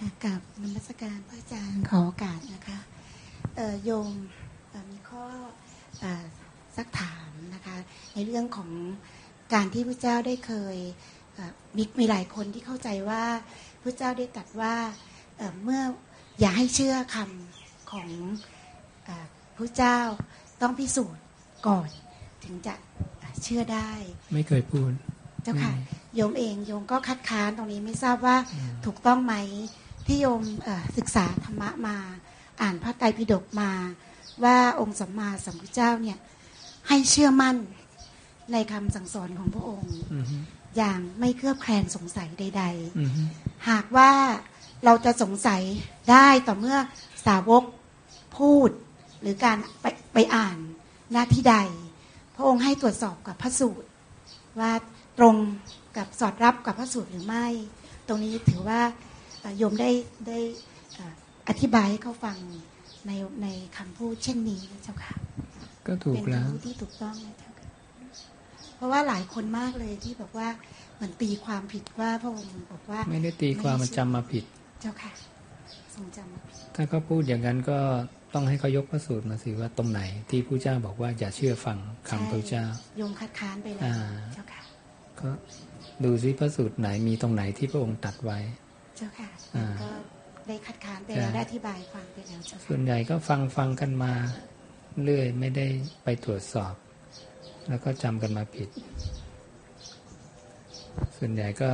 ค่ะกับนมัสการพระอาจารย์ขอโอกาสนะคะเอ่อโยมเอ่อมีข้อเอ่อสักถามนะคะในเรื่องของการที่พระเจ้าได้เคยเอ่อมีมีหลายคนที่เข้าใจว่าพระเจ้าได้ตรัสว่าเอ่อเมื่ออย่าให้เชื่อคำของเอ่อพระเจ้าต้องพิสูจน์ก่อนถึงจะเอ่อเชื่อได้ ไม่เคยพูด เจ้าค่ะอืมโยมเองโยมก็คัดค้านตรงนี้ไม่ทราบว่าถูกต้องไหม ที่โยมเอ่อศึกษาธรรมะมา อ่านพระไตรปิฎกมา ว่าองค์สัมมาสัมพุทธเจ้าเนี่ยให้เชื่อมั่นในคำสั่งสอนของพระองค์อือฮึอย่างไม่เคลือบแคลนสงสัยใดอือฮึๆหากว่าเราจะสงสัยได้ต่อเมื่อสาวกพูด หรือการไปไปอ่านหน้าที่ใด พระองค์ให้ตรวจสอบกับพระสูตร ว่าตรงกับสอดรับกับพระสูตรหรือไม่ ตรงนี้ถือว่าเอ่อ โยมได้ได้เอ่ออธิบายให้เขาฟังในในคำพูดเช่นนี้นะเจ้าค่ะ ก็ถูเป็กนแล้วคำพูดที่ถูกต้องนะเจ้าค่ะ เพราะว่าหลายคนมากเลยที่บอกว่าเหมือนตีความผิดว่าพระองค์บอกว่า ไม่ได้ตีความมันจำมาผิด เจ้าค่ะทรงจำมาผิดถ้าเขาพูดอย่างนั้นก็ต้องให้เขายกพระสูตรมาสิว่าตรงไหน ที่ผู้เจ้าบอกว่าอย่าเชื่อฟังคำพระเจ้าโยมคัดค้านไปแล้วอ่าเจ้าค่ะก็ดูซิพระสูตรไหนมีตรงไหนที่พระองค์ตรัดไว้เจ้าค่ะอ่าก็ได้คัดค้านไปใช่แล้วได้อธิบายฟังไปแล้วเจ้าส่ค่ะวนใหญ่ก็ฟังฟังกันมาเรื่อยไม่ได้ไปตรวจสอบ แล้วก็จำกันมาผิด ส่วนใหญ่ก็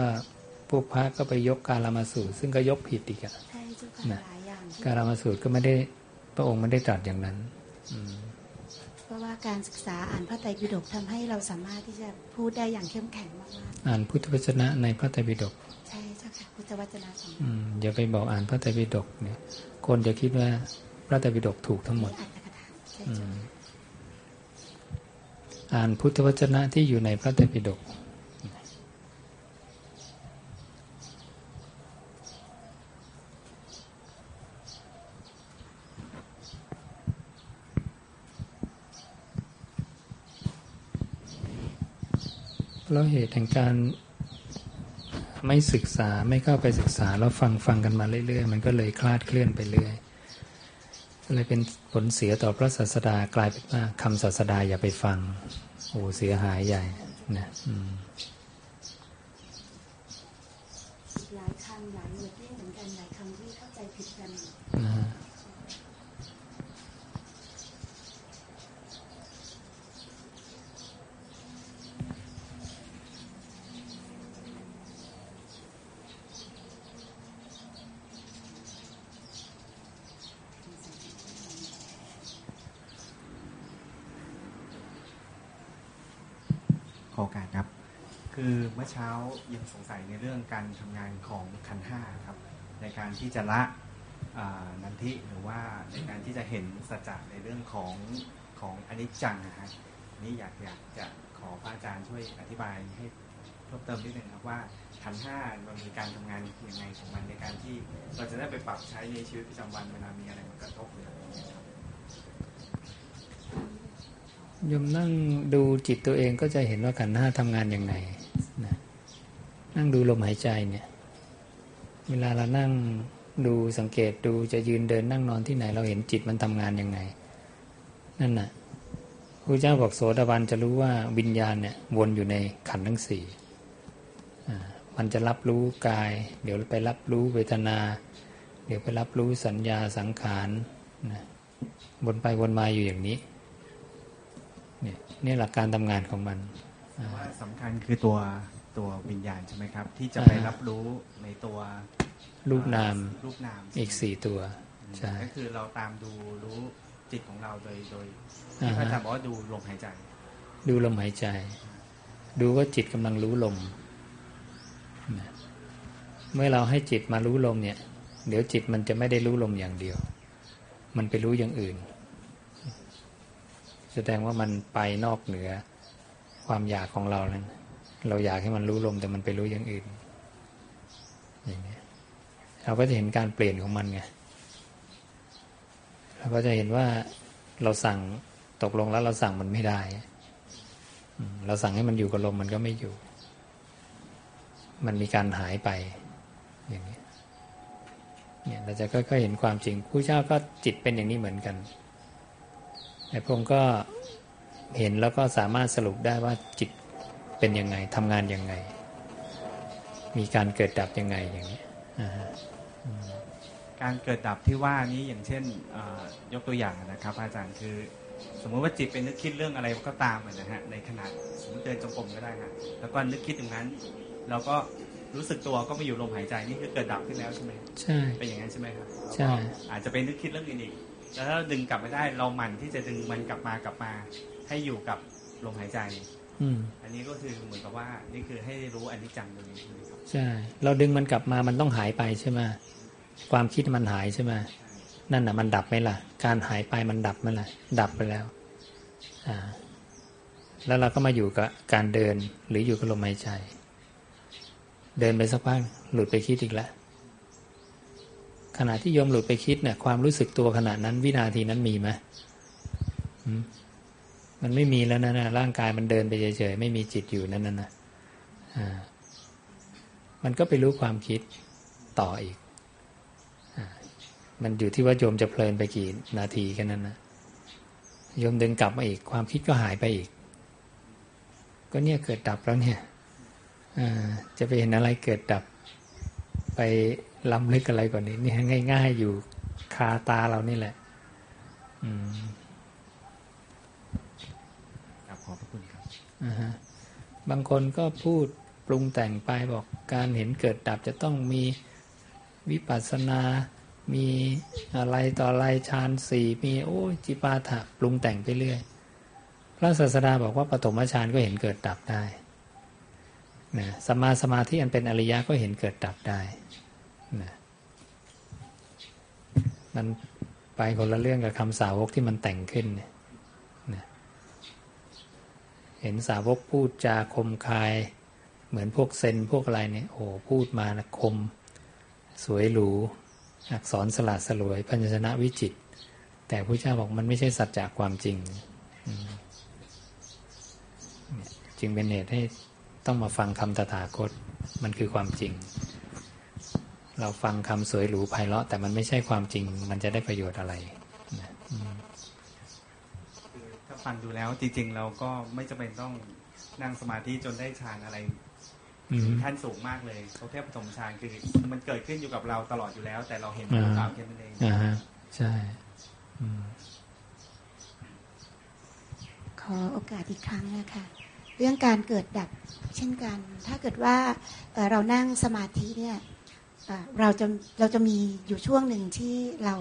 พวกพระก็ไปยกการามาสูตร ซึ่งก็ยกผิดอีกอะใช่เจ้าค่ะน่ะหลายอย่างที่การามาสูตรก็ไม่ได้พระองค์ไม่ได้ตรัสอย่างนั้นอืมเพราะว่าการศึกษาอ่านพระไตรปิฎกทำให้เราสามารถที่จะพูดได้อย่างเข้มแข็งมากอ่านพุทธวจนะในพระไตรปิฎก ทธวจนะของอืมอย่าไปบอกอ่านพระไตรปิฎกเนี่ย คนจะคิดว่าพระไตรปิฎกถูกทั้งหมดอัตถกถาใช่อืเจ้ามอ่านพุทธวจนะที่อยู่ในพระไตรปิฎกแล้วเหตุแห่งการ ไม่ศึกษาไม่เข้าไปศึกษาแล้วฟังฟังกันมาเรื่อยๆ มันก็เลยคลาดเคลื่อนไปเรื่อยเลยเป็นผลเสียต่อพระศาสดากลายเป็นว่าคำศาสดาอย่าไปฟังโอ้เสียหายใหญ่นะอืม หลายคำหลายเวอร์ที่เหมือนกันหลายคำที่เข้าใจผิดกัน นะฮะ ขอโอกาสครับ คือเมื่อเช้ายังสงสัยในเรื่องการทำงานของขันห้าครับ ในการที่จะละนันทิหรือว่าในการที่จะเห็นสัจจะในเรื่องของของอนิจจังนะฮะนี่อยากอยากจะขอพระอาจารย์ช่วยอธิบายให้เพิ่มเติมนิดนึงครับว่าขันห้ามันมีการทำงานยังไงของมันในการที่เราจะได้ไปปรับใช้ในชีวิตประจำวันเวลามีอะไรมากระทบหรืออะไรอย่างเงี้ยครับยมนั่งดูจิตตัวเองก็จะเห็นว่าขันห้าทำงานยังไง นะนั่งดูลมหายใจเนี่ย เวลาเรานั่งดูสังเกตดูจะยืนเดินนั่งนอนที่ไหนเราเห็นจิตมันทำงานยังไง นั่นน่ะพระเจ้าบอกโสดาบันจะรู้ว่าวิญญาณเนี่ยวนอยู่ในขันธ์ทั้งสี่มันจะรับรู้กาย เดี๋ยวไปรับรู้เวทนา เดี๋ยวไปรับรู้สัญญาสังขารนะวนไปวนมาอยู่อย่างนี้ เนี่ยนี่หลักการทำงานของมัน ว่าสำคัญคือตัวตัววิญญาณใช่ไหมครับ ที่จะอ่าไปรับรู้ในตัวรูปนามรูปนามอีกสี่ตัวอืมใช่ก็คือเราตามดูรู้จิตของเราโดยโดยอ่าที่พระอาจารฮะย์บอกว่าดูลมหายใจ ดูลมหายใจ ดูว่าจิตกำลังรู้ลมนะเมื่อเราให้จิตมารู้ลมเนี่ย เดี๋ยวจิตมันจะไม่ได้รู้ลมอย่างเดียว มันไปรู้อย่างอื่น แสดงว่ามันไปนอกเหนือ ความอยากของเราแล้นเราอยากให้มันรู้ลมแต่มันไปรู้อย่างอื่นอย่างนี้เราก็จะเห็นการเปลี่ยนของมันไงเราก็จะเห็นว่าเราสั่งตกลงแล้วเราสั่งมันไม่ได้ เราสั่งให้มันอยู่กับลมมันก็ไม่อยู่ มันมีการหายไป อย่างนี้เนี่ยเราจะค่อยๆเห็นความจริงผู้เจ้าก็จิตเป็นอย่างนี้เหมือนกันแต่พระองค์ก็ เห็นแล้วก็สามารถสรุปได้ว่าจิตเป็นยังไงทำงานยังไง มีการเกิดดับยังไงอย่างนี้อ่าฮะการเกิดดับที่ว่านี้อย่างเช่นเอ่อยกตัวอย่างนะครับ อาจารย์คือ สมมุติว่าจิตเป็นนึกคิดเรื่องอะไรก็ตามอะนะฮะในขณะสมมติเดินจงกรมก็ได้ฮะแล้วก็นึกคิดอย่างนั้นเราก็รู้สึกตัวก็มาอยู่ลมหายใจนี่คือเกิดดับขึ้นแล้วใช่ไหมใช่เป็นอย่างนั้นใช่ไหมครับใช่แล้วก็อาจจะไปนึกคิดเรื่องอื่นอีกแล้วถ้าดึงกลับไม่ได้เราหมั่นที่จะดึงมันกลับมากลับมา ให้อยู่กับลมหายใจ อืม อันนี้ก็คือเหมือนกับว่า นี่คือให้รู้อนิจจังตรงนี้ใช่ไหมครับใช่ เราดึงมันกลับมามันต้องหายไปใช่ไหมความคิดมันหายใช่ไหมนั่นน่ะ มันดับไหมล่ะ การหายไปมันดับไหมล่ะ ดับไปแล้ว อ่า แล้วเราก็มาอยู่กับการเดินหรืออยู่กับลมหายใจ เดินไปสักพักหลุดไปคิดอีกแล้วขณะที่โยมหลุดไปคิดเนี่ยความรู้สึกตัวขณะนั้นวินาทีนั้นมีไหมหื มันไม่มีแล้วนะนะร่างกายมันเดินไปเฉยๆไม่มีจิตอยู่นั่นนะนะมันก็ไปรู้ความคิดต่ออีกอมันอยู่ที่ว่าโยมจะเพลินไปกี่นาทีแค่นั้นนะโยมดึงกลับมาอีก ความคิดก็หายไปอีก ก็เนี่ยเกิดดับแล้วเนี่ยจะไปเห็นอะไรเกิดดับ ไปล้ำลึกอะไรกว่านี้นี่ง่าย ๆ อยู่คาตาเรานี่แหละ อืม ครับขอบพระคุณครั บางคนก็พูดปรุงแต่งไปบอกการเห็นเกิดดับจะต้องมีวิปัสสนา มีอะไรต่ออะไรฌานสี่มีโอ้ยจิปาถะปรุงแต่งไปเรื่อย พระศาสดาบอกว่าปฐมฌานก็เห็นเกิดดับได้นะสมมาสมาธิอันเป็นอริยะก็เห็นเกิดดับได้นะมันไปคนละเรื่องกับคำสาวกที่มันแต่งขึ้นเนี่ย เห็นสาวกพูดจาคมคาย เหมือนพวกเซนพวกอะไรเนี่ยโอ้พูดมานะคม สวยหรู อักษรสลัดสลวยพันชนะวิจิต แต่พระเจ้าบอกมันไม่ใช่สัจจะความจริง จึงเป็นเหตุให้ต้องมาฟังคำตถาคต มันคือความจริง เราฟังคำสวยหรูไพเราะแต่มันไม่ใช่ความจริง มันจะได้ประโยชน์อะไรนะอืม คือถ้า ฟังดูแล้ว จริง ๆ เราก็ไม่จำเป็นต้องนั่งสมาธิจนได้ฌานอะไรอืมขั้นสูงมากเลยเขาแค่ปฐมฌานคือมันเกิดขึ้นอยู่กับเราตลอดอยู่แล้ว แต่เราเห็นอ่าตัวเราแค่นั้นเองอ่าฮะใช่อืมขอโอกาสอีกครั้งนะคะเรื่องการเกิดดับเช่นกัน ถ้าเกิดว่าเอ่อเรานั่งสมาธิเนี่ยเอ่อเราจะเราจะมีอยู่ช่วงหนึ่งที่เรา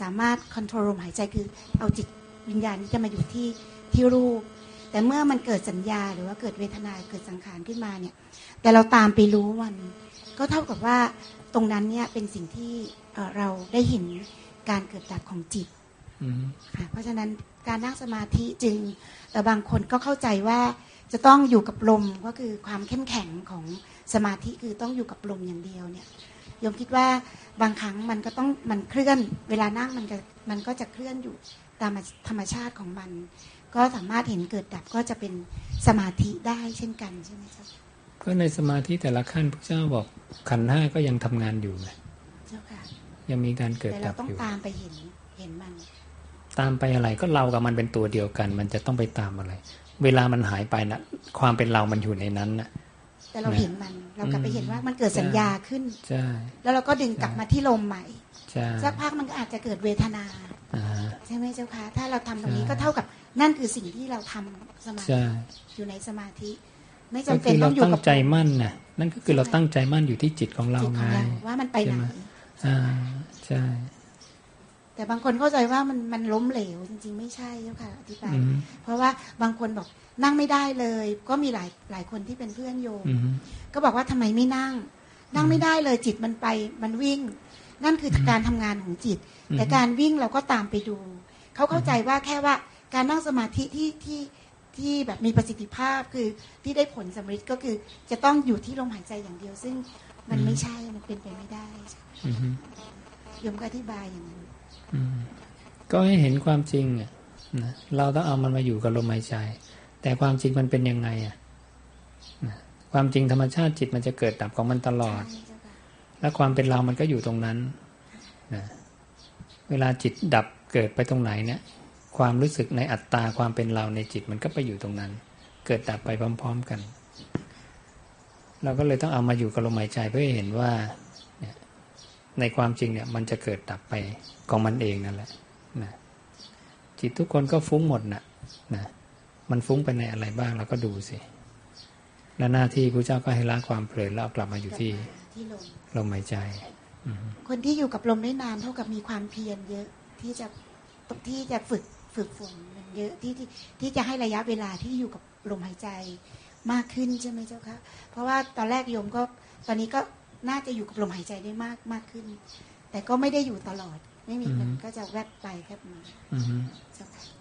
สามารถควบคุมลมหายใจคือเอาจิตวิญญาณนี้จะมาอยู่ที่ ที่รูป แต่เมื่อมันเกิดสัญญาหรือว่าเกิดเวทนาเกิดสังขารขึ้นมาเนี่ย แต่เราตามไปรู้มัน ก็เท่ากับว่าตรงนั้นเนี่ยเป็นสิ่งที่เอ่อเราได้เห็นการเกิดดับของจิตอืมค่ะเพราะฉะนั้นการนั่งสมาธิจึงเอ่อบางคนก็เข้าใจว่าจะต้องอยู่กับลมก็คือความเข้มแข็งของสมาธิคือต้องอยู่กับลมอย่างเดียวเนี่ยโยมคิดว่าบางครั้งมันก็ต้องมันเคลื่อน เวลานั่งมันก็มันก็จะเคลื่อนอยู่ตามธรรมชาติของมัน ก็สามารถเห็นเกิดดับก็จะเป็นสมาธิได้เช่นกันใช่ไหมเจ้าก็ในสมาธิแต่ละขั้นพระเจ้าบอกขันธ์ห้าก็ยังทำงานอยู่ไงเจ้าค่ะยังมีการเกิดแต่ดัเราบต้องอยู่ตามไปเห็นเห็นมัน ตามไปอะไรก็เรากับมันเป็นตัวเดียวกัน มันจะต้องไปตามอะไร เวลามันหายไปนะความเป็นเรามันอยู่ในนั้นนะแต่เราเห็นมันเรากลับไปเห็นว่ามันเกิดสัญญาขึ้นใช่แล้วเราก็ดึงกลับมาที่ลมใหม่ใช่สักพักมันก็อาจจะเกิดเวทนาอ่าฮะ ใช่ไหมเจ้าคะถ้าเราทำตรงนี้ใช่ก็เท่ากับนั่นคือสิ่งที่เราทำสมาธิใช่อยู่ในสมาธิ ไม่ก็จำเป็คืนอต้เราองอยู่ตั้งกับใจมั่นนะนั่นก็คือเราตั้งใจมั่นอยู่ที่จิตของเราจิตขไงองเราว่ามันไปไหนใช่ไหมอ่าใช่ แต่บางคนเข้าใจว่ามันมันล้มเหลวจริง ๆ ไม่ใช่เจ้าค่ะอธิบายอืมเพราะว่าบางคนบอกนั่งไม่ได้เลย ก็มีหลายหลายคนที่เป็นเพื่อนโยมอืมก็บอกว่าทำไมไม่นั่ง นั่งไม่ได้เลยจิตมันไปมันวิ่ง นั่นคือการทำงานของจิตอืมแต่การวิ่งเราก็ตามไปดูเขาเข้าใจว่าแค่ว่าการนั่งสมาธิที่ที่ที่แบบมีประสิทธิภาพคือที่ได้ผลสำเร็จก็คือจะต้องอยู่ที่ลมหายใจอย่างเดียว ซึ่งมันไม่ใช่มันเป็นไปไม่ได้อืมโยมก็อธิบายอย่างนั้นอืมก็ให้เห็นความจริงอะนะเราต้องเอามันมาอยู่กับลมหายใจ แต่ความจริงมันเป็นยังไงอะนะความจริงธรรมชาติจิตมันจะเกิดดับของมันตลอดใช่เจ้าค่ะ และความเป็นเรามันก็อยู่ตรงนั้นนะเวลาจิตดับเกิดไปตรงไหนเนี่ย ความรู้สึกในอัตตาความเป็นเราในจิตมันก็ไปอยู่ตรงนั้น เกิดดับไปพร้อม ๆกัน เราก็เลยต้องเอามาอยู่กับลมหายใจเพื่อให้เห็นว่าในความจริงเนี่ยมันจะเกิดดับไปของมันเองนั่นแหละนะจิตทุกคนก็ฟุ้งหมดนะนะ มันฟุ้งไปในอะไรบ้างเราก็ดูสิ แล้วหน้าที่พระเจ้าก็ให้ละความเพลินแล้วกลับมาอยู่ที่ ที่ลมลมหายใจ คนที่อยู่กับลมได้นานเท่ากับมีความเพียรเยอะที่จะที่จะฝึกฝึกฝนมันเยอะที่ที่ที่จะให้ระยะเวลาที่อยู่กับลมหายใจมากขึ้นใช่ไหมเจ้าคะเพราะว่าตอนแรกโยมก็ตอนนี้ก็น่าจะอยู่กับลมหายใจได้มากมากขึ้น แต่ก็ไม่ได้อยู่ตลอด ไม่มีมันก็จะแวบไปแวบมาอือฮึเจ้าค่ะ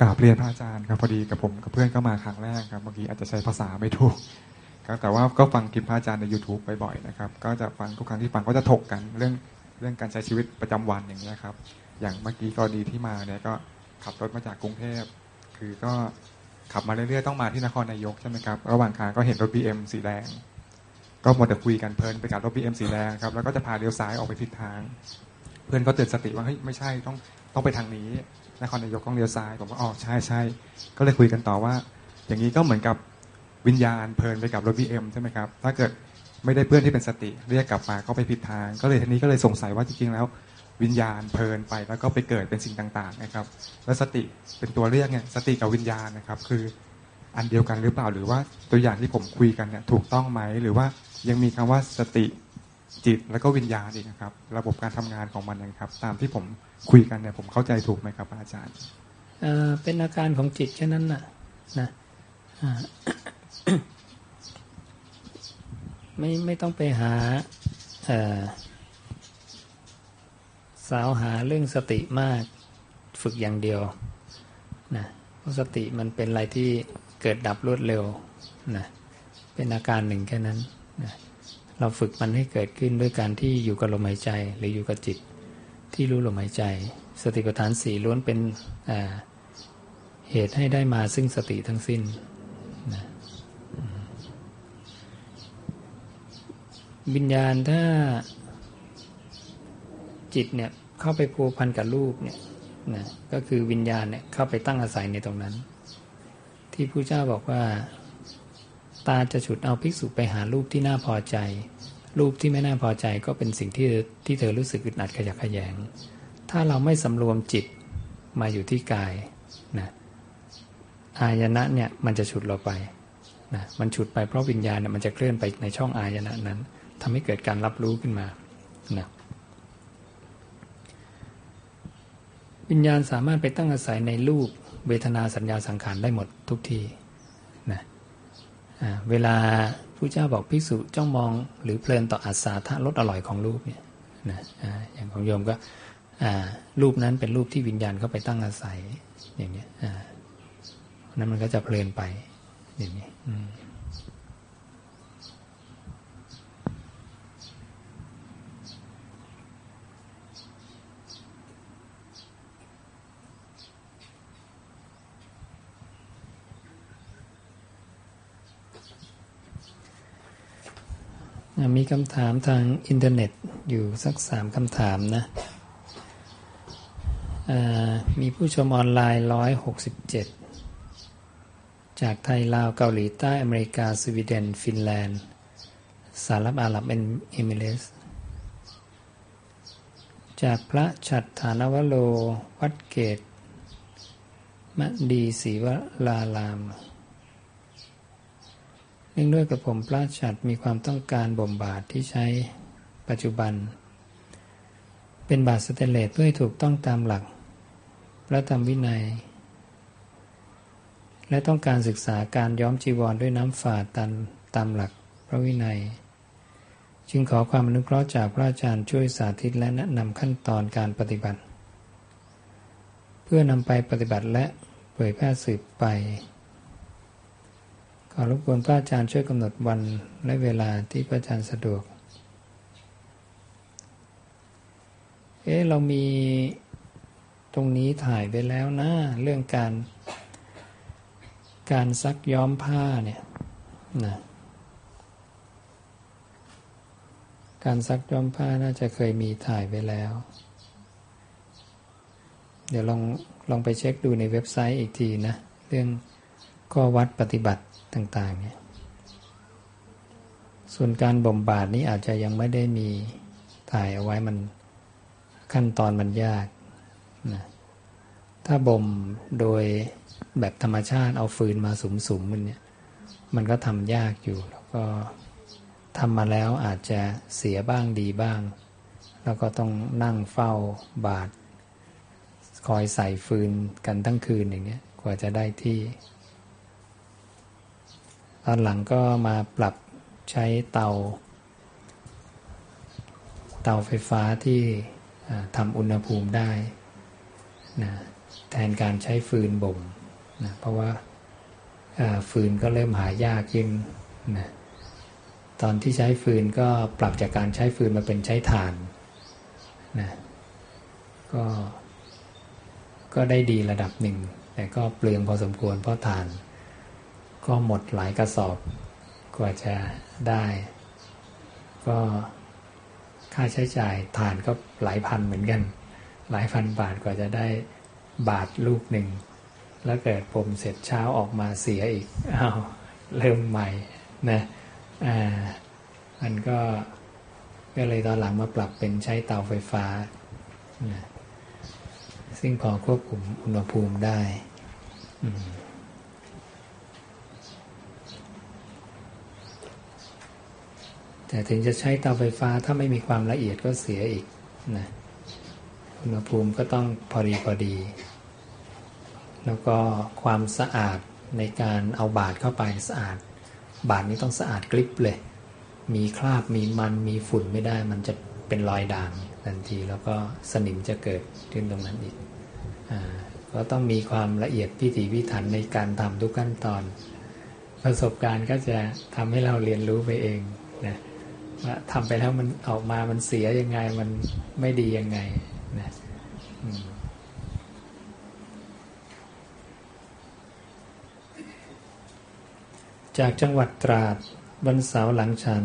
กราบเรียนพระอาจารย์ครับพอดีกับผมกับเพื่อนก็มาครั้งแรกครับเมื่อกี้อาจจะใช้ภาษาไม่ถูกครับแต่ว่าก็ฟังคลิปพระอาจารย์ใน YouTube บ่อยๆนะครับ ก็จะฟังทุกครั้งที่ฟังก็จะถกกันเรื่องเรื่องการใช้ชีวิตประจำวันอย่างนี้ครับ อย่างเมื่อกี้กรณีที่มาเนี่ยก็ขับรถมาจากกรุงเทพ คือก็ขับมาเรื่อยๆต้องมาที่นครนายกใช่ไหมครับ ระหว่างทางก็เห็นรถ BM สีแดงก็หมดแต่คุยกันเพลินไปกับรถ BM สีแดงครับแล้วก็จะพาเลี้ยวซ้ายออกไปผิดทาง เพื่อนก็เตือนสติว่าเฮ้ยไม่ใช่ต้องต้องไปทางนี้ นครนายกต้องเลี้ยวซ้ายผมก็อ๋อใช่ใช่ก็เลยคุยกันต่อว่า อย่างนี้ก็เหมือนกับวิญญาณเพลินไปกับรถบีเอ็มใช่ไหมครับถ้าเกิดไม่ได้เพื่อนที่เป็นสติ เรียกกลับมาก็ไปผิดทาง ก็เลยทีนี้ก็เลยสงสัยว่าจริงๆแล้ว วิญญาณเพลินไปแล้วก็ไปเกิดเป็นสิ่งต่างๆนะครับ แล้วสติเป็นตัวเรียกเนี่ยสติกับวิญญาณนะครับ คืออันเดียวกันหรือเปล่าหรือว่าตัวอย่างที่ผมคุยกันเนี่ยถูกต้องไหมหรือว่ายังมีคำว่าสติ จิตแล้วก็วิญญาณอีกนะครับ ระบบการทำงานของมันนะครับ ตามที่ผมคุยกันเนี่ยผมเข้าใจถูกไหมครับ อาจารย์เอ่อเป็นอาการของจิตแค่นั้นน่ะนะไม่ไม่ต้องไปหาสาวหาเรื่องสติมากฝึกอย่างเดียวนะเพราะสติมันเป็นอะไรที่เกิดดับรวดเร็วนะเป็นอาการหนึ่งแค่นั้นนะ เราฝึกมันให้เกิดขึ้นด้วยการที่อยู่กับลมหายใจ หรืออยู่กับจิตที่รู้ลมหายใจ สติปัฏฐานสี่ล้วนเป็นเหตุให้ได้มาซึ่งสติทั้งสิ้นนะวิญญาณถ้าจิตเนี่ยเข้าไปพัวพันกับรูปเนี่ยนะก็คือวิญญาณเนี่ยเข้าไปตั้งอาศัยในตรงนั้น ที่พระเจ้าบอกว่า ตาจะฉุดเอาภิกษุไปหารูปที่น่าพอใจ รูปที่ไม่น่าพอใจก็เป็นสิ่งที่ที่เธอรู้สึกอึดอัดขยักขยง ถ้าเราไม่สำรวมจิตมาอยู่ที่กายนะอายนะเนี่ยมันจะฉุดเราไปนะมันฉุดไปเพราะวิญญาณเนี่ยมันจะเคลื่อนไปในช่องอายนะนั้นทำให้เกิดการรับรู้ขึ้นมานะวิญญาณสามารถไปตั้งอาศัยในรูปเวทนาสัญญาสังขารได้หมดทุกที่ เวลาพระเจ้าบอกภิกษุจ้องมองหรือเพลินต่ออัศาธารสอร่อยของรูปเนี่ยนะอย่างของโยมก็รูปนั้นเป็นรูปที่วิญญาณเข้าไปตั้งอาศัยอย่างเนี้ยนั้นมันก็จะเพลินไปอย่างนี้ มีคำถามทางอินเทอร์เน็ตอยู่สักสามคำถามนะมีผู้ชมออนไลน์ร้อยหกสิบเจ็ดจากไทย ลาว เกาหลีใต้ อเมริกา สวีเดน ฟินแลนด์ สหรัฐอาหรับเอมิเรส จากพระฉัตรฐานวโรวัดเกตุมดีศรีวราราม เนื่องด้วยกับผมพระฉัตรมีความต้องการบ่มบาทที่ใช้ปัจจุบัน เป็นบาทสเตนเลสเพื่อให้ถูกต้องตามหลัก พระธรรมวินัย และต้องการศึกษาการย้อมจีวรด้วยน้ำฝาดตามตามหลักพระวินัย จึงขอความอนุเคราะห์จากพระอาจารย์ช่วยสาธิตและแนะนำขั้นตอนการปฏิบัติ เพื่อนำไปปฏิบัติและเผยแพร่สืบไป ขอรบกวนพระอาจารย์ช่วยกำหนดวันและเวลาที่พระอาจารย์สะดวก เอ๊ะเรามีตรงนี้ถ่ายไปแล้วนะ เรื่องการ การซักย้อมผ้าเนี่ยนะการซักย้อมผ้าน่าจะเคยมีถ่ายไปแล้ว เดี๋ยวลองลองไปเช็คดูในเว็บไซต์อีกทีนะ เรื่องข้อวัดปฏิบัติ ต่างๆเนี่ยส่วนการบ่มบาดนี้อาจจะยังไม่ได้มีถ่ายเอาไว้มันขั้นตอนมันยากนะถ้าบ่มโดยแบบธรรมชาติเอาฟืนมาสุมๆมันเนี่ยมันก็ทำยากอยู่ แล้วก็ทำมาแล้วอาจจะเสียบ้างดีบ้าง แล้วก็ต้องนั่งเฝ้าบาดคอยใส่ฟืนกันทั้งคืนอย่างเงี้ยกว่าจะได้ที่ ตอนหลังก็มาปรับใช้เตา เตาไฟฟ้าที่ทำอุณหภูมิได้นะแทนการใช้ฟืนบ่มนะเพราะว่าฟืนก็เริ่มหายากขึ้นนะตอนที่ใช้ฟืนก็ปรับจากการใช้ฟืนมาเป็นใช้ถ่านนะก็ก็ได้ดีระดับหนึ่ง แต่ก็เปลืองพอสมควรเพราะถ่าน ก็หมดหลายกระสอบกว่าจะได้ ก็ค่าใช้จ่ายถ่านก็หลายพันเหมือนกัน หลายพันบาทกว่าจะได้บาทลูกหนึ่ง แล้วเกิดผมเสร็จเช้าออกมาเสียอีกอ้าวเริ่มใหม่นะอ่ามันก็ก็เลยตอนหลังมาปรับเป็นใช้เตาไฟฟ้านะซึ่งพอควบคุมอุณหภูมิได้ อืม แต่ถึงจะใช้เตาไฟฟ้าถ้าไม่มีความละเอียดก็เสียอีกนะอุณหภูมิก็ต้องพอดีพอดี แล้วก็ความสะอาดในการเอาบาดเข้าไปสะอาด บาดนี้ต้องสะอาดกริบเลย มีคราบมีมันมีฝุ่นไม่ได้ มันจะเป็นรอยด่างทันทีแล้วก็สนิมจะเกิดขึ้นตรงนั้นอีกอ่าก็ต้องมีความละเอียดพิถีพิถันในการทำทุกขั้นตอน ประสบการณ์ก็จะทำให้เราเรียนรู้ไปเองนะ ว่าทำไปแล้วมันออกมามันเสียยังไงมันไม่ดียังไงนะจากจังหวัดตราดวันเสาร์หลังฉัน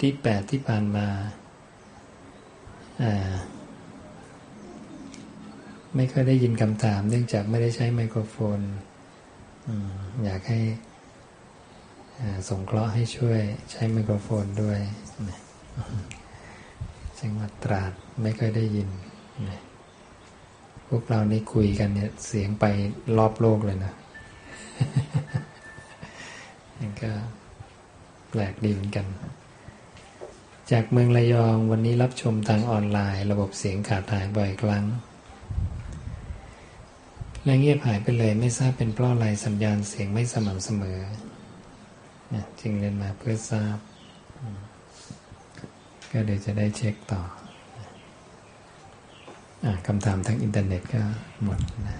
ที่แปดที่ผ่านมา ไม่เคยได้ยินคำถาม เนื่องจากไม่ได้ใช้ไมโครโฟนอยากให้ สงเคราะห์ให้ช่วยใช้ไมโครโฟนด้วยจังหวัดตราดไม่เคยได้ยิน พวกเรานี่คุยกันเนี่ยเสียงไปรอบโลกเลยนะนี่ก็แปลกดีเหมือนกัน จากเมืองระยองวันนี้รับชมทางออนไลน์ ระบบเสียงขาดหายบ่อยครั้งและเงียบหายไปเลยไม่ทราบเป็นเพราะอะไรสัญญาณเสียงไม่สม่ำเสมอ จึงเรียนมาเพื่อทราบ ก็เดี๋ยวจะได้เช็คต่ออคำถามทางอินเทอร์เน็ตก็หมดนะ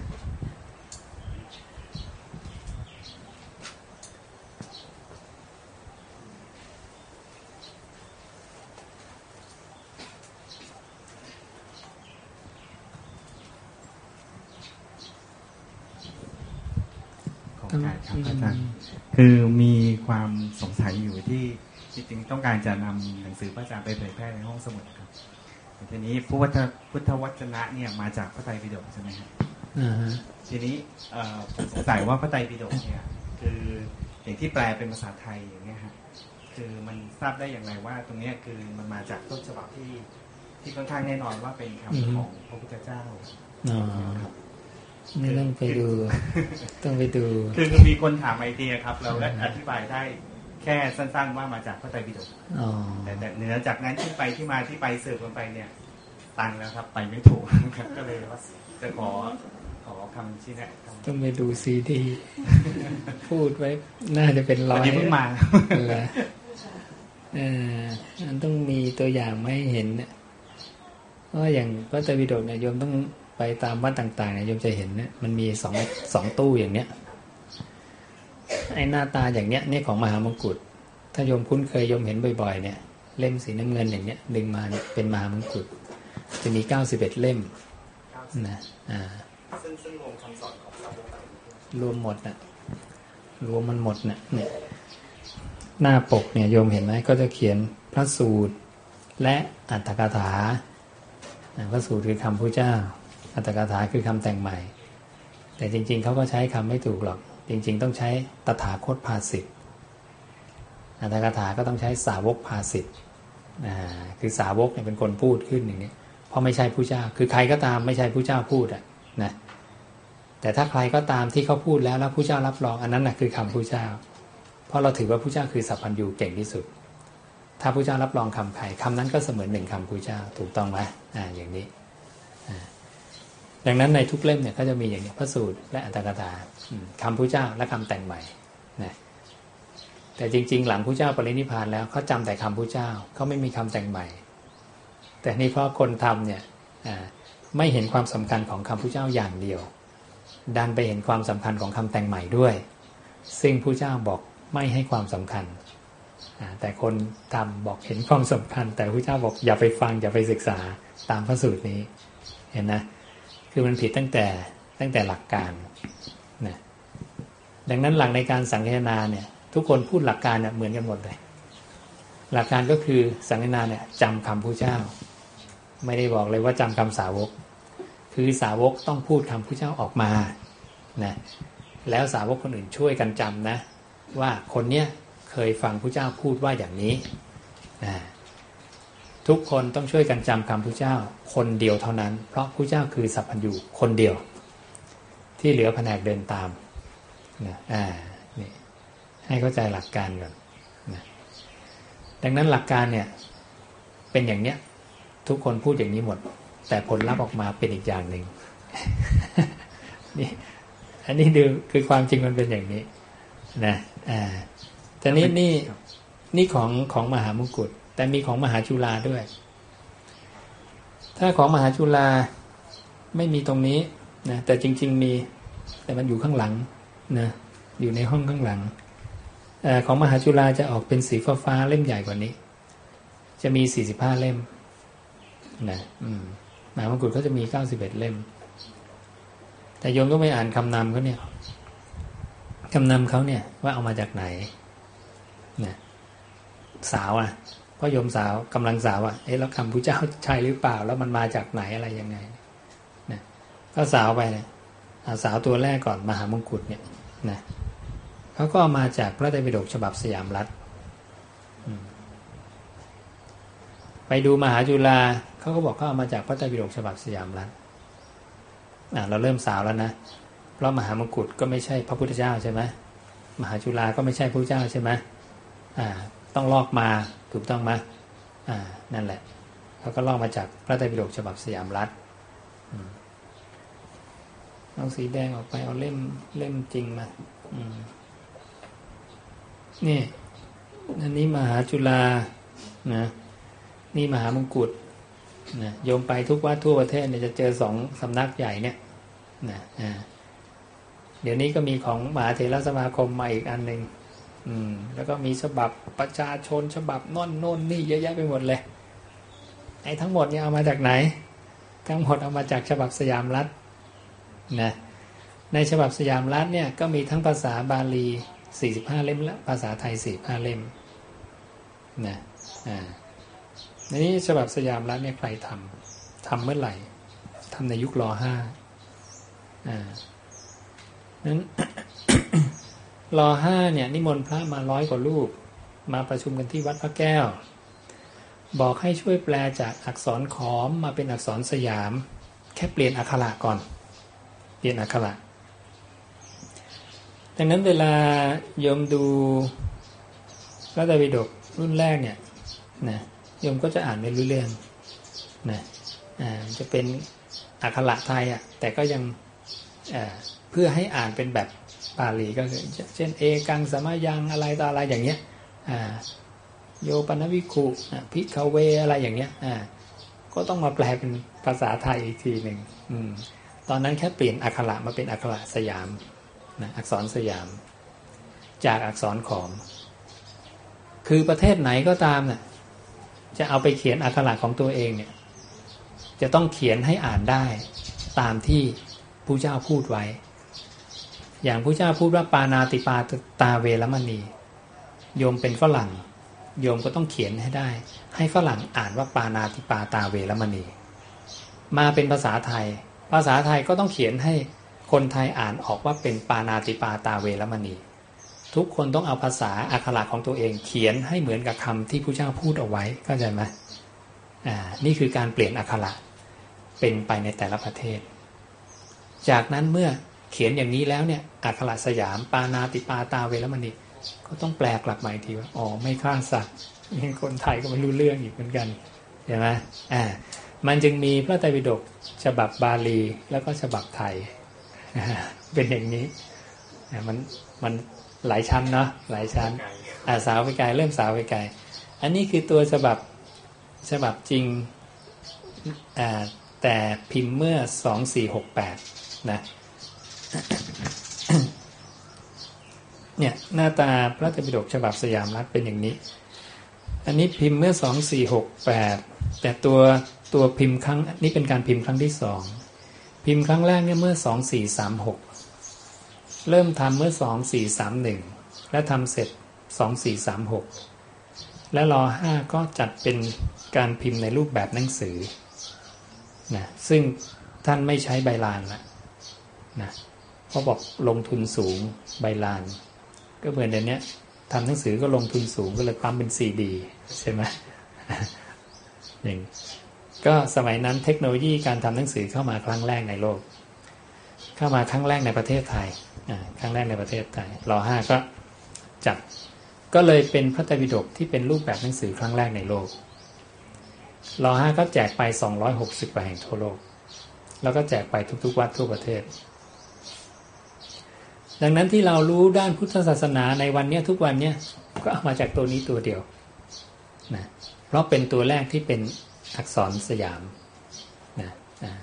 ของการครับอาจารย์ คือมีความสงสัยอยู่ที่จริงๆต้องการจะนำหนังสือพระอาจารย์ไปเผยแพร่ในห้องสมุดครับทีนี้พุทธพุทธวจนะเนี่ยมาจากพระไตรปิฎกใช่ไหมครับทีนี้ผมสงสัยว่าพระไตรปิฎกเนี่ย คืออย่างที่แปลเป็นภาษาไทยอย่างเงี้ยฮะคือมันทราบได้อย่างไรว่า ตรงนี้คือมันมาจากต้นฉบับที่ที่ค่อนข้างแน่นอนว่าเป็นคำของพระพุทธเจ้าครับ ไม่ต้องไปดู ต้องไปดู คือมีคนถามไอเดียครับ เราก็อธิบายได้แค่สั้น ๆ ว่ามาจากพระไตรปิฎกแต่เหนือจากนั้นที่ไปที่มาที่ไปสืบกันไปเนี่ย ตันแล้วครับ ไปไม่ถูกก็เลยว่าจะขอขอคำชี้แนะต้องไปดูซีดี พูดไว้ น่าจะเป็นร้อยเพิ่งมาเลยเออมันต้องมีตัวอย่างไม่เห็นเนี่ยเพราะอย่างพระไตรปิฎกเนี่ยโยมต้อง ไปตามวัดต่างๆเนี่ยโยมจะเห็นเนี่ยมันมีสองสองตู้อย่างเนี้ยไอ้หน้าตาอย่างเนี้ยนี่ของมหามงกุฎถ้าโยมคุ้นเคยโยมเห็นบ่อยๆ เนี่ย เล่มสีน้ำเงินอย่างเนี้ยดึงมาเนี่ยเป็นมหามงกุฎจะมีเก้าสิบเอ็ดเล่มนะอ่าซึ่งซึ่งรวมคำสอนของสาวกรวมหมดนะรวมมันหมดนะเนี่ยหน้าปกเนี่ยโยมเห็นไหมก็จะเขียนพระสูตรและอัตถกถาพระสูตรคือคำพระเจ้า อัตถกถาคือคำแต่งใหม่ แต่จริง ๆเขาก็ใช้คำไม่ถูกหรอก จริง ๆ ต้องใช้ตถาคตภาสิทธิ์อัตถกถาก็ต้องใช้สาวกภาสิทธิ์คือสาวกเนี่ยเป็นคนพูดขึ้นอย่างนี้ เพราะไม่ใช่ผู้เจ้า คือใครก็ตามไม่ใช่ผู้เจ้าพูดอะนะ แต่ถ้าใครก็ตามที่เขาพูดแล้วแล้วผู้เจ้ารับรองอันนั้นนะคือคำผู้เจ้า เพราะเราถือว่าผู้เจ้าคือสัพพัญญูเก่งที่สุด ถ้าผู้เจ้ารับรองคำใครคำนั้นก็เสมือนหนึ่งคำผู้เจ้า ถูกต้องไหมอ่าอย่างนี้อ่า ดังนั้นในทุกเล่มเนี่ยก็จะมีอย่างนี้พระสูตรและอัตถกถาอืมคำผู้เจ้าและคำแต่งใหม่นะแต่จริง ๆ หลังผู้เจ้าปรินิพพานแล้วเขาจำแต่คำผู้เจ้าเขาไม่มีคำแต่งใหม่ แต่นี่เพราะคนทำเนี่ยอ่าไม่เห็นความสำคัญของคำผู้เจ้าอย่างเดียว ดันไปเห็นความสำคัญของคำแต่งใหม่ด้วย ซึ่งผู้เจ้าบอกไม่ให้ความสำคัญอ่าแต่คนทำบอกเห็นความสำคัญ แต่ผู้เจ้าบอกอย่าไปฟังอย่าไปศึกษาตามพระสูตรนี้เห็นนะ คือมันผิดตั้งแต่ตั้งแต่หลักการนะดังนั้นหลักในการสังเกตนาเนี่ย ทุกคนพูดหลักการเนี่ยเหมือนกันหมดเลย หลักการก็คือสังเกตนาเนี่ยจำคำผู้เจ้า ไม่ได้บอกเลยว่าจำคำสาวก คือสาวกต้องพูดคำผู้เจ้าออกมานะแล้วสาวกคนอื่นช่วยกันจำนะ ว่าคนเนี้ยเคยฟังผู้เจ้าพูดว่าอย่างนี้นะ ทุกคนต้องช่วยกันจำคำผู้เจ้า คนเดียวเท่านั้น เพราะผู้เจ้าคือสัพพัญญูคนเดียว ที่เหลือแผนกเดินตามนะอ่านี่ให้เข้าใจหลักการก่อนนะดังนั้นหลักการเนี่ยเป็นอย่างเนี้ย ทุกคนพูดอย่างนี้หมด แต่ผลลัพธ์ออกมาเป็นอีกอย่างหนึ่งนี่อันนี้ดูคือความจริงมันเป็นอย่างนี้นะอ่าแต่นี้นี่นี่ของของมหามงกุฎ แต่มีของมหาจุฬาด้วย ถ้าของมหาจุฬาไม่มีตรงนี้นะแต่จริง ๆ มีแต่มันอยู่ข้างหลังนะอยู่ในห้องข้างหลังอของมหาจุฬาจะออกเป็นสีฟ้าฟ้าเล่มใหญ่กว่านี้ จะมีสี่สิบห้าเล่มนะมหามงกุฎเขาจะมีเก้าสิบเอ็ดเล่ม แต่โยมก็ไม่อ่านคำนำเขาเนี่ยคำนำเขาเนี่ยว่าเอามาจากไหนนะสาวอะ พราะโยมสาวกำลังสาวอะเอ๊ะแล้วคำพุทธเจ้าใช่หรือเปล่า แล้วมันมาจากไหนอะไรยังไงนะก็สาวไปเนี่ยสาวตัวแรกก่อนมหามงกุฎเนี่ยนะเขาก็มาจากพระไตรปิฎกฉบับสยามรัฐไปดูมหาจุฬาเขาก็บอกเขาเอามาจากพระไตรปิฎกฉบับสยามรัฐอ่าเราเริ่มสาวแล้วนะเพราะมหามงกุฎก็ไม่ใช่พระพุทธเจ้าใช่ไหมมหาจุฬาก็ไม่ใช่พระพุทธเจ้าใช่ไหมอ่าต้องลอกมา ถูกต้องไหมอ่านั่นแหละเขาก็ลอกมาจากพระไตรปิฎกฉบับสยามรัฐเอาสีแดงออกไปเอาเล่มเล่มจริงมาอืมนี่อันนี้มหาจุฬานะนี่มหามงกุฎนะโยมไปทุกวัดทั่วประเทศเนี่ยจะเจอสองสำนักใหญ่เนี่ยนะอ่าเดี๋ยวนี้ก็มีของมหาเถรสมาคมมาอีกอันหนึ่ง อืม แล้วก็มีฉบับประชาชนฉบับน่นน่นนี่เยอะแยะไปหมดเลยไอ้ทั้งหมดเนี่ยเอามาจากไหน ทั้งหมดเอามาจากฉบับสยามรัฐนะในฉบับสยามรัฐเนี่ยก็มีทั้งภาษาบาลี 45 เล่มและภาษาไทย 45 เล่มนะอ่าในนี้ฉบับสยามรัฐเนี่ยใครทำทำเมื่อไหร่ทำในยุครอห้าอ่านั้น รอห้าเนี่ย นิมนต์พระมาร้อยกว่ารูป มาประชุมกันที่วัดพระแก้ว บอกให้ช่วยแปลจากอักษรขอมมาเป็นอักษรสยาม แค่เปลี่ยนอักขระก่อน เปลี่ยนอักขระดังนั้นเวลาโยมดูพระไตรปิฎกรุ่นแรกเนี่ยนะโยมก็จะอ่านไม่รู้เรื่องนะอ่าจะเป็นอักขระไทยอะแต่ก็ยังเพื่อให้อ่านเป็นแบบ ปาลีก็คือเช่นเอกังสมายังอะไรต่ออะไรอย่างเงี้ยโยปนวิคุพิคเวอะไรอย่างเงี้ยก็ต้องมาแปลเป็นภาษาไทยอีกทีหนึ่งอตอนนั้นแค่เปลี่ยนอักขระมาเป็นอักขระสยามนะอักษรสยาม จากอักษรขอม คือประเทศไหนก็ตามน่ะจะเอาไปเขียนอักขระของตัวเองเนี่ยจะต้องเขียนให้อ่านได้ตามที่ผู้เจ้าพูดไว้ อย่างผู้เจ้าพูดว่าปานาติปาตาเวรมณี โยมเป็นฝรั่ง โยมก็ต้องเขียนให้ได้ ให้ฝรั่งอ่านว่าปานาติปาตาเวรมณี มาเป็นภาษาไทย ภาษาไทยก็ต้องเขียนให้คนไทยอ่านออกว่าเป็นปานาติปาตาเวรมณี ทุกคนต้องเอาภาษาอักขระของตัวเองเขียนให้เหมือนกับคำที่ผู้เจ้าพูดเอาไว้เข้าใจไหมอ่านี่คือการเปลี่ยนอักขระเป็นไปในแต่ละประเทศ จากนั้นเมื่อ เขียนอย่างนี้แล้วเนี่ยอักขระสยาม ปานาติปาตาเวรมณีก็ต้องแปลกลับมาอีกทีว่าอ๋อไม่ฆ่าสัตว์นี่คนไทยก็ไม่รู้เรื่องอีกเหมือนกันใช่ไหมอ่ามันจึงมีพระไตรปิฎกฉบับบาลีแล้วก็ฉบับไทย เป็นอย่างนี้มันมันหลายชั้นเนาะหลายชั้นอาสาวไปไกลเริ่มสาวไปไกลอันนี้คือตัวฉบับฉบับจริงแต่พิมพ์เมื่อสองสี่หกแปดนะ เนี่ยหน้าตาพระไตรปิฎกฉบับสยามรัฐเป็นอย่างนี้ อันนี้พิมพ์เมื่อสองสี่หกแปดแต่ตัวตัวพิมพ์ครั้งนี้เป็นการพิมพ์ครั้งที่สองพิมพ์ครั้งแรกเนี่ยเมื่อสองสี่สามหกเริ่มทำเมื่อสองสี่สามหนึ่งและทำเสร็จสองสี่สามหกและรอห้าก็จัดเป็นการพิมพ์ในรูปแบบหนังสือนะซึ่งท่านไม่ใช้ใบลานละนะ เพราบอกลงทุนสูงใบลาน ก็เหมือนเดี๋ยวนี้ทำหนังสือก็ลงทุนสูงก็เลยปั๊มเป็นซีดีใช่ไหมอย่างก็สมัยนั้นเทคโนโลยีการทำหนังสือเข้ามาครั้งแรกในโลก เข้ามาครั้งแรกในประเทศไทยครั้งแรกในประเทศไทยรอห้าก็จัดก็เลยเป็นพระไตรปิฎกที่เป็นรูปแบบหนังสือครั้งแรกในโลกรอห้าก็แจกไป 260กว่าแห่งทั่วโลก แล้วก็แจกไปทุกๆ วัดทั่วประเทศ ดังนั้นที่เรารู้ด้านพุทธศาสนาในวันนี้ทุกวันนี้ก็เอามาจากตัวนี้ตัวเดียวนะเพราะเป็นตัวแรกที่เป็นอักษรสยามนะนะ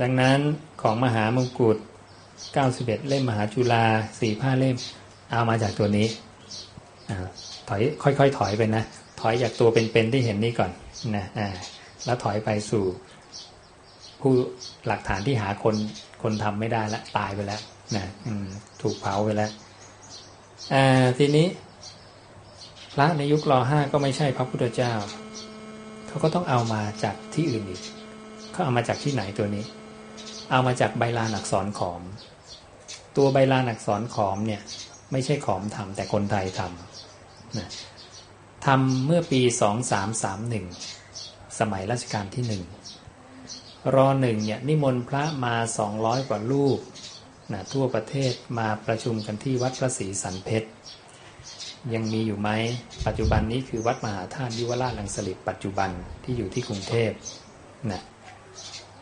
ดังนั้นของมหามงกุฎ91 เล่มมหาจุฬา4ผ้าเล่ม เอามาจากตัวนี้ถอยค่อยๆ ถอยไปนะ ถอยจากตัวเป็นๆที่เห็นนี่ก่อนนะแล้วถอยไปสู่ผู้หลักฐานที่หาคน คนทำไม่ได้แล้วตายไปแล้วนะอืถูกเผาไปแล้วอทีนี้ พระในยุครอห้าก็ไม่ใช่พระพุทธเจ้า เขาก็ต้องเอามาจากที่อื่นอีกเขาเอามาจากที่ไหนตัวนี้ เอามาจากใบลานอักษรขอม ตัวใบลานอักษรขอมเนี่ย ไม่ใช่ขอมทำแต่คนไทยทำนะทำเมื่อปี2331สมัยรัชกาลที่หนึ่ง รอหนึ่งเนี่ยนิมนต์พระมา 200 กว่ารูปนะทั่วประเทศมาประชุมกันที่วัดพระศรีสันเพชรยังมีอยู่ไหมปัจจุบันนี้คือวัดมหาธาตุยุวราชลังสลิดปัจจุบันที่อยู่ที่กรุงเทพนะ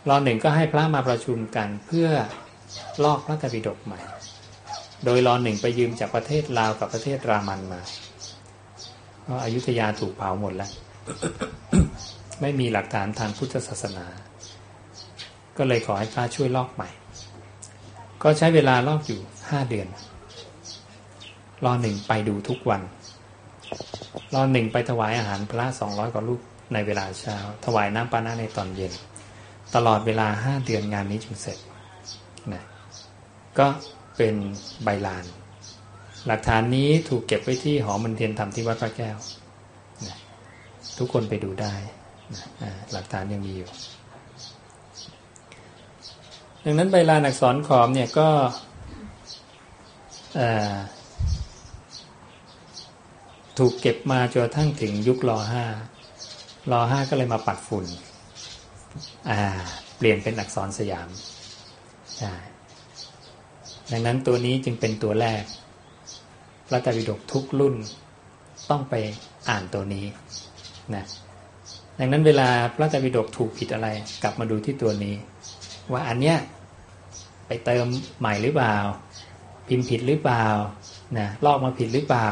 รอหนึ่งก็ให้พระมาประชุมกันเพื่อลอกพระตปิฎกใหม่ โดยรอหนึ่งไปยืมจากประเทศลาวกับประเทศรามันมาเพราะอายุทยาถูกเผาหมดแล้ว ไม่มีหลักฐานทางพุทธศาสนา ก็เลยขอให้พระช่วยลอกใหม่ ก็ใช้เวลาลอกอยู่ห้าเดือนรอหนึ่งไปดูทุกวันรอหนึ่งไปถวายอาหารพระสองร้อยกว่าลูกในเวลาเช้า ถวายน้ำปานะในตอนเย็น ตลอดเวลาห้าเดือนงานนี้จึงเสร็จนะก็เป็นใบลาน หลักฐานนี้ถูกเก็บไว้ที่หอมันเทียนธรรมที่วัดพระแก้วนะทุกคนไปดูได้นะหลักฐานยังมีอยู่ ดังนั้นใบลานอักษรขอมเนี่ยก็ถูกเก็บมาจนทั้งถึงยุครอห้ารอห้าก็เลยมาปัดฝุ่นเปลี่ยนเป็นอักษรสยามดังนั้นตัวนี้จึงเป็นตัวแรก พระไตรปิฎกทุกรุ่นต้องไปอ่านตัวนี้นะดังนั้นเวลาพระไตรปิฎกถูกผิดอะไร กลับมาดูที่ตัวนี้ ว่าอันเนี้ย ไปเติมใหม่หรือเปล่า พิมพ์ผิดหรือเปล่านะลอกมาผิดหรือเปล่า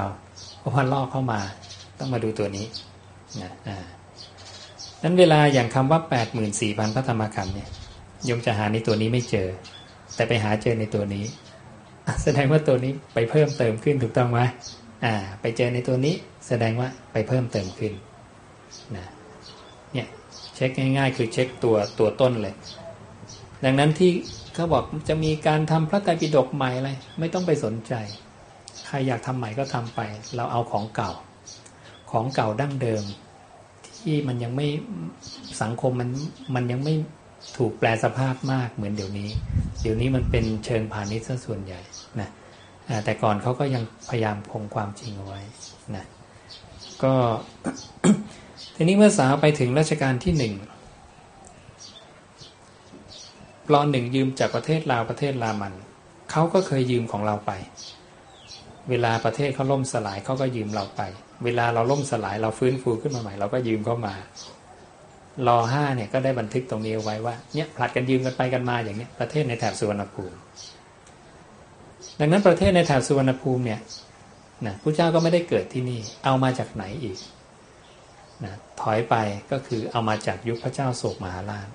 เพราะว่าลอกเข้ามา ต้องมาดูตัวนี้นะอ่านั้นเวลาอย่างคำว่า 8 4 0 0 0พระธรรมขันธ์เนี่ยยมจะหาในตัวนี้ไม่เจอ แต่ไปหาเจอในตัวนี้แสดงว่าตัวนี้ไปเพิ่มเติมขึ้นถูกต้องไหมอ่า ไปเจอในตัวนี้ แสดงว่าไปเพิ่มเติมขึ้นนะเนี่ยเช็คง่าย ๆ คือเช็คตัวตัวต้นเลย ดังนั้นที่ เขาบอกจะมีการทำพระไตรปิฎกใหม่อะไรไม่ต้องไปสนใจ ใครอยากทำใหม่ก็ทำไป เราเอาของเก่า ของเก่าดั้งเดิม ที่มันยังไม่สังคมมันมันยังไม่ถูกแปลสภาพมากเหมือนเดี๋ยวนี้ เดี๋ยวนี้มันเป็นเชิงพาณิชย์ซะส่วนใหญ่นะแต่ก่อนเขาก็ยังพยายามคงความจริงเอาไว้นะก็ทีนี้เมื่อสาวไปถึงรัชกาลที่หนึ่ง รอหนึ่งยืมจากประเทศลาวประเทศลามัน เขาก็เคยยืมของเราไป เวลาประเทศเขาล่มสลายเขาก็ยืมเราไป เวลาเราล่มสลายเราฟื้นฟูขึ้นมาใหม่เราก็ยืมเข้ามารอห้าเนี่ยก็ได้บันทึกตรงนี้เอาไว้ว่าเนี่ยผลัดกันยืมกันไปกันมาอย่างเนี้ยประเทศในแถบสุวรรณภูมิ ดังนั้นประเทศในแถบสุวรรณภูมิเนี่ยนะพระเจ้าก็ไม่ได้เกิดที่นี่ เอามาจากไหนอีกนะถอยไปก็คือเอามาจากยุคพระเจ้าโศกมหาราช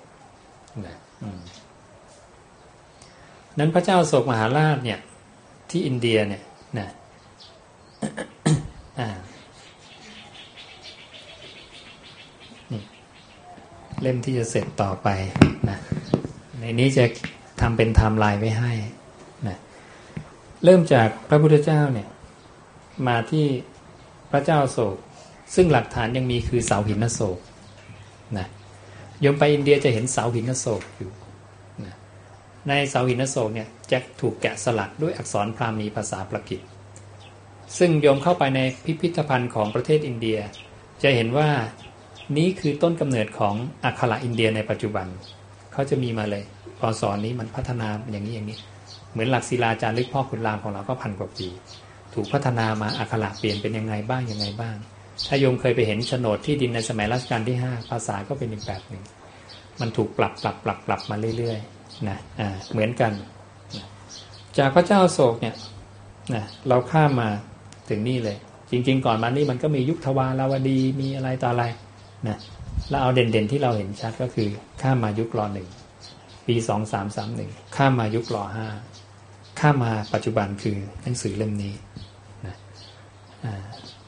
นะ นั้นพระเจ้าโศกมหาราชเนี่ยที่อินเดียเนี่ยนะเล่มที่จะเสร็จต่อไปนะในนี้จะทำเป็นไทม์ไลน์ไว้ให้นะเริ่มจากพระพุทธเจ้าเนี่ยมาที่พระเจ้าอโศก ซึ่งหลักฐานยังมีคือเสาหินอโศกนะโยมไปอินเดียจะเห็นเสาหินอโศกอยู่ ในเสาหินโศกเนี่ยจะถูกแกะสลักด้วยอักษรพราหมีภาษาปรกิตซึ่งโยมเข้าไปในพิพิธภัณฑ์ของประเทศอินเดีย จะเห็นว่านี้คือต้นกำเนิดของอักขระอินเดียในปัจจุบัน เขาจะมีมาเลยพอสอนนี้มันพัฒนาอย่างนี้อย่างนี้ เหมือนหลักศิลาจารึกพ่อขุนรามของเราก็พันกว่าปี ถูกพัฒนามาอักขระเปลี่ยนเป็นยังไงบ้างยังไงบ้าง ถ้าโยมเคยไปเห็นโฉนดที่ดินในสมัยรัชกาลที่ 5 ภาษาก็เป็นอีกแบบหนึ่ง มันถูกปรับปรับปรับปรับมาเรื่อยๆ นะเหมือนกัน จากพระเจ้าโศกเนี่ยนะเราข้ามมาถึงนี่เลย จริง ๆ ก่อนมานี่มันก็มียุคทวาราวดีมีอะไรต่ออะไรนะแล้วเอาเด่นๆที่เราเห็นชัดก็คือ ข้ามมายุครอหนึ่งปีสองสามสามหนึ่งข้ามมายุครอห้าข้ามมาปัจจุบันคือหนังสือเล่มนี้นะ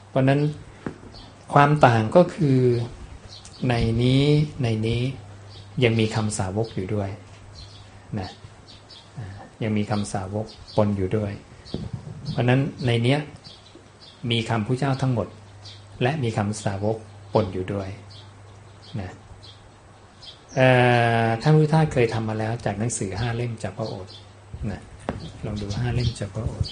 เพราะนั้นความต่างก็คือในนี้ในนี้ยังมีคำสาวกอยู่ด้วย นะยังมีคำสาวกปนอยู่ด้วย เพราะนั้นในเนี้ยมีคำผู้เจ้าทั้งหมด และมีคำสาวกปนอยู่ด้วยนะท่านพุทธาเคยทำมาแล้วจากหนังสือห้าเล่มจากพระโอษฐ์นะลองดูห้าเล่มจากพระโอษฐ์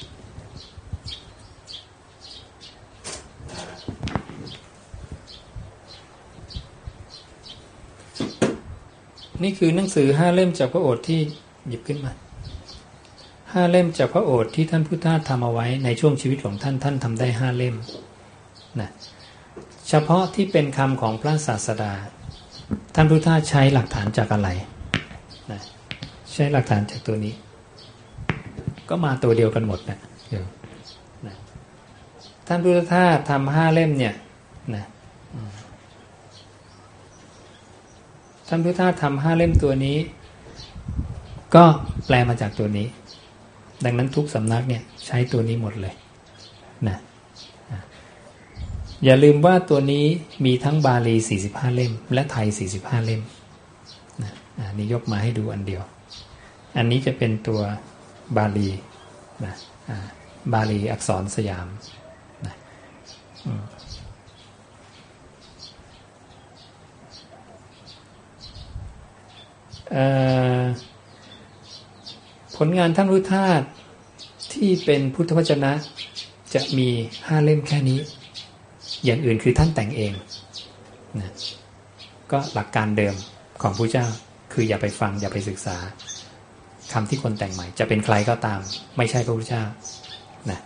นี่คือหนังสือห้าเล่มจากพระโอษฐ์ที่หยิบขึ้นมาห้าเล่มจากพระโอษฐ์ที่ท่านพุทธาทำเอาไว้ในช่วงชีวิตของท่านท่านทำได้ห้าเล่มนะเฉพาะที่เป็นคำของพระศาสดา ท่านพุทธาใช้หลักฐานจากอะไรนะใช้หลักฐานจากตัวนี้ ก็มาตัวเดียวกันหมดนะนะท่านพุทธทาสทำห้าเล่มเนี่ยนะ ท่านพุทธทาทำห้าเล่มตัวนี้ ก็แปลมาจากตัวนี้ ดังนั้นทุกสำนักเนี่ยใช้ตัวนี้หมดเลยนะอย่าลืมว่าตัวนี้มีทั้งบาลี 45 เล่ม และไทย 45 เล่มนะอันนี้ยกมาให้ดูอันเดียว อันนี้จะเป็นตัวบาลีนะบาลีอักษรสยามนะ ผลงานท่านรุธาตุที่เป็นพุทธวจนะ จะมีห้าเล่มแค่นี้ อย่างอื่นคือท่านแต่งเองนะก็หลักการเดิมของพระเจ้าคืออย่าไปฟังอย่าไปศึกษาคำที่คนแต่งใหม่ จะเป็นใครก็ตาม ไม่ใช่พระพุทธเจ้านะ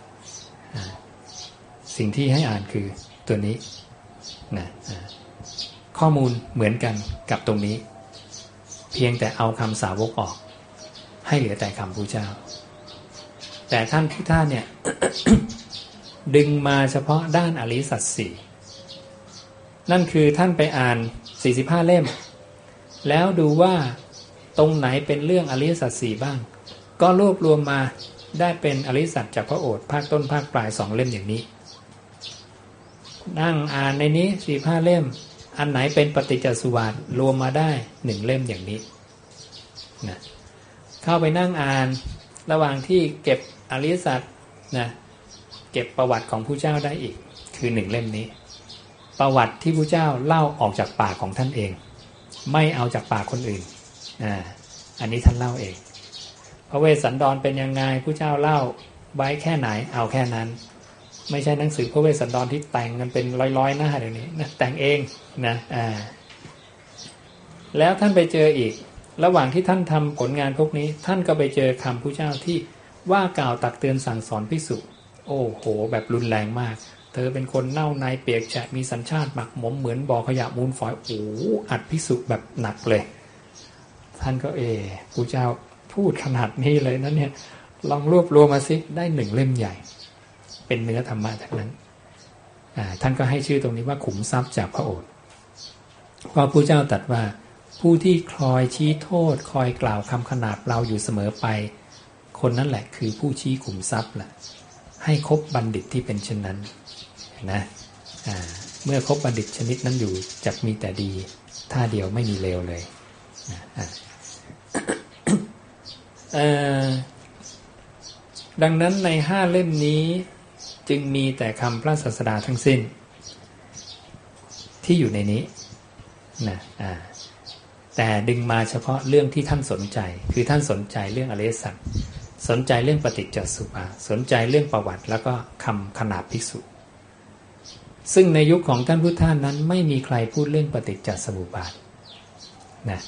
สิ่งที่ให้อ่านคือตัวนี้นะข้อมูลเหมือนกันกับตรงนี้ เพียงแต่เอาคำสาวกออก ให้เหลือแต่คำพระเจ้า แต่ท่านพุทธาเนี่ย ดึงมาเฉพาะด้านอริสัตสี่นั่นคือท่านไปอ่าน 45 เล่ม แล้วดูว่าตรงไหนเป็นเรื่องอริสัตสี่บ้าง ก็รวบรวมมาได้เป็นอริสัตจากพระโอษฐ์ภาคต้นภาคปลายสองเล่มอย่างนี้ นั่งอ่านในนี้สี่ห้าเล่ม อันไหนเป็นปฏิจจสุบาทรวมมาได้หนึ่งเล่มอย่างนี้นะเข้าไปนั่งอ่านระหว่างที่เก็บอริยสัจนะเก็บประวัติของผู้เจ้าได้อีก คือหนึ่งเล่มนี้ ประวัติที่ผู้เจ้าเล่าออกจากปากของท่านเอง ไม่เอาจากปากคนอื่นอ่าอันนี้ท่านเล่าเอง พระเวสสันดรเป็นยังไงผู้เจ้าเล่าไว้แค่ไหนเอาแค่นั้น ไม่ใช่หนังสือพระเวสสันดรที่แต่งกันเป็นร้อยๆหน้าเดี๋ยวนี้นะแต่งเองนะอ่าแล้วท่านไปเจออีก ระหว่างที่ท่านทำผลงานพวกนี้ ท่านก็ไปเจอคำผู้เจ้าที่ว่ากล่าวตักเตือนสั่งสอนพิสุโอ้โห แบบรุนแรงมาก เธอเป็นคนเน่าในเปียกแฉะมีสัญชาติหมักหมมเหมือนบ่อขยะมูลฝอยโอ้อัดพิสุแบบหนักเลย ท่านก็เอผู้เจ้าพูดขนาดนี้เลยนะเนี่ยลองรวบรวมมาสิได้หนึ่งเล่มใหญ่ เป็นเนื้อธรรมะจากนั้นท่านก็ให้ชื่อตรงนี้ว่าขุมทรัพย์จากพระโอษฐ์เพราะผู้เจ้าตรัสว่า ผู้ที่คอยชี้โทษ คอยกล่าวคำขนาบเราอยู่เสมอไป คนนั้นแหละคือผู้ชี้ขุมทรัพย์แหละให้คบบัณฑิตที่เป็นเช่นนั้นนะเมื่อคบบัณฑิตชนิดนั้นอยู่จะมีแต่ดีท่าเดียวไม่มีเลวเลยนะดังนั้นในห้าเล่มนี้ จึงมีแต่คำพระศาสดาทั้งสิ้น ที่อยู่ในนี้นะอ่าแต่ดึงมาเฉพาะเรื่องที่ท่านสนใจ คือท่านสนใจเรื่องอริยสัจสนใจเรื่องปฏิจจสุภาสนใจเรื่องประวัติ แล้วก็คำขนาบภิกษุ ซึ่งในยุคของท่านพุทธานั้นไม่มีใครพูดเรื่องปฏิจจสมุปบาทนะ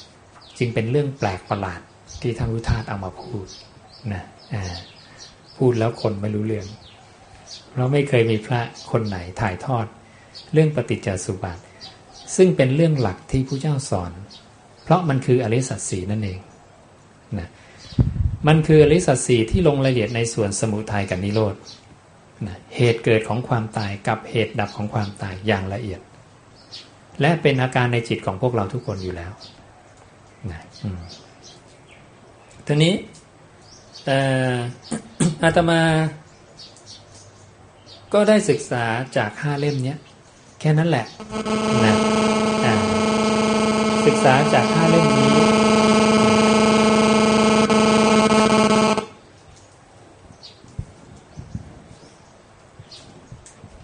จึงเป็นเรื่องแปลกประหลาดที่ท่านพุทธาเอามาพูดนะพูดแล้วคนไม่รู้เรื่อง เราไม่เคยมีพระคนไหนถ่ายทอด เรื่องปฏิจจสุบาทซึ่งเป็นเรื่องหลักที่ผู้เจ้าสอน เพราะมันคืออริสัตสีนั่นเองนะมันคืออริสัตสีที่ลงรายละเอียดในส่วนสมุทัยกับนิโรธนะเหตุเกิดของความตายกับเหตุดับของความตายอย่างละเอียด และเป็นอาการในจิตของพวกเราทุกคนอยู่แล้วนะทีนี้อาตมา ก็ได้ศึกษาจากห้าเล่มนี้แค่นั้นแหละนะศึกษาจากห้าเล่มนี้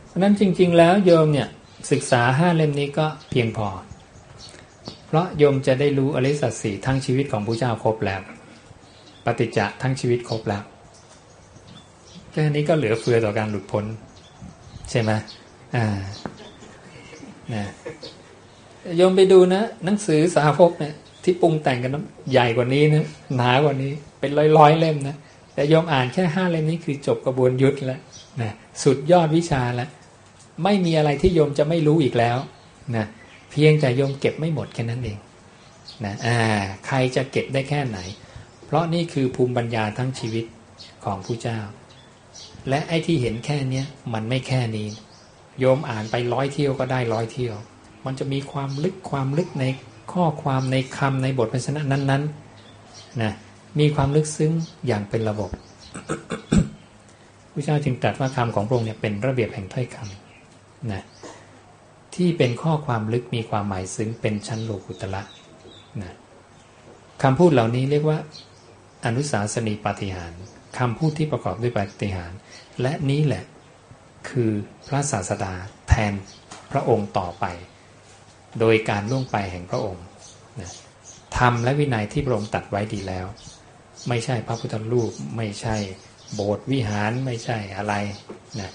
เพราะนั้นจริง ๆ แล้วโยมเนี่ยศึกษาห้าเล่มนี้ก็เพียงพอ เพราะโยมจะได้รู้อริสัตสีทั้งชีวิตของพระเจ้าครบแล้ว ปฏิจจะทั้งชีวิตครบแล้วแค่นี้ก็เหลือเฟือต่อการหลุดพ้น ใช่ไหมอ่านะโยมไปดูนะหนังสือสาภกเนี่ยที่ปรุงแต่งกันนะใหญ่กว่านี้นะหนากว่านี้ เป็นร้อยๆเล่มนะแต่โยมอ่านแค่ห้าเล่มนี้คือจบกระบวนยุทธแล้วนะสุดยอดวิชาแล้วไม่มีอะไรที่โยมจะไม่รู้อีกแล้วนะเพียงแต่โยมเก็บไม่หมดแค่นั้นเองนะอ่าใครจะเก็บได้แค่ไหน เพราะนี่คือภูมิปัญญาทั้งชีวิตของผู้เจ้า และไอ้ที่เห็นแค่เนี้ยมันไม่แค่นี้ โยมอ่านไปร้อยเที่ยวก็ได้ร้อยเที่ยว มันจะมีความลึกความลึกในข้อความในคำในบทพยัญชนะนั้นๆนะมีความลึกซึ้งอย่างเป็นระบบพระเจ้าจึงตรัสว่าคำของพระองค์เนี่ยเป็นระเบียบแห่งถ้อยคำนะที่เป็นข้อความลึกมีความหมายซึ้งเป็นชั้นโลกุตละนะคำพูดเหล่านี้เรียกว่า อนุสาสนีปาฏิหารคำพูดที่ประกอบด้วยปาฏิหาร และนี้แหละ คือพระศาสดาแทนพระองค์ต่อไป โดยการล่วงไปแห่งพระองค์นะธรรมและวินัยที่พระองค์ตัดไว้ดีแล้ว ไม่ใช่พระพุทธรูปไม่ใช่โบสถ์วิหารไม่ใช่อะไรนะ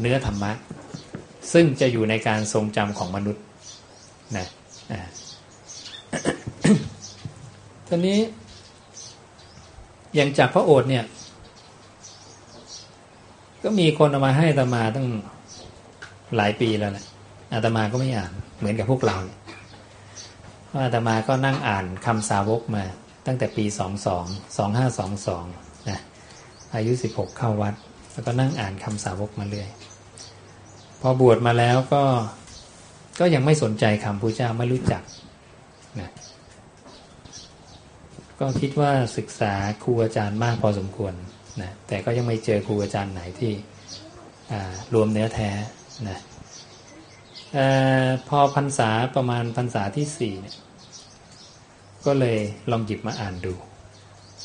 เนื้อธรรมะ ซึ่งจะอยู่ในการทรงจำของมนุษย์นะตอนนี้อย่างจากพระโอษฐ์เนี่ย ก็มีคนเอามาให้อาตมาตั้งหลายปีแล้วแหละอาตมาก็ไม่อ่านเหมือนกับพวกเราเพราะอาตมาก็นั่งอ่านคำสาวกมา ตั้งแต่ปีสองสองสองห้าสองสองนะอายุสิบหกเข้าวัด แล้วก็นั่งอ่านคำสาวกมาเรื่อยพอบวชมาแล้วก็ก็ยังไม่สนใจคำพระเจ้าไม่รู้จักนะก็คิดว่าศึกษาครูอาจารย์มากพอสมควร นะแต่ก็ยังไม่เจอครูอาจารย์ไหนที่รวมเนื้อแท้นะอพอพรรษาประมาณพรรษาที่สี่เนี่ยก็เลยลองหยิบมาอ่านดู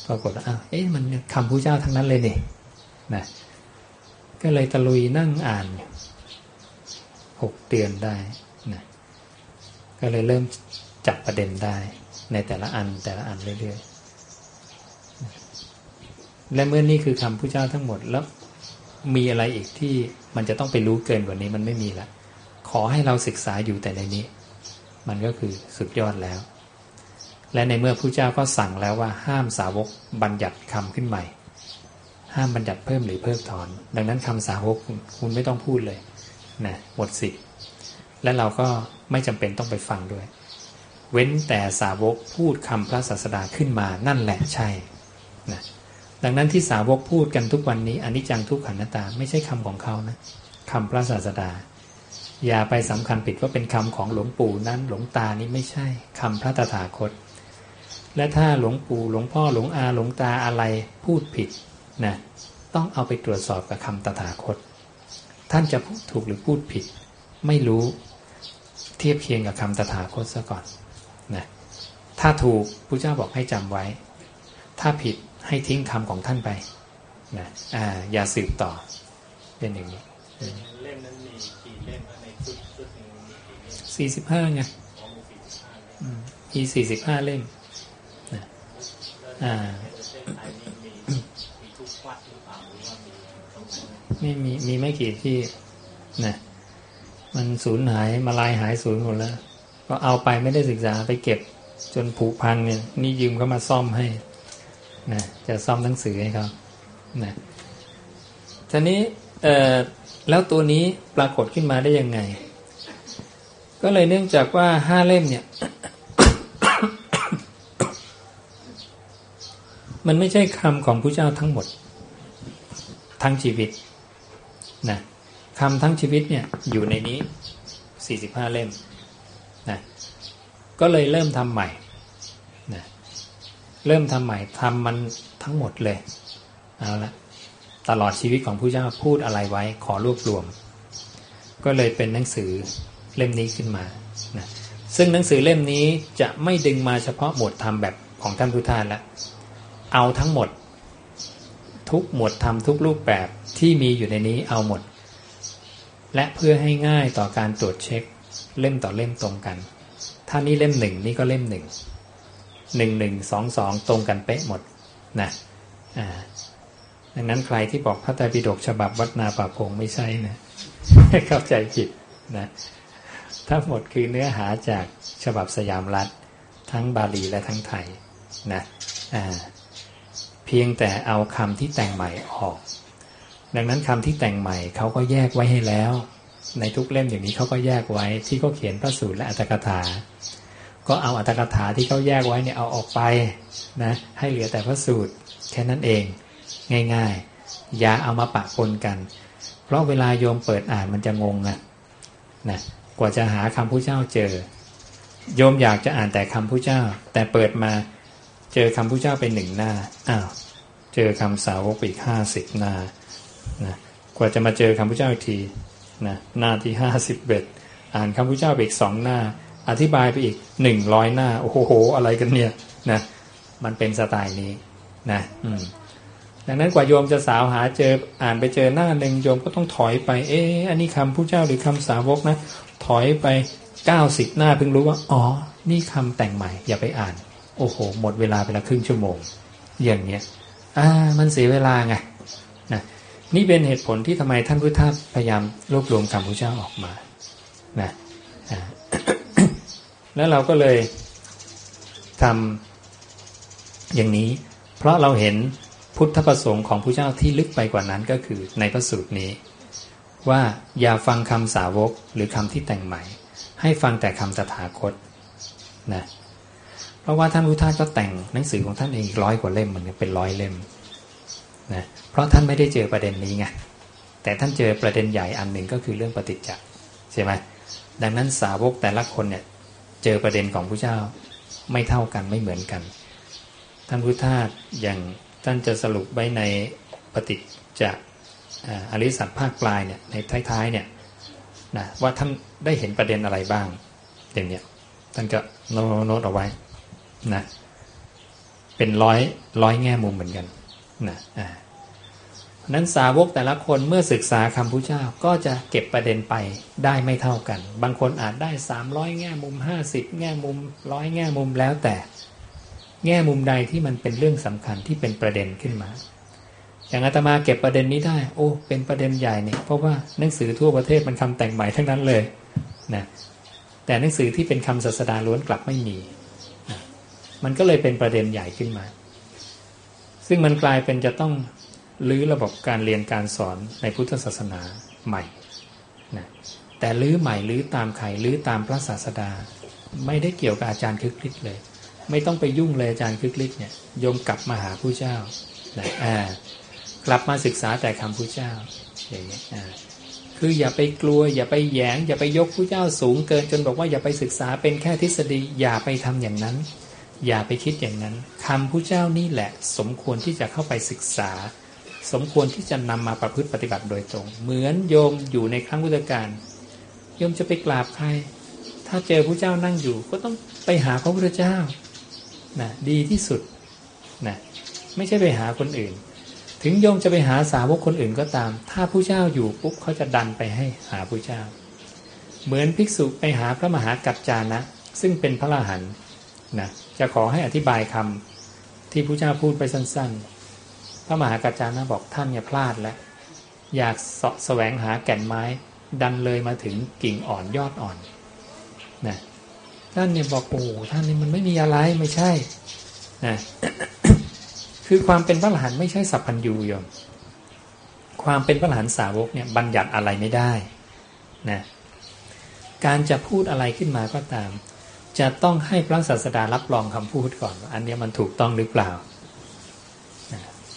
ปรากฏว่าอ้าวเอ๊ะมันคำพระเจ้าทั้งนั้นเลยนี่นะก็เลยตะลุยนั่งอ่านหกเดือนได้นะก็เลยเริ่มจับประเด็นได้ในแต่ละอันแต่ละอันเรื่อยๆ และเมื่อนี่คือคำพระเจ้าทั้งหมดแล้วมีอะไรอีกที่มันจะต้องไปรู้เกินกว่านี้มันไม่มีละขอให้เราศึกษาอยู่แต่ในนี้ มันก็คือสุดยอดแล้ว และในเมื่อพระเจ้าก็สั่งแล้วว่าห้ามสาวกบัญญัติคำขึ้นใหม่ ห้ามบัญญัติเพิ่มหรือเพิกถอน ดังนั้นคำสาวกคุณไม่ต้องพูดเลยนะหมดสิทธิ์และเราก็ไม่จำเป็นต้องไปฟังด้วย เว้นแต่สาวกพูดคำพระศาสดาขึ้นมานั่นแหละใช่นะ ดังนั้นที่สาวกพูดกันทุกวันนี้อนิจจังทุกขันตาไม่ใช่คำของเขานะคำพระศาสดา อย่าไปสำคัญผิดว่าเป็นคำของหลวงปู่นั้นหลวงตานี้ไม่ใช่คำพระตถาคต และถ้าหลวงปู่หลวงพ่อหลวงอาหลวงตาอะไรพูดผิดนะต้องเอาไปตรวจสอบกับคำตถาคต ท่านจะพูดถูกหรือพูดผิด ไม่รู้เทียบเคียงกับคำตถาคตซะก่อนนะถ้าถูกพระเจ้าบอกให้จำไว้ ถ้าผิด ให้ทิ้งคำของท่านไปนะอ่าอย่าสืบต่อเป็นอย่างนี้เล่มนั้นมีกี่เล่มในชุดชุดนึงสี่สิบห้าไงมีสี่สิบห้าเล่มนะอ่าไม่มีตรงไหนไม่มีมีไม่กี่ที่นะมันสูญหายมาลายหายสูญหมดแล้ว ก็เอาไปไม่ได้ศึกษาไปเก็บจนผุพังเนี่ย นี่ยืมเขามาซ่อมให้ นะจะซ่อมหนังสือให้เขานะทีนี้เอ่อแล้วตัวนี้ปรากฏขึ้นมาได้ยังไง ก็เลยเนื่องจากว่าห้าเล่มเนี่ย มันไม่ใช่คำของพระเจ้าทั้งหมด ทั้งชีวิตนะคำทั้งชีวิตเนี่ยอยู่ในนี้ 45 เล่มนะก็เลยเริ่มทำใหม่ เริ่มทำใหม่ทำมันทั้งหมดเลยเอาละตลอดชีวิตของผู้เจ้าพูดอะไรไว้ขอรวบรวม ก็เลยเป็นหนังสือเล่มนี้ขึ้นมานะซึ่งหนังสือเล่มนี้จะไม่ดึงมาเฉพาะหมวดธรรมแบบของท่านพุทธาแล้วเอาทั้งหมด ทุกหมวดธรรมทุกรูปแบบที่มีอยู่ในนี้เอาหมด และเพื่อให้ง่ายต่อการตรวจเช็คเล่มต่อเล่มตรงกัน ถ้านี่เล่มหนึ่งนี่ก็เล่มหนึ่ง หนึ่งหนึ่งสองสองตรงกันเป๊ะหมดนะอ่าดังนั้นใครที่บอกพระไตรปิฎกฉบับวัดนาป่าพงไม่ใช่นะเข้าใจผิดนะทั้งหมดคือเนื้อหาจากฉบับสยามรัฐ ทั้งบาลีและทั้งไทยนะอ่าเพียงแต่เอาคำที่แต่งใหม่ออก ดังนั้นคำที่แต่งใหม่เขาก็แยกไว้ให้แล้ว ในทุกเล่มอย่างนี้เขาก็แยกไว้ที่เขาเขียนพระสูตรและอัตถกถา ก็เอาอัตถกถาที่เขาแยกไว้เนี่ยเอาออกไปนะให้เหลือแต่พระสูตรแค่นั้นเองง่าย ๆ อย่าเอามาปะปนกัน เพราะเวลาโยมเปิดอ่านมันจะงงนะนะกว่าจะหาคำผู้เจ้าเจอ โยมอยากจะอ่านแต่คำผู้เจ้า แต่เปิดมาเจอคำผู้เจ้าเป็นหนึ่งหน้าอ้าวเจอคำสาวกอีกห้าสิบหน้านะกว่าจะมาเจอคำพุทธเจ้าอีกทีนะหน้าที่ห้าสิบเอ็ดอ่านคำพุทธเจ้าอีกสองหน้า อธิบายไปอีกหนึ่งร้อยหน้า โอ้โห อะไรกันเนี่ยนะมันเป็นสไตล์นี้นะอืมดังนั้นกว่าโยมจะสาวหาเจออ่านไปเจอหน้าหนึ่งโยมก็ต้องถอยไป เอ๊ะอันนี้คำพุทธเจ้าหรือคำสาวกนะ ถอยไปเก้าสิบหน้าเพิ่งรู้ว่า อ๋อ นี่คำแต่งใหม่ อย่าไปอ่าน โอ้โห หมดเวลาไปละครึ่งชั่วโมง อย่างเนี้ยอ่า มันเสียเวลาไงนะนี่เป็นเหตุผลที่ทำไมท่านพุทธทาสพยายามรวบรวมคำพุทธเจ้าออกมานะอ่า แล้วเราก็เลยทำอย่างนี้ เพราะเราเห็นพุทธประสงค์ของพระเจ้าที่ลึกไปกว่านั้นก็คือในพระสูตรนี้ ว่าอย่าฟังคำสาวกหรือคำที่แต่งใหม่ ให้ฟังแต่คำตถาคตนะเพราะว่าท่านพุทธาก็แต่งหนังสือของท่านเองอีกร้อยกว่าเล่มเหมือนกันเป็นร้อยเล่มนะเพราะท่านไม่ได้เจอประเด็นนี้ไงแต่ท่านเจอประเด็นใหญ่อันหนึ่งก็คือเรื่องปฏิจจ์ใช่ไหมดังนั้นสาวกแต่ละคนเนี่ย เจอประเด็นของพระเจ้าไม่เท่ากันไม่เหมือนกัน ท่านพุทธาสอย่างท่านจะสรุปไว้ในปฏิจจอริสัตภาคปลายเนี่ยในท้ายๆเนี่ยนะว่าท่านได้เห็นประเด็นอะไรบ้างอย่างเนี้ยท่านก็โน้ตเอาไว้นะเป็นร้อยร้อยแง่มุมเหมือนกันนะอ่า นั้นสาวกแต่ละคนเมื่อศึกษาคำพุทธเจ้าก็จะเก็บประเด็นไปได้ไม่เท่ากัน บางคนอาจได้ 300 แง่มุม 50 แง่มุมร้อยแง่มุมแล้วแต่ แง่มุมใดที่มันเป็นเรื่องสำคัญที่เป็นประเด็นขึ้นมา อย่างอาตมาเก็บประเด็นนี้ได้ โอ้เป็นประเด็นใหญ่เนี่ยเพราะว่าหนังสือทั่วประเทศมันคำแต่งใหม่ทั้งนั้นเลยนะแต่หนังสือที่เป็นคำศาสดาล้วนกลับไม่มีนะมันก็เลยเป็นประเด็นใหญ่ขึ้นมา ซึ่งมันกลายเป็นจะต้อง ลื้อระบบการเรียนการสอนในพุทธศาสนาใหม่นะแต่ลื้อใหม่ลื้อตามใครลื้อตามพระศาสดา ไม่ได้เกี่ยวกับอาจารย์คึกฤทธิ์เลย ไม่ต้องไปยุ่งเลยอาจารย์คึกฤทธิ์เนี่ยโยมกลับมาหาผู้เจ้านะอ่ากลับมาศึกษาแต่คำผู้เจ้าอย่างนี้อ่าคืออย่าไปกลัว อย่าไปแยง อย่าไปยกผู้เจ้าสูงเกิน จนบอกว่าอย่าไปศึกษาเป็นแค่ทฤษฎีอย่าไปทำอย่างนั้น อย่าไปคิดอย่างนั้นคำผู้เจ้านี่แหละ สมควรที่จะเข้าไปศึกษา สมควรที่จะนำมาประพฤติปฏิบัติโดยตรง เหมือนโยมอยู่ในครั้งพุทธกาลโยมจะไปกราบใคร ถ้าเจอผู้เจ้านั่งอยู่ ก็ต้องไปหาพระพุทธเจ้านะดีที่สุดนะไม่ใช่ไปหาคนอื่น ถึงโยมจะไปหาสาวกคนอื่นก็ตาม ถ้าผู้เจ้าอยู่ปุ๊บเขาจะดันไปให้หาผู้เจ้า เหมือนภิกษุไปหาพระมหากัจจานะ ซึ่งเป็นพระอรหันต์นะจะขอให้อธิบายคำที่ผู้เจ้าพูดไปสั้น ๆ พระมหากัจจานะบอกท่านเนี่ยพลาดแล้วอยากเสาะแสวงหาแก่นไม้ ดันเลยมาถึงกิ่งอ่อนยอดอ่อนนะท่านเนี่ยบอกโอ้ท่านนี่มันไม่มีอะไรไม่ใช่นะคือความเป็นพระอรหันไม่ใช่สัพพัญญูโยมความเป็นพระอรหันสาวกเนี่ยบัญญัติอะไรไม่ได้นะการจะพูดอะไรขึ้นมาก็ตาม จะต้องให้พระศาสดารับรองคำพูดก่อน อันนี้มันถูกต้องหรือเปล่า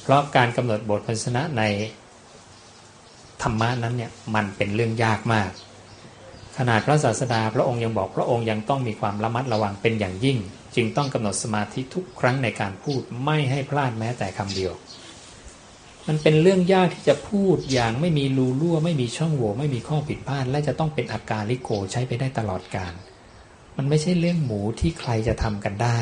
เพราะการกำหนดบทพันชนะในธรรมะนั้นเนี่ยมันเป็นเรื่องยากมาก ขนาดพระศาสดาพระองค์ยังบอกพระองค์ยังต้องมีความระมัดระวังเป็นอย่างยิ่ง จึงต้องกำหนดสมาธิทุกครั้งในการพูดไม่ให้พลาดแม้แต่คำเดียว มันเป็นเรื่องยากที่จะพูดอย่างไม่มีรูรั่ว ไม่มีช่องโหว่ไม่มีข้อผิดพลาด และจะต้องเป็นอาการลิโกใช้ไปได้ตลอดการ มันไม่ใช่เรื่องหมูที่ใครจะทำกันได้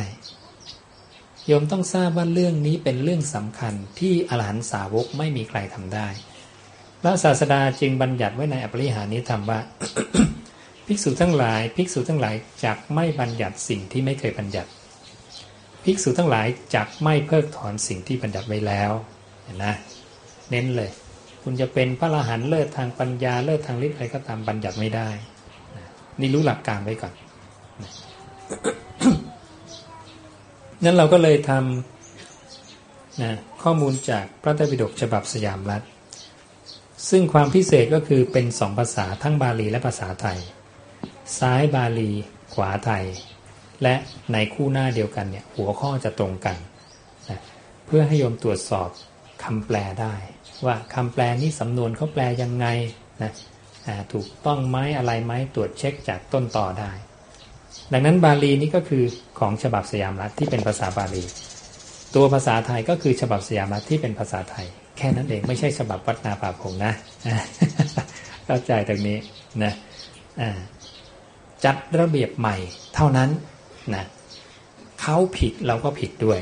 โยมต้องทราบว่าเรื่องนี้เป็นเรื่องสำคัญที่อรหันตสาวกไม่มีใครทำได้พระศาสดาจึงบัญญัติไว้ในอปริหานิธรรมว่า ภิกษุทั้งหลาย ภิกษุทั้งหลายจักไม่บัญญัติสิ่งที่ไม่เคยบัญญัติ ภิกษุทั้งหลายจักไม่เพิกถอนสิ่งที่บัญญัติไว้แล้วเห็นนะเน้นเลย คุณจะเป็นพระอรหันต์เลิศทางปัญญาเลิศทางฤทธิ์อะไรก็ตามบัญญัติไม่ได้ นี่รู้หลักการไว้ก่อน นั้นเราก็เลยทำนะข้อมูลจากพระไตรปิฎกฉบับสยามรัฐ ซึ่งความพิเศษก็คือเป็นสองภาษาทั้งบาลีและภาษาไทย ซ้ายบาลี ขวาไทย และในคู่หน้าเดียวกันเนี่ยหัวข้อจะตรงกันนะเพื่อให้โยมตรวจสอบคำแปลได้ ว่าคำแปลนี้สำนวนเขาแปลยังไงนะถูกต้องไหมอะไรไหมตรวจเช็คจากต้นต่อได้ ดังนั้นบาลีนี้ก็คือของฉบับสยามรัฐที่เป็นภาษาบาลี ตัวภาษาไทยก็คือฉบับสยามรัฐที่เป็นภาษาไทย แค่นั้นเองไม่ใช่ฉบับวัดนาป่าพงนะเข้าใจตรงนี้นะจัดระเบียบใหม่เท่านั้นนะเขาผิดเราก็ผิดด้วย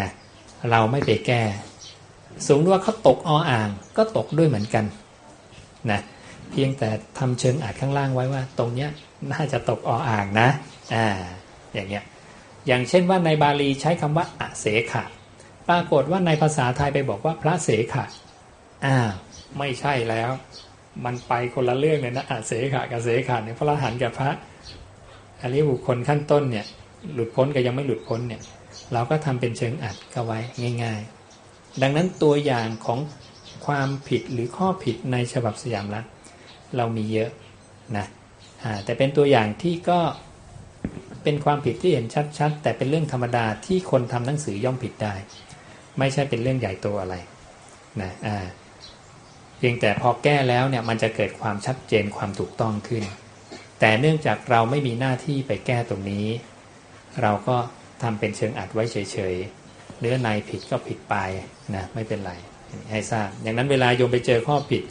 นะเราไม่ไปแก้สมมติว่าเขาตกออ่าง ก็ตกด้วยเหมือนกันนะเพียงแต่ทำเชิงอาจข้างล่างไว้ว่า ตรงเนี้ย น่าจะตกออ่างนะอ่าอย่างเงี้ยอย่างเช่นว่าในบาลีใช้คำว่าอเสขะ ปรากฏว่าในภาษาไทยไปบอกว่าพระเสขะอ่าไม่ใช่แล้ว มันไปคนละเรื่องเลยนะอเสขะกับเสขะเนี่ยพระรหันกับพระอริยบุคคลขั้นต้นเนี่ยหลุดพ้นกับยังไม่หลุดพ้นเนี่ยเราก็ทำเป็นเชิงอัดเข้าไว้ง่าย ๆ ดังนั้นตัวอย่างของความผิดหรือข้อผิดในฉบับสยามรัฐเรามีเยอะนะ แต่เป็นตัวอย่างที่ก็เป็นความผิดที่เห็นชัดๆ แต่เป็นเรื่องธรรมดาที่คนทำหนังสือย่อมผิดได้ ไม่ใช่เป็นเรื่องใหญ่โตอะไรนะอ่าเพียงแต่พอแก้แล้วเนี่ยมันจะเกิดความชัดเจนความถูกต้องขึ้น แต่เนื่องจากเราไม่มีหน้าที่ไปแก้ตรงนี้ เราก็ทำเป็นเชิงอัดไว้เฉยๆเนื้อในผิดก็ผิดไปนะไม่เป็นไรให้ทราบอย่างนั้นเวลาโยมไปเจอข้อผิด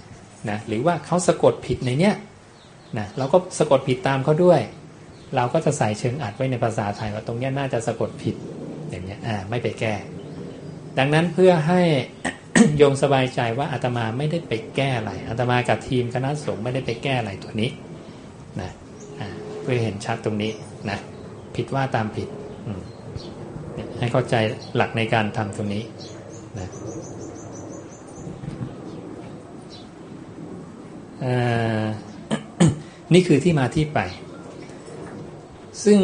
นะหรือว่าเขาสะกดผิดในเนี้ย นะเราก็สะกดผิดตามเขาด้วย เราก็จะใส่เชิงอัดไว้ในภาษาไทยว่าตรงนี้น่าจะสะกดผิดอย่างเงี้ยอ่าไม่ไปแก้ ดังนั้นเพื่อให้โยมสบายใจว่าอาตมาไม่ได้ไปแก้อะไรอาตมากับทีมคณะสงฆ์ไม่ได้ไปแก้อะไรตัวนี้นะอ่าเพื่อเห็นชัดตรงนี้นะผิดว่าตามผิดให้เข้าใจหลักในการทำตรงนี้นะอ่า นี่คือที่มาที่ไป ซึ่ง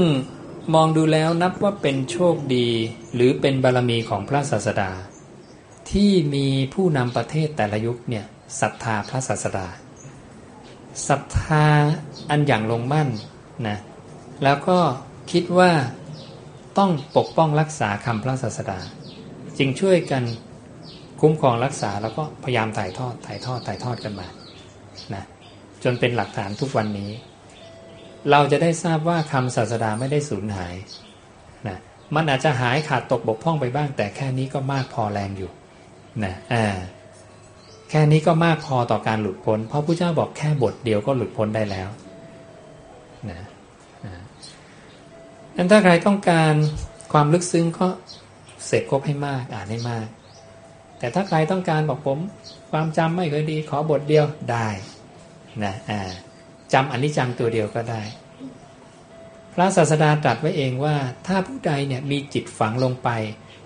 มองดูแล้วนับว่าเป็นโชคดีหรือเป็นบารมีของพระศาสดา ที่มีผู้นำประเทศแต่ละยุคเนี่ยศรัทธาพระศาสดาศรัทธาอันอย่างลงมั่นนะแล้วก็คิดว่าต้องปกป้องรักษาคำพระศาสดา จึงช่วยกันคุ้มครองรักษาแล้วก็พยายามถ่ายทอดถ่ายทอดถ่ายทอดกันมา จนเป็นหลักฐานทุกวันนี้ เราจะได้ทราบว่าคำศาสดาไม่ได้สูญหายนะมันอาจจะหายขาดตกบกพร่องไปบ้าง แต่แค่นี้ก็มากพอแรงอยู่นะอ่าแค่นี้ก็มากพอต่อการหลุดพ้น เพราะพระเจ้าบอกแค่บทเดียวก็หลุดพ้นได้แล้วนะนั้นถ้าใครต้องการความลึกซึ้งก็เสพครบให้มากอ่านให้มาก แต่ถ้าใครต้องการบอกผม ความจำไม่เคยดีขอบทเดียวได้ นะจำอนิจจังตัวเดียวก็ได้ พระศาสดาตรัสไว้เองว่า ถ้าผู้ใดเนี่ยมีจิตฝังลงไป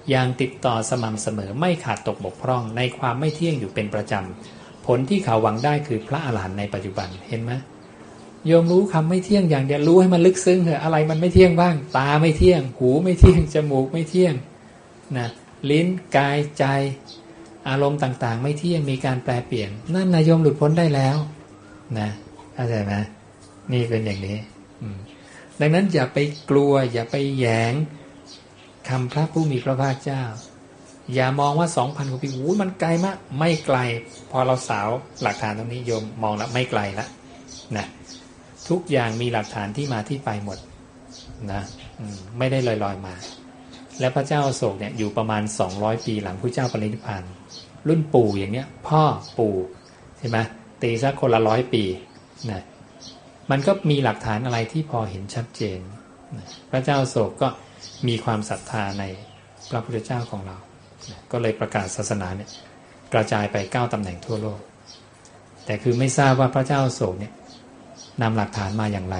อย่างติดต่อสม่ำเสมอไม่ขาดตกบกพร่องในความไม่เที่ยงอยู่เป็นประจำ ผลที่เขาหวังได้คือพระอาหารหันต์ในปัจจุบันเห็นไหมโยมรู้คำไม่เที่ยงอย่างเดียวรู้ให้มันลึกซึ้งเถอะอะไรมันไม่เที่ยงบ้าง ตาไม่เที่ยง หูไม่เที่ยงจมูกไม่เที่ยงนะลิ้นกายใจ อารมณ์ต่างๆ ไม่เที่ยงมีการแปลเปลี่ยน นั่นนายโยมหลุดพ้นได้แล้ว นะเข้าใจไหมนี่เป็นอย่างนี้ดังนั้นอย่าไปกลัว อย่าไปแยงคำพระผู้มีพระภาคเจ้า อย่ามองว่าสองพันกว่าปีโอ้มันไกลมาก ไม่ไกล พอเราสาวหลักฐานตรงนี้โยมมองแล้วไม่ไกลแล้วนะทุกอย่างมีหลักฐานที่มาที่ไปหมดนะไม่ได้ลอยๆมา และพระเจ้าโศกเนี่ยอยู่ประมาณ 200 ปีหลังพระเจ้าปรินิพพานรุ่นปู่อย่างเนี้ย พ่อปู่ใช่ไหม ตีสักคนละร้อยปีนะมันก็มีหลักฐานอะไรที่พอเห็นชัดเจนนะพระเจ้าโศกก็มีความศรัทธาในพระพุทธเจ้าของเรานะก็เลยประกาศศาสนาเนี่ยกระจายไปเก้าตำแหน่งทั่วโลก แต่คือไม่ทราบว่าพระเจ้าโศกเนี่ยนำหลักฐานมาอย่างไร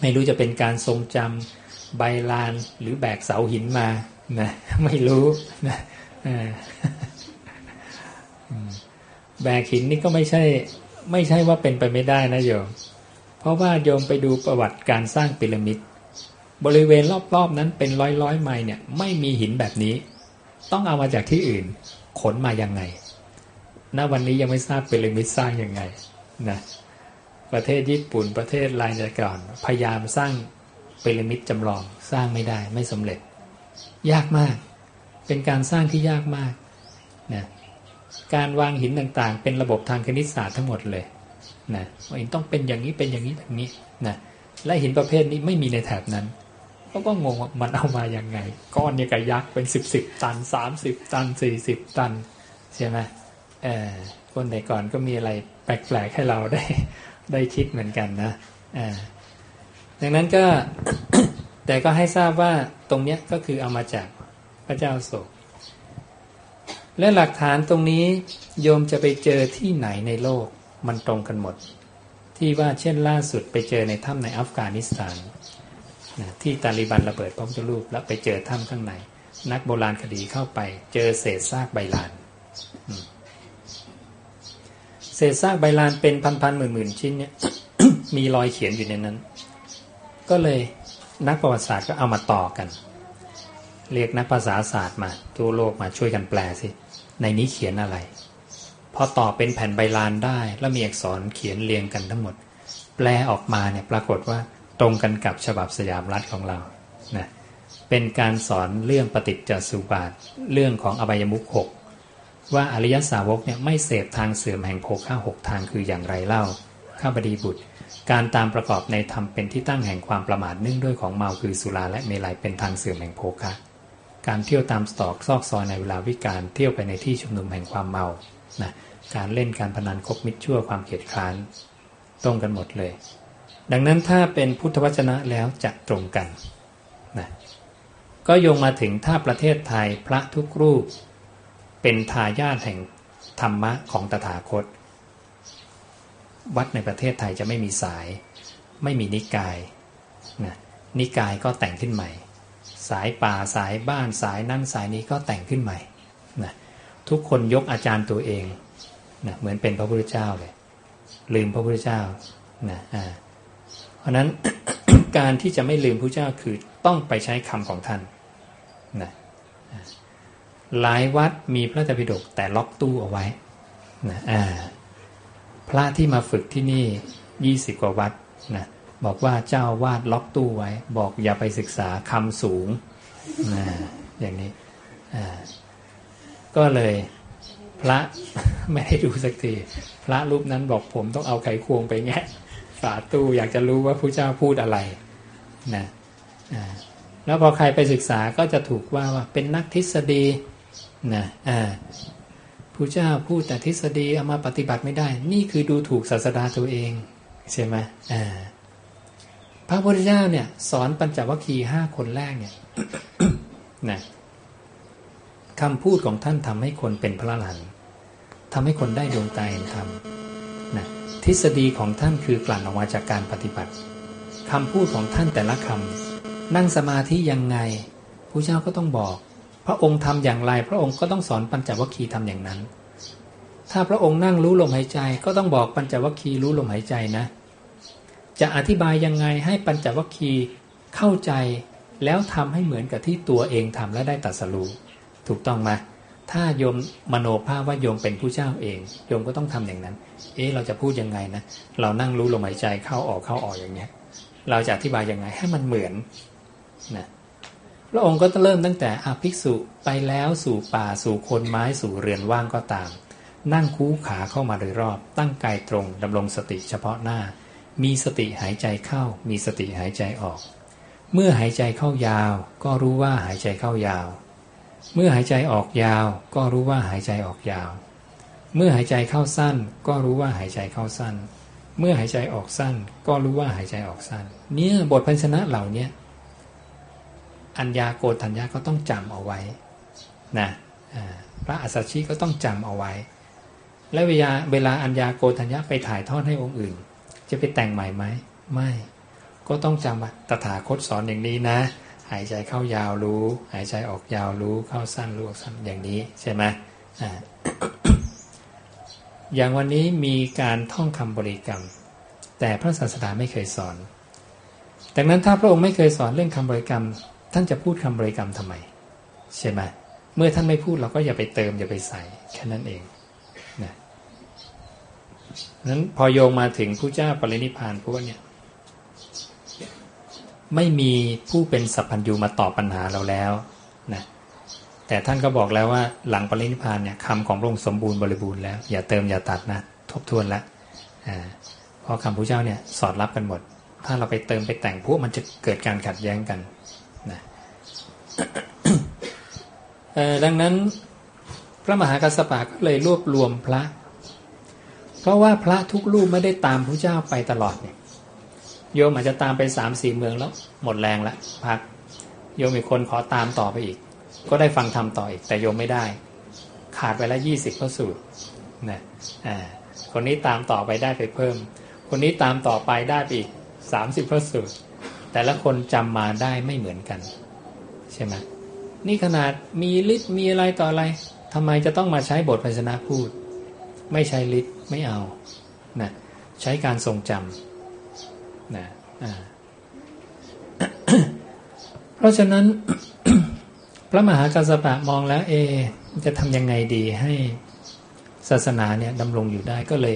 ไม่รู้จะเป็นการทรงจำใบลานหรือแบกเสาหินมานะไม่รู้นะ แบกหินนี่ก็ไม่ใช่ ไม่ใช่ว่าเป็นไปไม่ได้นะโยม เพราะว่าโยมไปดูประวัติการสร้างพีระมิด บริเวณรอบๆนั้นเป็นร้อยร้อยไมล์เนี่ยไม่มีหินแบบนี้ ต้องเอามาจากที่อื่น ขนมายังไงณวันนี้ยังไม่ทราบพีระมิดสร้างยังไงนะประเทศญี่ปุ่นประเทศลายจะก่อนพยายามสร้างพีระมิดจำลองสร้างไม่ได้ไม่สำเร็จ ยากมาก เป็นการสร้างที่ยากมากนะ การวางหินต่างๆ เป็นระบบทางคณิตศาสตร์ทั้งหมดเลยนะหินต้องเป็นอย่างนี้เป็นอย่างนี้แบบนี้นะและหินประเภทนี้ไม่มีในแถบนั้นเขาก็งงว่ามันเอามาอย่างไง ก้อนเนี่ยกยักษ์เป็นสิบสิบตันสามสิบตันสี่สิบตันใช่ไหมเออคนในก่อนก็มีอะไรแปลกๆให้เราได้ได้คิดเหมือนกันนะอ่าดังนั้นก็แต่ก็ให้ทราบว่าตรงเนี้ยก็คือเอามาจากพระเจ้าโศก และหลักฐานตรงนี้โยมจะไปเจอที่ไหนในโลกมันตรงกันหมด ที่ว่าเช่นล่าสุดไปเจอในถ้ำในอัฟกานิสถานนะที่ตาลิบันระเบิดพระพุทธรูปแล้วไปเจอถ้ำข้างใน นักโบราณคดีเข้าไป เจอเศษซากใบลาน เศษซากใบลานเป็นพันๆหมื่นๆชิ้นเนี่ยมีรอยเขียนอยู่ในนั้น ก็เลยนักประวัติศาสตร์ก็เอามาต่อกัน เรียกนักภาษาศาสตร์มาทั่วโลกมาช่วยกันแปลสิ ในนี้เขียนอะไร พอต่อเป็นแผ่นใบลานได้ แล้วมีอักษรเขียนเรียงกันทั้งหมด แปลออกมาเนี่ยปรากฏว่าตรงกันกับฉบับสยามรัฐของเรานะเป็นการสอนเรื่องปฏิจจสุบาท เรื่องของอบายมุขหกว่าอริยสาวกเนี่ยไม่เสพทางเสื่อมแห่งโภคะหกทางคืออย่างไรเล่า ข้าบดีบุตร การตามประกอบในธรรมเป็นที่ตั้งแห่งความประมาทเนื่องด้วยของเมาคือสุราและเมลัยเป็นทางเสื่อมแห่งโภคะ การเที่ยวตามสตอกซอกซอยในเวลาวิการเที่ยวไปในที่ชุมนุมแห่งความเมานะการเล่นการพนันคบมิตรชั่วความเกียดคร้านตรงกันหมดเลย ดังนั้นถ้าเป็นพุทธวจนะแล้วจะตรงกันนะก็โยงมาถึงถ้าประเทศไทยพระทุกรูป เป็นทายาทแห่งธรรมะของตถาคต วัดในประเทศไทยจะไม่มีสาย ไม่มีนิกายนะนิกายก็แต่งขึ้นใหม่ สายป่าสายบ้านสายนั่นสายนี้ก็แต่งขึ้นใหม่นะทุกคนยกอาจารย์ตัวเองนะเหมือนเป็นพระพุทธเจ้าเลย ลืมพระพุทธเจ้านะอ่าเพราะนั้นการที่จะไม่ลืมพระเจ้าคือต้องไปใช้คำของท่านนะหลายวัดมีพระธรรมปิฎกแต่ล็อกตู้เอาไว้นะอ่าพระที่มาฝึกที่นี่ยี่สิบกว่าวัดนะ บอกว่าเจ้าวาดล็อกตู้ไว้ บอกอย่าไปศึกษาคำสูงนะอย่างนี้อ่าก็เลยพระไม่ได้ดูสักทีพระรูปนั้นบอกผมต้องเอาไขควงไปแงะฝาตู้อยากจะรู้ว่าพระเจ้าพูดอะไรนะอ่าแล้วพอใครไปศึกษาก็จะถูกว่าว่าเป็นนักทฤษฎีนะอ่าพระเจ้าพูดแต่ทฤษฎีเอามาปฏิบัติไม่ได้ นี่คือดูถูกศาสดาตัวเองใช่ไหมอ่า พระพุทธเจ้าเนี่ย สอนปัญจวัคคีย์ห้าคนแรกเนี่ยนะคำพูดของท่านทำให้คนเป็นพระอรหันต์ทำให้คนได้ดวงตาเห็นธรรมนะทฤษฎีของท่านคือกลั่นออกมาจากการปฏิบัติคำพูดของท่านแต่ละคำนั่งสมาธิยังไงพระเจ้าก็ต้องบอก พระองค์ทำอย่างไร พระองค์ก็ต้องสอนปัญจวัคคีย์ทำอย่างนั้น ถ้าพระองค์นั่งรู้ลมหายใจ ก็ต้องบอกปัญจวัคคีย์รู้ลมหายใจนะ จะอธิบายยังไงให้ปัญจวัคคีย์เข้าใจ แล้วทำให้เหมือนกับที่ตัวเองทำและได้ตัดสรู้ถูกต้องไหมถ้าโยมมโนภาพว่าโยมเป็นผู้เจ้าเองโยมก็ต้องทำอย่างนั้น เอ๊ะเราจะพูดยังไงนะเรานั่งรู้ลมหายใจเข้าออกเข้าออกอย่างเนี้ย เราจะอธิบายยังไงให้มันเหมือนนะพระองค์ก็เริ่มตั้งแต่อาภิกษุไปแล้วสู่ป่าสู่คนไม้สู่เรือนว่างก็ตาม นั่งคู่ขาเข้ามาโดยรอบ ตั้งกายตรงดำรงสติเฉพาะหน้า มีสติหายใจเข้า มีสติหายใจออก เมื่อหายใจเข้ายาว ก็รู้ว่าหายใจเข้ายาว เมื่อหายใจออกยาว ก็รู้ว่าหายใจออกยาว เมื่อหายใจเข้าสั้น ก็รู้ว่าหายใจเข้าสั้น เมื่อหายใจออกสั้น ก็รู้ว่าหายใจออกสั้น เนี่ยบทพันชนะเหล่านี้อัญญาโกฏัญญาก็ต้องจำเอาไว้นะพระอัสสชิก็ต้องจำเอาไว้ และเวลาเวลาอัญญาโกฏัญญาไปถ่ายทอดให้องค์อื่น จะไปแต่งใหม่ไหมไม่ ก็ต้องจำว่าตถาคตสอนอย่างนี้นะ หายใจเข้ายาวรู้ หายใจออกยาวรู้เข้าสั้นรู้ออกสั้นอย่างนี้ใช่ไหมอ่าอย่างวันนี้มีการท่องคำบริกรรม แต่พระศาสดาไม่เคยสอน ดังนั้นถ้าพระองค์ไม่เคยสอนเรื่องคำบริกรรม ท่านจะพูดคำบริกรรมทำไม ใช่ไหมเมื่อท่านไม่พูดเราก็อย่าไปเติมอย่าไปใส่แค่นั้นเองนะ นั้นพอโยงมาถึงผู้เจ้าปรินิพานพวกเนี่ยไม่มีผู้เป็นสัพพัญญูมาตอบปัญหาเราแล้วนะแต่ท่านก็บอกแล้วว่าหลังปรินิพานเนี่ยคำของพระองค์สมบูรณ์บริบูรณ์แล้ว อย่าเติมอย่าตัดนะทบทวนแล้วเพราะคำพระเจ้าเนี่ยสอดรับกันหมด ถ้าเราไปเติมไปแต่งพวกมันจะเกิดการขัดแย้งกันนะดังนั้นพระมหากัสสปะก็เลยรวบรวมพระ เพราะว่าพระทุกรูปไม่ได้ตามพระเจ้าไปตลอดเนี่ยโยมอาจจะตามไปสามสี่เมืองแล้วหมดแรงล้วพัก โยมมีคนขอตามต่อไปอีก ก็ได้ฟังธรรมต่ออีก แต่โยมไม่ได้ ขาดไปล้วยี่สิบพระสูตรนะอ่าคนนี้ตามต่อไปได้ไปเพิ่ม คนนี้ตามต่อไปได้ไปอีกสามสิบพระสูตร แต่ละคนจำมาได้ไม่เหมือนกัน ใช่ไหมนี่ขนาดมีฤทธิ์มีอะไรต่ออะไรทำไมจะต้องมาใช้บทพัชนะพูด ไม่ใช้ฤทธิ์ไม่เอานะใช้การทรงจำนะอ่าเพราะฉะนั้น พระมหากัสสปะมองแล้ว เอ จะทำยังไงดีให้ศาสนาเนี่ยดำรงอยู่ได้ก็เลย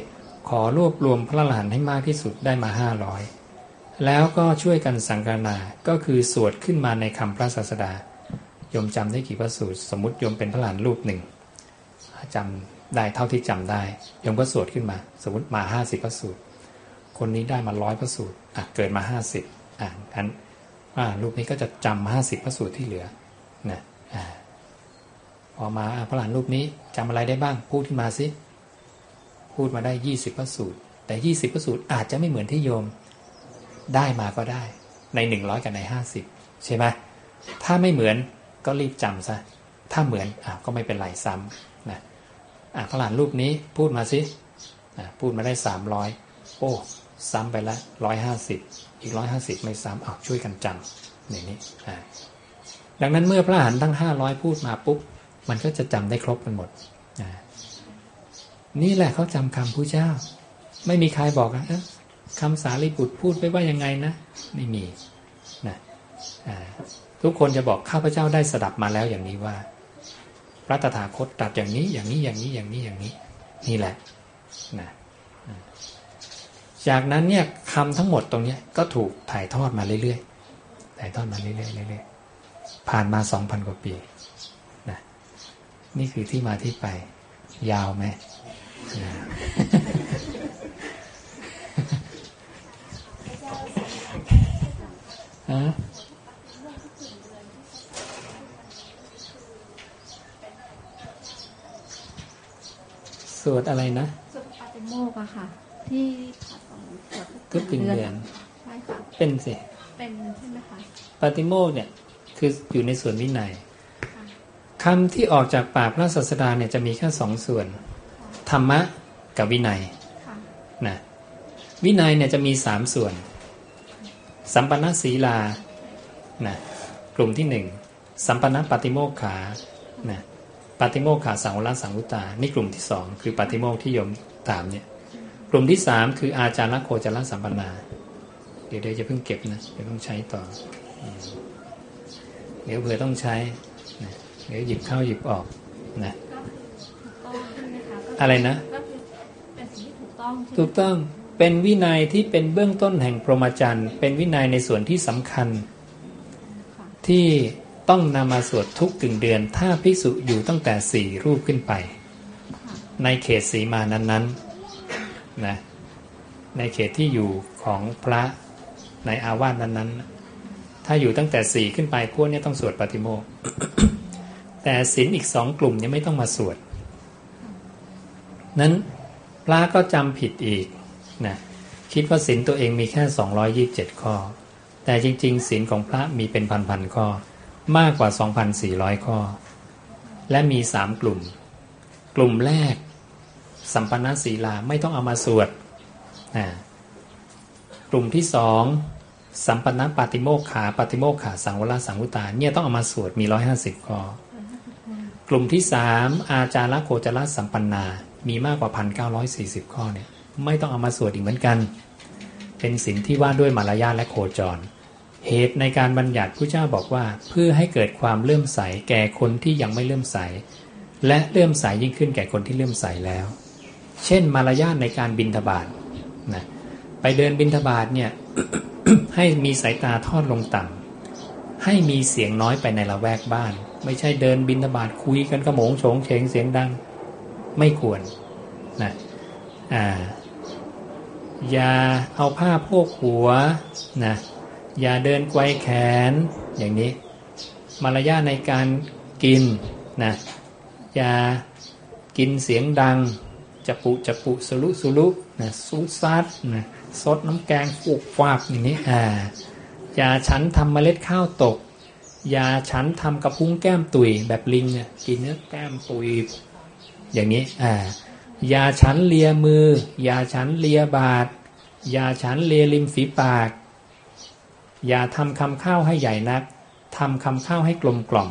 ขอรวบรวมพระหลานให้มากที่สุดได้มาห้าร้อยแล้วก็ช่วยกันสังกนา ก็คือสวดขึ้นมาในคำพระศาสดาโยมจำได้กี่พระสูตร สมมติโยมเป็นพระหลานรูปหนึ่งจำ ได้เท่าที่จำได้โยมก็สวดขึ้นมา สมมติมาห้าสิบพระสูตรคนนี้ได้มาร้อยพระสูตรอะเกิดมาห้าสิบอะงั้นว่ารูปนี้ก็จะจำห้าสิบพระสูตรที่เหลือนะอ่าพอมาพระหลานรูปนี้จำอะไรได้บ้าง พูดขึ้นมาสิพูดมาได้ยี่สิบพระสูตร แต่ยี่สิบพระสูตรอาจจะไม่เหมือนที่โยมได้มาก็ได้ ในหนึ่งร้อยกับในห้าสิบใช่ไหมถ้าไม่เหมือนก็รีบจำซะถ้าเหมือนอะก็ไม่เป็นไรซ้ำ อะพระหลานรูปนี้พูดมาสิอะพูดมาได้สามร้อยโอ้ซ้ำไปละร้อยห้าสิบอีกร้อยห้าสิบไม่ซ้ำเอาช่วยกันจำอย่างนี้อ่ดังนั้นเมื่อพระอรหันทั้งห้าร้อยพูดมาปุ๊บมันก็จะจำได้ครบกันหมดอะนี่แหละเขาจำคำผู้เจ้า ไม่มีใครบอกนะเอ๊ะคำสารีบุตรพูดไปว่ายังไงนะไม่มีนะทุกคนจะบอกข้าพเจ้าได้สดับมาแล้วอย่างนี้ว่า ระตถาคตตรัสอย่างนี้อย่างนี้อย่างนี้อย่างนี้อย่างนี้ นี่แหละนะจากนั้นเนี่ยคำทั้งหมดตรงเนี้ยก็ถูกถ่ายทอดมาเรื่อยๆถ่ายทอดมาเรื่อยๆเรื่อยๆผ่านมาสองพันกว่าปีนะนี่คือที่มาที่ไป ยาวไหมยาว ฮะ สวดอะไรนะสุดปาติโมกข์อะค่ะ ที่ผ่าสองสวดทุกกึ่งเดือนใช่ค่ะเป็นสิเป็นใช่ไหมคะปาติโมกข์เนี่ยคืออยู่ในส่วนวินัยคำที่ออกจากปากพระศาสดาเนี่ยจะมีแค่สองส่วน ธรรมะกับวินัยค่ะนะวินัยเนี่ยจะมีสามส่วน สัมปันนศีลานะกลุ่มที่หนึ่งสัมปันนปฏิโมกขานะ ปฏิโมกขาสังวรสังวุตานี่กลุ่มที่สองคือปฏิโมกที่โยมถามเนี่ย กลุ่มที่สามคืออาจารย์โคจรสัมปันนา เดี๋ยวเดี๋ยวจะเพิ่งเก็บนะเดี๋ยวต้องใช้ต่ออืมเดี๋ยวเผื่อต้องใช้นะเดี๋ยวหยิบเข้าหยิบออกนะก็คือถูกต้องใช่ไหมคะก็อะไรนะก็คือเป็นสิ่งที่ถูกต้องใช่ไหมถูกต้องเป็นวินัยที่เป็นเบื้องต้นแห่งพรหมจรรย์ เป็นวินัยในส่วนที่สำคัญค่ะที่ ต้องนำมาสวดทุกกึ่งเดือน ถ้าภิกษุอยู่ตั้งแต่สี่รูปขึ้นไป ในเขตสีมานั้นๆนะในเขตที่อยู่ของพระในอาวาสนั้นๆ ถ้าอยู่ตั้งแต่สี่ขึ้นไปพวกนี้ต้องสวดปฏิโมกข์แต่ศีลอีกสองกลุ่มนี้ไม่ต้องมาสวด นั้นพระก็จำผิดอีกนะคิดว่าศีลตัวเองมีแค่ 227 ข้อ แต่จริงๆศีลของพระมีเป็นพันๆข้อ มากกว่า 2,400 ข้อ และมีสามกลุ่ม กลุ่มแรก สัมปันนศีลาไม่ต้องเอามาสวดนะกลุ่มที่สองสัมปันนปาติโมกขาปาติโมกขาสังวรสังวุตาเนี่ยต้องเอามาสวดมี 150 ข้อ กลุ่มที่สามอาจารย์โคจรสัมปันนา มีมากกว่า 1,940 ข้อเนี่ยไม่ต้องเอามาสวดอีกเหมือนกัน เป็นสินที่ว่าด้วยมารยาทและโคจร เหตุในการบัญญัติผู้เจ้าบอกว่า เพื่อให้เกิดความเลื่อมใสแก่คนที่ยังไม่เลื่อมใส และเลื่อมใสยิ่งขึ้นแก่คนที่เลื่อมใสแล้ว เช่น มารยาทในการบินทบาทนะไปเดินบินทบาทเนี่ยให้มีสายตาทอดลงต่ำให้มีเสียงน้อยไปในละแวกบ้าน ไม่ใช่เดินบินทบาทคุยกันกระโมงโฉงเฉงเสียงดัง ไม่ควรนะอ่าอย่าเอาผ้าโพกหัวนะ อย่าเดินไกวแขนอย่างนี้ มารยาในการกินนะอย่ากินเสียงดังจะปุจะปุสุลุสุลุนะซูดซัดนะซดน้ำแกงฟูกฟากอย่างนี้อ่าอย่าฉันทำเมล็ดข้าวตก อย่าฉันทำกระพุ้งแก้มตุยแบบลิงเนี่ยกินเนื้อแก้มตุยอย่างนี้อ่าอย่าฉันเลียมือ อย่าฉันเลียบาทอย่าฉันเลียริมฝีปาก อย่าทำคำข้าวให้ใหญ่นักทำคำข้าวให้กลมกล่อม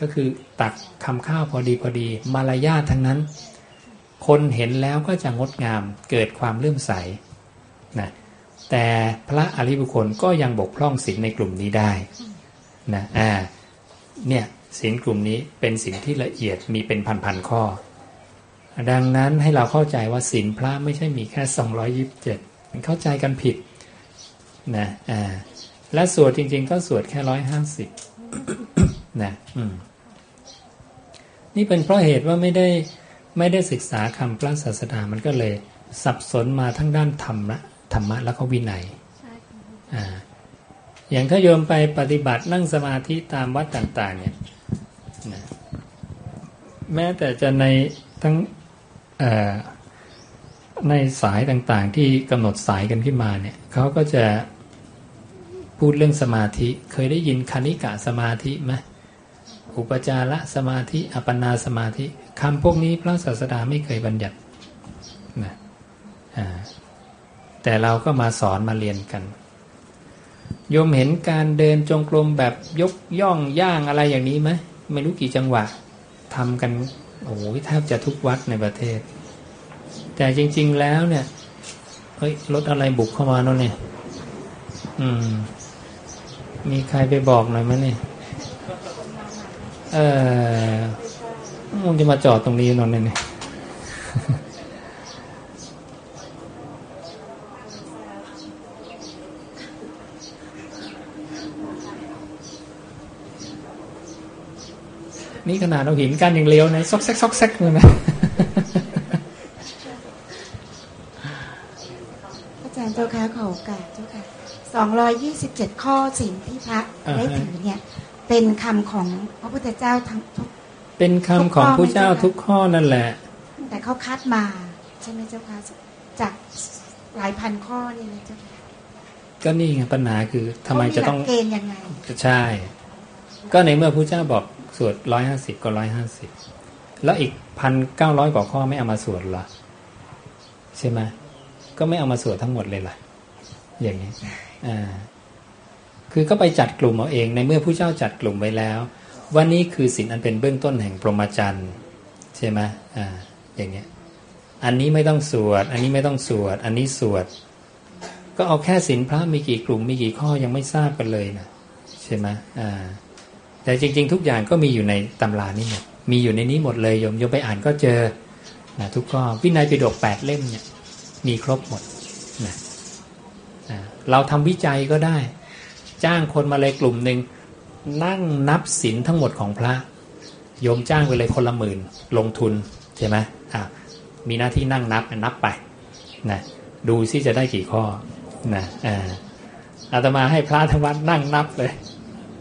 ก็คือตักคำข้าวพอดีพอดี มารยาททั้งนั้น คนเห็นแล้วก็จะงดงามเกิดความเลื่อมใสนะแต่พระอริบุคคลก็ยังบกพร่องศีลในกลุ่มนี้ได้นะอ่าเนี่ยศีลกลุ่มนี้เป็นศีลที่ละเอียดมีเป็นพันๆข้อ ดังนั้นให้เราเข้าใจว่าศีลพระไม่ใช่มีแค่ 227 เข้าใจกันผิด นะอ่าและสวดจริง ๆ ก็สวดแค่ร้อยห้าสิบนะอืมนี่เป็นเพราะเหตุว่าไม่ได้ไม่ได้ศึกษาคำพระศาสดามันก็เลย สับสนมาทั้งด้านธรรมะธรรมะแล้วก็วินัยใช่ค่ะอ่าอย่างถ้าโยมไปปฏิบัตินั่งสมาธิตามวัดต่าง ๆ เนี่ยนะแม้แต่จะในทั้งเอ่อ ในสายต่างๆ ที่กำหนดสายกันขึ้นมาเนี่ยเขาก็จะพูดเรื่องสมาธิ เคยได้ยินคณิกะสมาธิไหมอุปจารสมาธิ อัปปนาสมาธิคำพวกนี้พระศาสดาไม่เคยบัญญัตินะแต่เราก็มาสอนมาเรียนกันโยมเห็นการเดินจงกรมแบบยกย่องย่างอะไรอย่างนี้ไหมไม่รู้กี่จังหวะทำกันโอ้โหแทบจะทุกวัดในประเทศ แต่จริง ๆแล้วเนี่ยเฮ้ยรถอะไรบุกเข้ามาโน่นเนี่ย อืม มีใครไปบอกหน่อยไหมเนี่ยเออมันจะมาจอดตรงนี้นอนเนี่ยนี่ขนาดเราหินกันอย่างเลี้ยวนะซอกแซกซอกแซกเลยนะาจารย์เจ้าค่ะขอโอกาสเจ้าค่ะสองร้อยยี่สิบเจ็ดข้อสิ่งที่พระได้ถือเนี่ย เป็นคำของพระพุทธเจ้าทั้งทุกเป็นคำของพระเจ้าทุกข้อนั่นแหละ แต่เขาคัดมาใช่ไหมเจ้าค่ะจากหลายพันข้อนี่เลยเจ้าค่ะก็นี่ไงปัญหาคือทำไมจะต้องเกณฑ์ยังไงใช่ ก็ในเมื่อพระเจ้าบอกสวดร้อยห้าสิบก็ร้อยห้าสิบแล้วอีกพันเก้าร้อยกว่าข้อไม่เอามาสวดหรอใช่ไหม ก็ไม่เอามาสวดทั้งหมดเลยล่ะ อย่างนี้อ่าคือก็ไปจัดกลุ่มเอาเองในเมื่อผู้เจ้าจัดกลุ่มไว้แล้ว ว่านี่คือสินอันเป็นเบื้องต้นแห่งพรหมจรรย์ใช่ไหมอ่าอย่างเงี้ยอันนี้ไม่ต้องสวด อันนี้ไม่ต้องสวด อันนี้สวด ก็เอาแค่สินพระมีกี่กลุ่มมีกี่ข้อยังไม่ทราบกันเลยนะใช่ไหมอ่าแต่จริง ๆ ทุกอย่างก็มีอยู่ในตำรานี้หมดมีอยู่ในนี้หมดเลยโยมโยมไปอ่านก็เจอนะทุกข้อวินัยปิฎกแปดเล่มเนี่ย มีครบหมดนะเราทำวิจัยก็ได้ จ้างคนมาเลยกลุ่มหนึ่งนั่งนับศีลทั้งหมดของพระ โยมจ้างไปเลยคนละหมื่นลงทุนใช่ไหมมีหน้าที่นั่งนับนับไปนะดูซิจะได้กี่ข้อนะอาอาตมาให้พระทั้งวัดนั่งนับเลย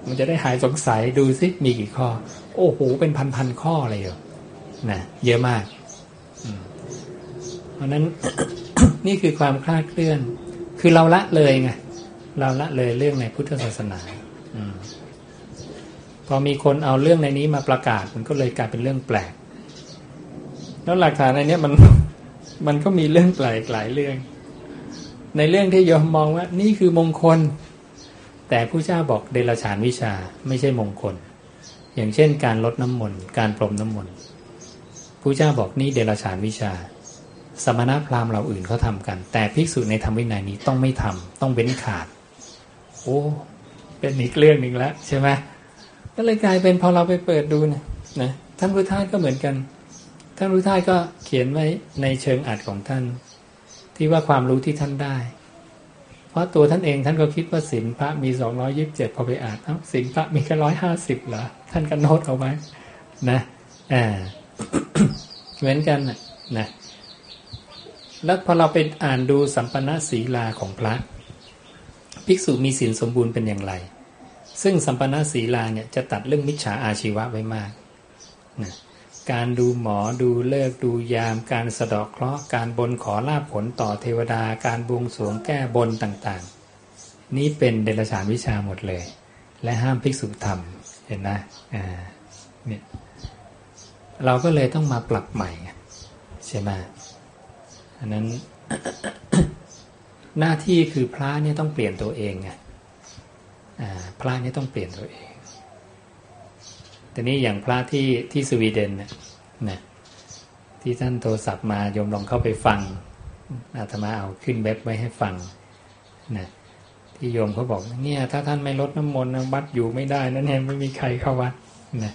มันจะได้หายสงสัยดูซิมีกี่ข้อ โอ้โหเป็นพันพันข้อเลยเหรอนะเยอะมากเพราะนั้น นี่คือความคลาดเคลื่อน คือเราละเลยไงเราละเลยเรื่องในพุทธศาสนาอพอมีคนเอาเรื่องในนี้มาประกาศมันก็เลยกลายเป็นเรื่องแปลก แล้วหลักฐานในนี้มันมันก็มีเรื่องแปลกหลายเรื่อง ในเรื่องที่ยอมมองว่า นี่คือมงคล แต่ผู้เจ้าบอกเดรัจฉานวิชาไม่ใช่มงคล อย่างเช่น การลดน้ำมนต์การปรมน้ำมนต์ผู้เจ้าบอกนี่เดรัจฉานวิชา สมณพราหมณ์เราอื่นเขาทากัน แต่ภิกษุในธรรมวินัยนี้ต้องไม่ทำต้องเว้นขาด โอ้เป็นอีกเรื่องหนึ่งแล้วใช่ไหมก็เลยกลายเป็นพอเราไปเปิดดูนะนะท่านพุทธาก็เหมือนกันท่านพุทธาก็เขียนไว้ในเชิงอัดของท่าน ที่ว่าความรู้ที่ท่านได้ เพราะตัวท่านเองท่านก็คิดว่าศีลพระมีสองร้อยิบเจ็ดพอไปอ่านเอ้าศีลพระมีแค่ร้อยห้าสิบเหรอท่านก็โน้ตเอาไว้นะอ่าเหมือนกันนะนะ แล้วพอเราไปอ่านดูสัมปนาศีลาของพระ ภิกษุมีศีลสมบูรณ์เป็นอย่างไร ซึ่งสัมปนาศีลาเนี่ยจะตัดเรื่องมิจฉาอาชีวะไว้มากนะการดูหมอดูเลิกดูยาม การสะดอกเคราะห์การบนขอลาบผลต่อเทวดา การบวงสรวงแก้บนต่างๆ นี่เป็นเดรัจฉานวิชาหมดเลย และห้ามภิกษุทำเห็นนะอ่าเนี่ยเราก็เลยต้องมาปรับใหม่ใช่ไหม อันนั้นหน้าที่คือพระเนี่ยต้องเปลี่ยนตัวเองไงพระเนี่ยต้องเปลี่ยนตัวเอง แต่นี้อย่างพระที่ที่สวีเดนเนี่ยนะที่ท่านโทรศัพท์มาโยมลองเข้าไปฟังอาตมาเอาขึ้นเว็บไว้ให้ฟังนะที่โยมเขาบอกเนี่ย ถ้าท่านไม่ลดน้ำมนต์วัดอยู่ไม่ได้นั่นเองไม่มีใครเข้าวัดนะ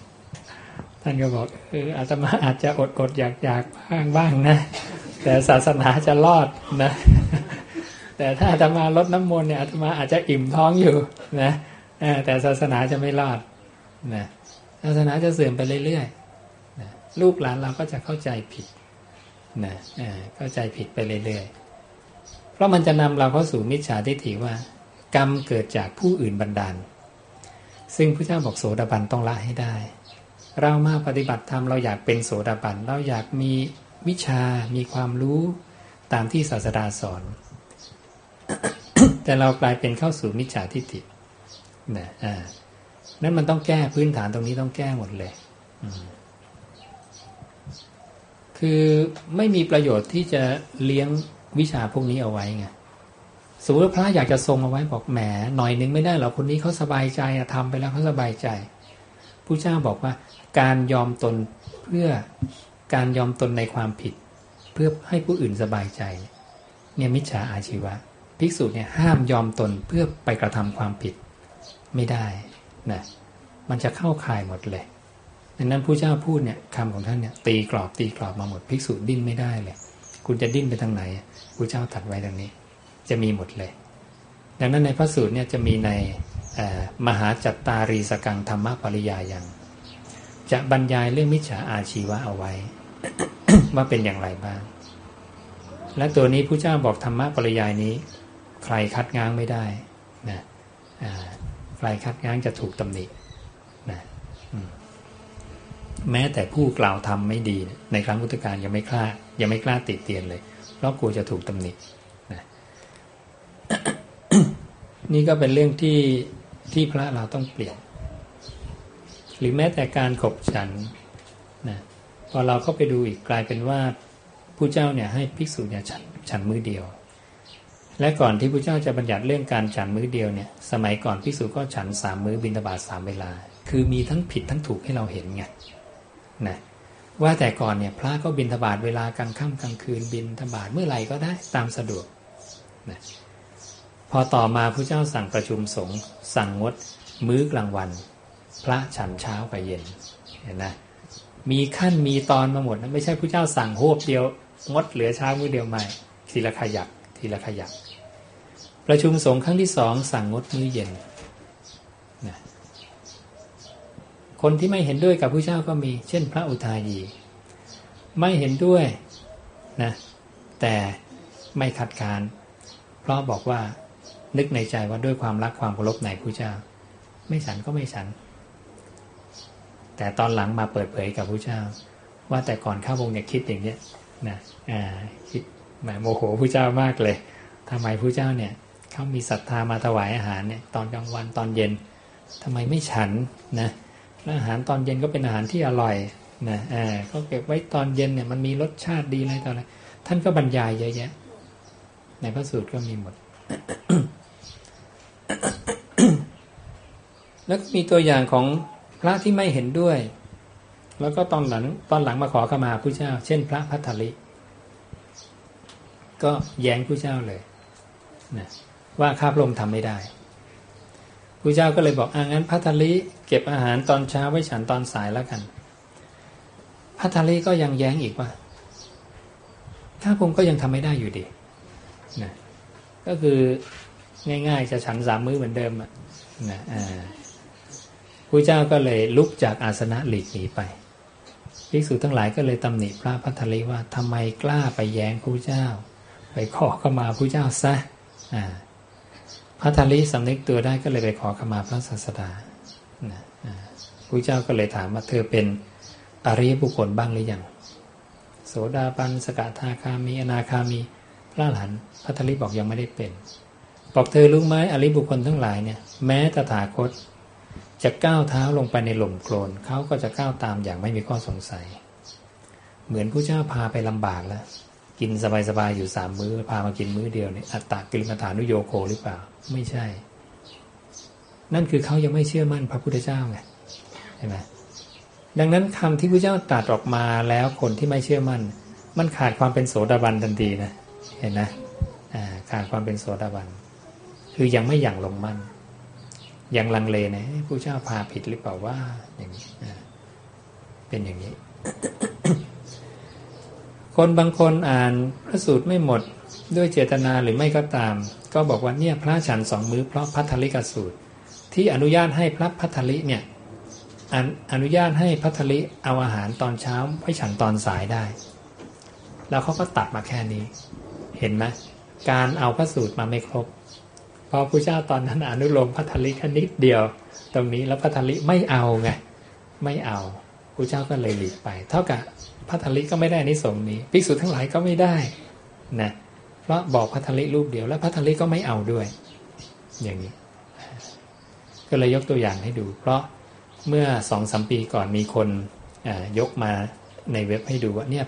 ท่านก็บอกเอออาตมาอาจจะอดอดอยากอยากบ้างบ้างนะ แต่ศาสนาจะรอดนะ แต่ถ้าอาตมาลดน้ำมนต์เนี่ยอาตมาอาจจะอิ่มท้องอยู่นะแต่ศาสนาจะไม่รอดนะศาสนาจะเสื่อมไปเรื่อยๆนะลูกหลานเราก็จะเข้าใจผิดนะเข้าใจผิดไปเรื่อยๆ เพราะมันจะนำเราเข้าสู่มิจฉาทิฏฐิว่า กรรมเกิดจากผู้อื่นบันดาล ซึ่งพระเจ้าบอกโสดาบันต้องละให้ได้ เรามาปฏิบัติธรรมเราอยากเป็นโสดาบันเราอยากมี วิชามีความรู้ตามที่ศาสดาสอน แต่เรากลายเป็นเข้าสู่มิจฉาทิฏฐินะอ่านั้นมันต้องแก้พื้นฐานตรงนี้ต้องแก้หมดเลย คือไม่มีประโยชน์ที่จะเลี้ยงวิชาพวกนี้เอาไว้ไงสมมติพระอยากจะทรงเอาไว้บอกแหมหน่อยนึงไม่ได้หรอกคนนี้เขาสบายใจทำไปแล้วเขาสบายใจผู้เจ้าบอกว่า การยอมตนเพื่อ การยอมตนในความผิด เพื่อให้ผู้อื่นสบายใจ เนี่ยมิจฉาอาชีวะ ภิกษุเนี่ยห้ามยอมตนเพื่อไปกระทำความผิดไม่ได้นะมันจะเข้าข่ายหมดเลยดังนั้นผู้เจ้าพูดเนี่ยคำของท่านเนี่ยตีกรอบตีกรอบมาหมดภิกษุดิ้นไม่ได้เลย คุณจะดิ้นไปทางไหนผู้เจ้าตัดไว้ตรงนี้ จะมีหมดเลย ดังนั้นในพระสูตรเนี่ยจะมีในมหาจัตตารีสกังธรรมปริยายัง จะบรรยายเรื่องมิจฉาอาชีวะเอาไว้ ว่าเป็นอย่างไรบ้าง และตัวนี้ผู้เจ้าบอกธรรมะปริยายนี้ ใครคัดง้างไม่ได้นะใครคัดง้างจะถูกตำหนินะแม้แต่ผู้กล่าวทำไม่ดี ในครั้งพุทธกาลยังไม่กล้ายังไม่กล้าติดเตียนเลย เพราะกลัวจะถูกตำหนินะนี่ก็เป็นเรื่องที่ที่พระเราต้องเปลี่ยน หรือแม้แต่การขบฉัน อเราเข้าไปดูอีกกลายเป็นว่าผู้เจ้าเนี่ยให้ภิกษุเนี่ยฉันฉันมือเดียว และก่อนที่ผู้เจ้าจะบัญญัติเรื่องการฉันมือเดียวเนี่ยสมัยก่อนภิกษุก็ฉันสามมือบินตบาทสามเวลา คือมีทั้งผิดทั้งถูกให้เราเห็นไงนะว่าแต่ก่อนเนี่ยพระก็บินทบาทเวลากลางค่ำกลางคืนบินทบาทเมื่อไหร่ก็ได้ตามสะดวกนะพอต่อมาพระเจ้าสั่งประชุมสงฆ์สั่งงดมื้อกลางวัน พระฉันเช้ากับเย็นเห็นนะ มีขั้นมีตอนมาหมดนะไม่ใช่พระเจ้าสั่งโฮบเดียวงดเหลือเช้ามื้อเดียวไม่ ทีละขยักทีละขยัก ประชุมสงฆ์ครั้งที่สองสั่งงดมื้อเย็นนะคนที่ไม่เห็นด้วยกับพระเจ้าก็มี เช่น พระอุทายี ไม่เห็นด้วยนะแต่ไม่ขัดขานเพราะบอกว่านึกในใจว่าด้วยความรักความเคารพในพระเจ้า ไม่ฉันก็ไม่ฉัน แต่ตอนหลังมาเปิดเผยกับพระเจ้า ว่าแต่ก่อนข้าวงเนี่ยคิดอย่างเนี้ยนะอ่าคิดแหมโมโหพระเจ้ามากเลยทำไมพระเจ้าเนี่ยเขามีศรัทธามาถวายอาหารเนี่ยตอนกลางวันตอนเย็นทำไมไม่ฉันนะอาหารตอนเย็นก็เป็นอาหารที่อร่อยนะอ่าเขาเก็บไว้ตอนเย็นเนี่ยมันมีรสชาติดีอะไรต่ออะไรท่านก็บรรยายเยอะแยะ ในพระสูตรก็มีหมด แล้วก็มีตัวอย่างของ ระที่ไม่เห็นด้วย แล้วก็ตอนหลังตอนหลังมาขอขมาพระเจ้า เช่น พระพัทธลิ ก็แย้งพระเจ้าเลยนะว่าข้าพระองค์ทำไม่ได้พระเจ้าก็เลยบอกอ่างั้นพัทธลิเก็บอาหารตอนเช้าไว้ฉันตอนสายแล้วกันพัทธลิก็ยังแย้งอีกว่าข้าพระองค์ก็ยังทำไม่ได้อยู่ดีนะก็คือง่ายๆจะฉันสามมื้อเหมือนเดิมอะนะอ่า พระเจ้าก็เลยลุกจากอาสนะหลีกหนีไปภิกษุทั้งหลายก็เลยตำหนิพระพัทธลิว่าทำไมกล้าไปแย้งพระเจ้า ไปขอเข้ามาพระเจ้าซะอ่าพระทาลิสำนึกตัวได้ก็เลยไปขอขมาพระศาสดานะพระเจ้าก็เลยถามว่าเธอเป็นอริยบุคคลบ้างหรือยังโสดาบันสกทาคามีอนาคามีพระหลานพระทาลิบอกยังไม่ได้เป็น บอกเธอรู้ไหมอริบุคคลทั้งหลายเนี่ยแม้ตถาคต จะก้าวเท้าลงไปในหล่มโคลนเขาก็จะก้าวตามอย่างไม่มีข้อสงสัย เหมือนผู้เจ้าพาไปลำบากแล้วกินสบายๆอยู่สามมื้อพามากินมื้อเดียวเนี่ยอัตตากิลมัฐานุโยโคหรือเปล่า ไม่ใช่ นั่นคือเขายังไม่เชื่อมั่นพระพุทธเจ้าไงใช่ไหมดังนั้นคำที่พระเจ้าตรัสออกมาแล้วคนที่ไม่เชื่อมั่น มันขาดความเป็นโสดาบันทันทีนะเห็นนะขาดความเป็นโสดาบัน คือยังไม่อย่างลงมั่น ยังลังเลนะผู้เจ้าพาผิดหรือเปล่าว่าอย่างนี้เป็นอย่างนี้ คนบางคนอ่านพระสูตรไม่หมดด้วยเจตนาหรือไม่ก็ตาม ก็บอกว่าเนี่ยพระฉันสองมือเพราะพัทธลิกสูตร ที่อนุญาตให้พระพัทธลิเนี่ยออนุญาตให้พัทธลิเอาอาหารตอนเช้าให้ฉันตอนสายได้ แล้วเขาก็ตัดมาแค่นี้ เห็นไหมการเอาพระสูตรมาไม่ครบ พอพระเจ้าตอนนั้นอนุโลมพัทธลิแค่นิดเดียว ตรงนี้แล้วพัทธลิไม่เอาไงไม่เอาพระเจ้าก็เลยหลีกไป เท่ากับพัทธลิก็ไม่ได้นิสงนี้ภิกษุทั้งหลายก็ไม่ได้นะเพราะบอกพัทธลิรูปเดียวแล้วพัทธลิก็ไม่เอาด้วย อย่างนี้ ก็เลยยกตัวอย่างให้ดู เพราะเมื่อสองสมปีก่อนมีคนยกมาในเว็บให้ดูว่าเนี่ย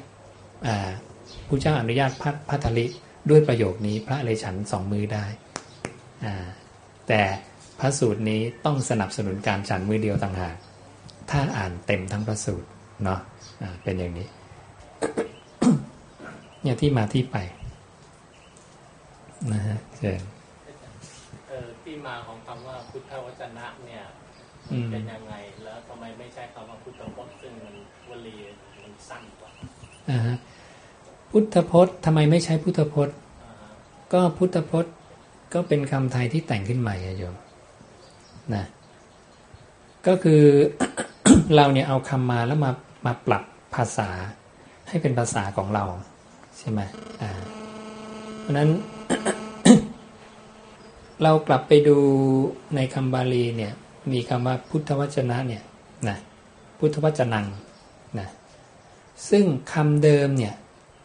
ผู้เจ้าอนุญาตพัพัทธลิด้วยประโยคนี้พระเลยฉันสองมือได้ แต่พระสูตรนี้ต้องสนับสนุนการฉันมือเดียวต่างหาก ถ้าอ่านเต็มทั้งพระสูตรเนาะะเป็นอย่างนี้ เนี่ยที่มาที่ไปนะฮะเชิญเออที่มาของคำว่าพุทธวจนะเนี่ยเป็นยังไง แล้วทำไมไม่ใช้คำว่าพุทธพจน์ซึ่งมันวลีมันสั้นกว่าอ่าฮะพุทธพจน์ทำไมไม่ใช้พุทธพจน์ ก็พุทธพจน์ ก็เป็นคำไทยที่แต่งขึ้นใหม่อะโยมนะก็คือเราเนี่ยเอาคำมาแล้วมามาปรับภาษาให้เป็นภาษาของเรา ใช่ไหมอ่าเพราะนั้นเรากลับไปดูในคำบาลีเนี่ย มีคำว่าพุทธวจนะเนี่ยนะพุทธวจนังนะซึ่งคำเดิมเนี่ย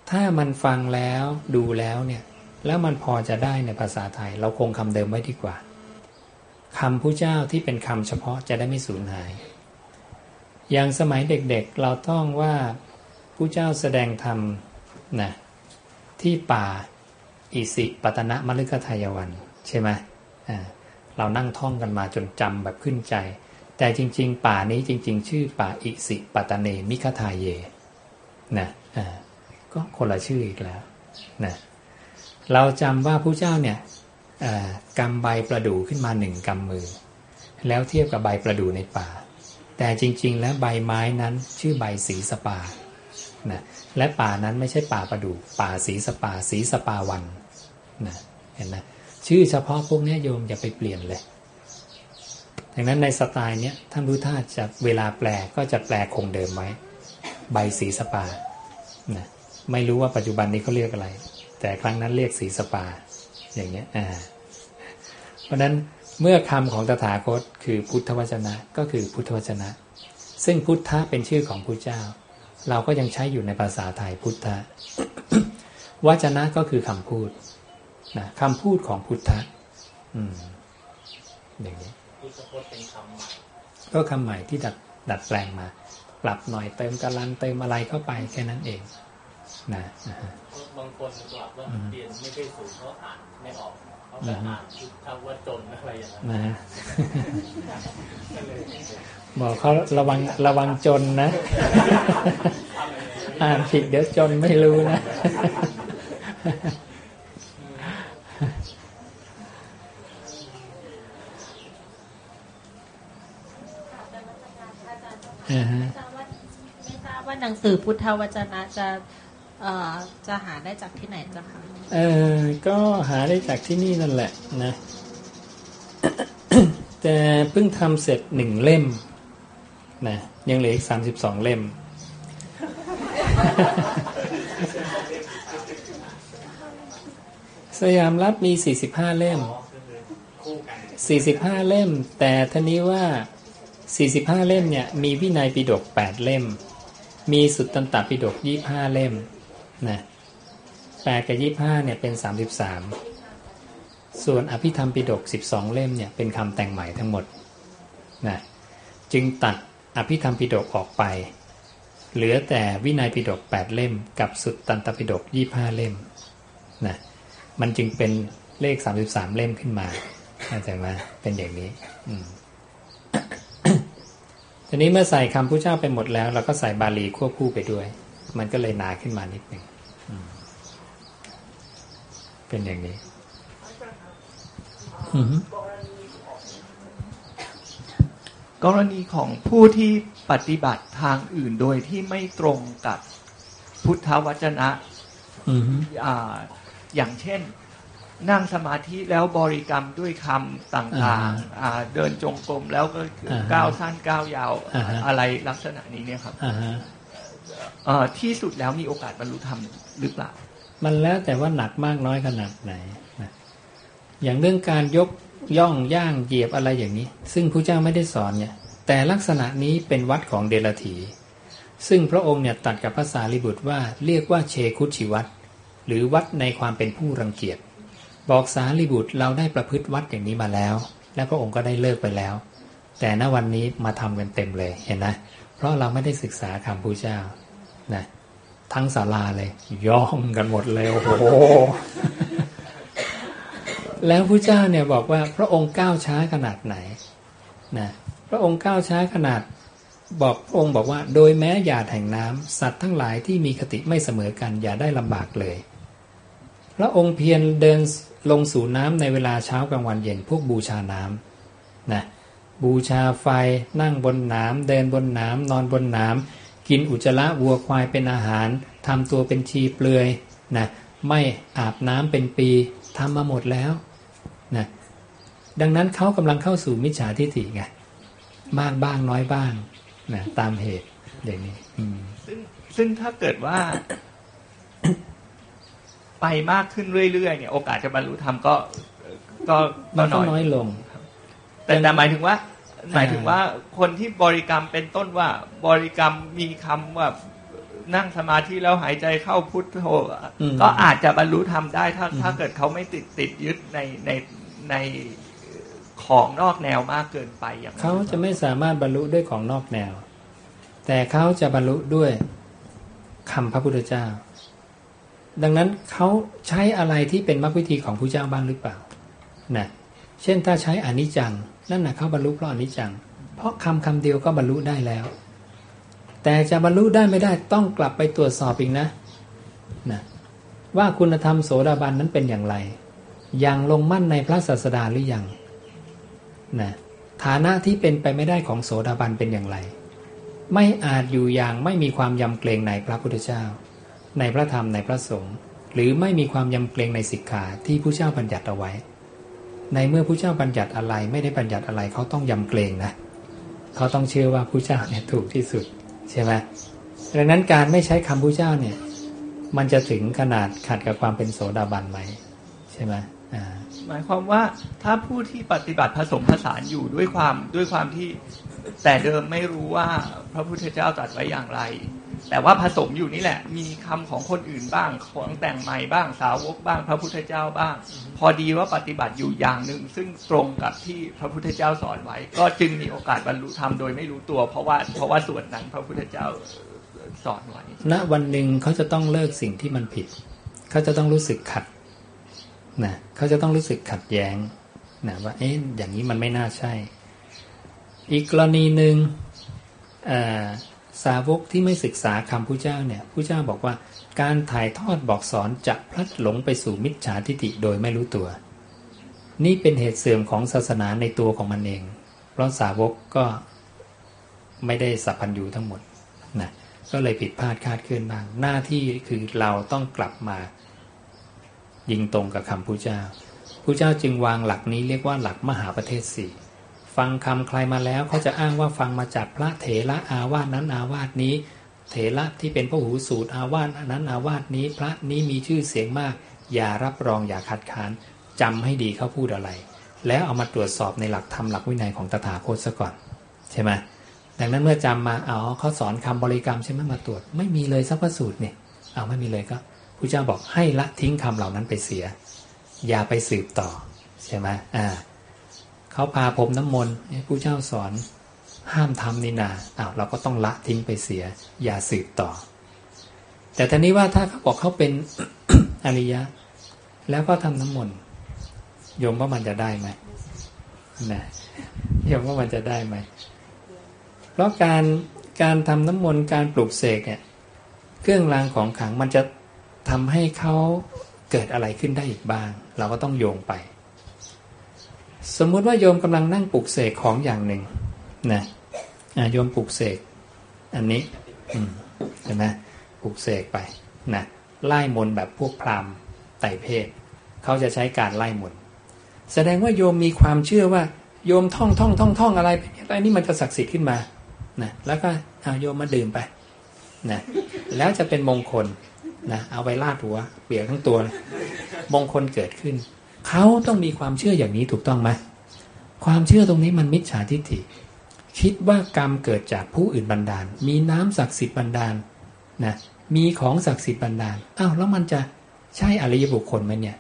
ถ้ามันฟังแล้วดูแล้วเนี่ย แล้วมันพอจะได้ในภาษาไทย เราคงคำเดิมไว้ดีกว่าคำผู้เจ้าที่เป็นคำเฉพาะจะได้ไม่สูญหาย อย่างสมัยเด็กๆเเราต้องว่าผู้เจ้าแสดงธรรมนะที่ป่าอิสิปตนะมฤคทายวัน ใช่ไหมเรานั่งท่องกันมาจนจำแบบขึ้นใจ แต่จริง ๆ ป่านี้จริง ๆ ชื่อป่าอิสิปตเนมิคทายเยนะก็คนละชื่ออีกแล้วนะ เราจำว่าผู้เจ้าเนี่ยกำใบประดู่ขึ้นมาหนึ่งกำมือ แล้วเทียบกับใบประดู่ในป่า แต่จริง ๆ แล้วใบไม้นั้นชื่อใบสีสปานะและป่านั้นไม่ใช่ป่าประดู่ป่าสีสปาสีสปาวันนะเห็นไหมชื่อเฉพาะพวกนี้โยมอย่าไปเปลี่ยนเลยดังนั้นในสไตล์นี้ท่านรู้ท่าจะเวลาแปลก็จะแปลคงเดิมไว้ ใบสีสปานะไม่รู้ว่าปัจจุบันนี้เขาเรียกอะไร แต่ครั้งนั้นเรียกสีสปา อย่างเงี้ยอ่าเพราะนั้นเมื่อคำของตถาคตคือพุทธวจนะก็คือพุทธวจนะ ซึ่งพุทธะเป็นชื่อของพระเจ้า เราก็ยังใช้อยู่ในภาษาไทยพุทธะวจนะก็คือคำพูดนะคำพูดของพุทธะอืมอย่างนี้พุทธพจน์เป็นคำใหม่ก็คำใหม่ที่ดัดดัดแปลงมา ปรับหน่อยเติมกำลังเติมอะไรเข้าไปแค่นั้นเองนะ บางคนกลับว่าเรียนไม่ได้สูงเขาอ่านไม่ออกเขาแต่อ่านคำว่าจนอะไรอย่างนั้นนะบอกเขาระวังระวังจนนะ อ่านผิดเดี๋ยวจนไม่รู้นะไม่ทราบว่าหนังสือพุทธวจนะจะ จะหาได้จากที่ไหนจ้ะคะเออก็หาได้จากที่นี่นั่นแหละนะแต่เพิ่งทำเสร็จหนึ่งเล่มนะยังเหลืออีกสามสิบสองเล่ม สยามรัฐมีสี่สิบห้าเล่มสี่สิบห้าเล่ม แต่ท่านี้ว่าสี่สิบห้าเล่มเนี่ยมีวินัยปิฎกแปดเล่ม มีสุตตันตปิฎกยี่ห้าเล่ม นะแปดกับยี่ห้าเนี่ยเป็นสามสิบสามส่วนอภิธรรมปิฎกสิบสองเล่มเนี่ยเป็นคำแต่งใหม่ทั้งหมดนะจึงตัดอภิธรรมปิฎกออกไป เหลือแต่วินัยปิฎกแปดเล่ม กับสุดตันตปิฎกยี่ห้าเล่มนะมันจึงเป็นเลขสามสิบสามเล่มขึ้นมาเข้าใจไหมเป็นอย่างนี้อืมทีนี้เมื่อใส่คำผู้เจ้าไปหมดแล้ว เราก็ใส่บาลีควบคู่ไปด้วย มันก็เลยนาขึ้นมานิดหนึ่ง เป็นอย่างนี้กรณีของผู้ที่ปฏิบัติทางอื่นโดยที่ไม่ตรงกับพุทธวจนะอย่างเช่น นั่งสมาธิแล้วบริกรรมด้วยคำต่างๆ เดินจงกรมแล้วก็ก้าวสั้นก้าวยาว อะไรลักษณะนี้เนี่ยครับที่สุดแล้วมีโอกาสบรรลุธรรมหรือเปล่า มันแล้วแต่ว่าหนักมากน้อยขนาดไหนอย่างเรื่องการยกย่องย่างเหยียบอะไรอย่างนี้ ซึ่งพระเจ้าไม่ได้สอนเนี่ย แต่ลักษณะนี้เป็นวัดของเดลถีซึ่งพระองค์เนี่ยตัดกับภาษาลิบุตรว่าเรียกว่าเชคุชิวัตหรือวัดในความเป็นผู้รังเกียจ บอกสารีบุตรเราได้ประพฤติวัดอย่างนี้มาแล้ว และพระองค์ก็ได้เลิกไปแล้ว แต่ณวันนี้มาทำกันเต็มเลยเห็นนะ เพราะเราไม่ได้ศึกษาคำพระเจ้านะ ทั้งศาลาเลย ย่องกันหมดเลยโอ้โหแล้วพระเจ้าเนี่ยบอกว่าพระองค์ก้าวช้าขนาดไหนนะพระองค์ก้าวช้าขนาดบอกพระองค์บอกว่า โดยแม้หยาดแห่งน้ำสัตว์ทั้งหลายที่มีคติไม่เสมอกันอย่าได้ลำบากเลย พระองค์เพียรเดินลงสู่น้ำในเวลาเช้ากลางวันเย็นพวกบูชาน้ำนะบูชาไฟนั่งบนน้ำเดินบนน้ำนอนบนน้ำ กินอุจจาระวัวควายเป็นอาหารทำตัวเป็นชีเปลือยนะไม่อาบน้ำเป็นปีทำมาหมดแล้วนะดังนั้นเขากำลังเข้าสู่มิจฉาทิฏฐิไงบ้างบ้างน้อยบ้างนะตามเหตุอย่างนี้ซึ่งซึ่งถ้าเกิดว่า ไปมากขึ้นเรื่อยๆเนี่ย โอกาสจะบรรลุธรรมก็ก็ก็น้อยลง แต่แต่หมายถึงว่า หมายถึงว่าคนที่บริกรรมเป็นต้นว่าบริกรรมมีคำว่านั่งสมาธิแล้วหายใจเข้าพุทโธก็อาจจะบรรลุธรรมได้ถ้าถ้าเกิดเขาไม่ติดติดยึดในในในของนอกแนวมากเกินไปอย่างเขาจะไม่สามารถบรรลุด้วยของนอกแนว แต่เขาจะบรรลุด้วยคำพระพุทธเจ้า ดังนั้นเขาใช้อะไรที่เป็นมรรควิธีของพระเจ้าบ้างหรือเปล่านะเช่นถ้าใช้อนิจจัง นั่นนะเขาบรรลุเพราะอนิจจัง เพราะคำคำเดียวก็บรรลุได้แล้ว แต่จะบรรลุได้ไม่ได้ต้องกลับไปตรวจสอบอีกนะนะ ว่าคุณธรรมโสดาบันนั้นเป็นอย่างไร ยังลงมั่นในพระศาสดาหรือยังนะฐานะที่เป็นไปไม่ได้ของโสดาบันเป็นอย่างไร ไม่อาจอยู่อย่างไม่มีความยำเกรงในพระพุทธเจ้า ในพระธรรมในพระสงฆ์หรือไม่มีความยำเกรงในสิกขาที่ผู้เจ้าบัญญัติเอาไว้ ในเมื่อผู้เจ้าบัญญัติอะไรไม่ได้บัญญัติอะไรเขาต้องยำเกรงนะเขาต้องเชื่อว่าผู้เจ้าเนี่ยถูกที่สุดใช่ไหมดังนั้นการไม่ใช้คำผู้เจ้าเนี่ย มันจะถึงขนาดขัดกับความเป็นโสดาบันไหมใช่ไหมหมายความว่าถ้าผู้ที่ปฏิบัติผสมผสานอยู่ด้วยความด้วยความที่ แต่เดิมไม่รู้ว่าพระพุทธเจ้าตรัสไว้อย่างไร แต่ว่าผสมอยู่นี่แหละ มีคำของคนอื่นบ้าง ของแต่งใหม่บ้าง สาวกบ้าง พระพุทธเจ้าบ้าง พอดีว่าปฏิบัติอยู่อย่างหนึ่ง ซึ่งตรงกับที่พระพุทธเจ้าสอนไว้ ก็จึงมีโอกาสบรรลุธรรมโดยไม่รู้ตัว เพราะว่าเพราะว่าส่วนนั้นพระพุทธเจ้าสอนไว้ณวันหนึ่งเขาจะต้องเลิกสิ่งที่มันผิด เขาจะต้องรู้สึกขัดนะเขาจะต้องรู้สึกขัดแย้งนะว่าเอ๊ะอย่างนี้มันไม่น่าใช่ อีกกรณีหนึ่งสาวกที่ไม่ศึกษาคำพระเจ้าเนี่ยพระเจ้าบอกว่าการถ่ายทอดบอกสอนจะพลัดหลงไปสู่มิจฉาทิฏฐิโดยไม่รู้ตัว นี่เป็นเหตุเสื่อมของศาสนาในตัวของมันเอง เพราะสาวกก็ไม่ได้สัพพัญญูทั้งหมดนะก็เลยผิดพลาดคาดเคลื่อนบ้าง หน้าที่คือเราต้องกลับมา ยิงตรงกับคำพระเจ้าพระเจ้าจึงวางหลักนี้เรียกว่าหลักมหาประเทศสี่ ฟังคำใครมาแล้วเขาจะอ้างว่าฟังมาจากพระเถระอาวาสนั้นอาวาสนี้ เถระที่เป็นพระหูสูตรอาวาสนั้นอาวาสนี้ พระนี้มีชื่อเสียงมาก อย่ารับรองอย่าคัดค้านจำให้ดีเขาพูดอะไร แล้วเอามาตรวจสอบในหลักธรรมหลักวินัยของตถาคตซะก่อนใช่ไหมดังนั้นเมื่อจำมาอ๋อเขาสอนคำบริกรรมใช่ไหมมาตรวจ ไม่มีเลยสักพระสูตรเนี่ยเอาไม่มีเลยก็ระเจ้าบอกให้ละทิ้งคำเหล่านั้นไปเสีย อย่าไปสืบต่อใช่ไหมอ่า เขาพาผมน้ำมนต์ผู้เจ้าสอนห้ามทำนี่นาอ้าวเราก็ต้องละทิ้งไปเสีย อย่าสืบต่อ แต่ทีนี้ว่าถ้าเขาบอกเขาเป็นอริยะ แล้วก็ทำน้ำมนต์โยมว่ามันจะได้ไหมนะโยมว่ามันจะได้ไหมเพราะการการทำน้ำมนต์การปลูกเสกเนี่ยเครื่องรางของขังมันจะทำให้เขาเกิดอะไรขึ้นได้อีกบ้าง เราก็ต้องโยงไป สมมุติว่าโยมกำลังนั่งปลุกเสกของอย่างหนึ่งนะโยมปลุกเสกอันนี้ใช่ไหมปลุกเสกไปนะไล่มนแบบพวกพราหมณ์ไต่เพศเขาจะใช้การไล่มนแสดงว่าโยมมีความเชื่อว่าโยมท่องท่องท่องท่องอะไรอะไปนี่มันจะศักดิ์สิทธิ์ขึ้นมานะแล้วก็เอาโยมมาดื่มไปนะแล้วจะเป็นมงคลนะเอาไปลาดหัวเปียกทั้งตัว มงคลเกิดขึ้น เขาต้องมีความเชื่ออย่างนี้ถูกต้องไหมความเชื่อตรงนี้มันมิจฉาทิฏฐิ คิดว่ากรรมเกิดจากผู้อื่นบันดาล มีน้ำศักดิ์สิทธิ์บันดาลนะมีของศักดิ์สิทธิ์บันดาลอ้าวแล้วมันจะใช่อริยบุคคลไหมเนี่ย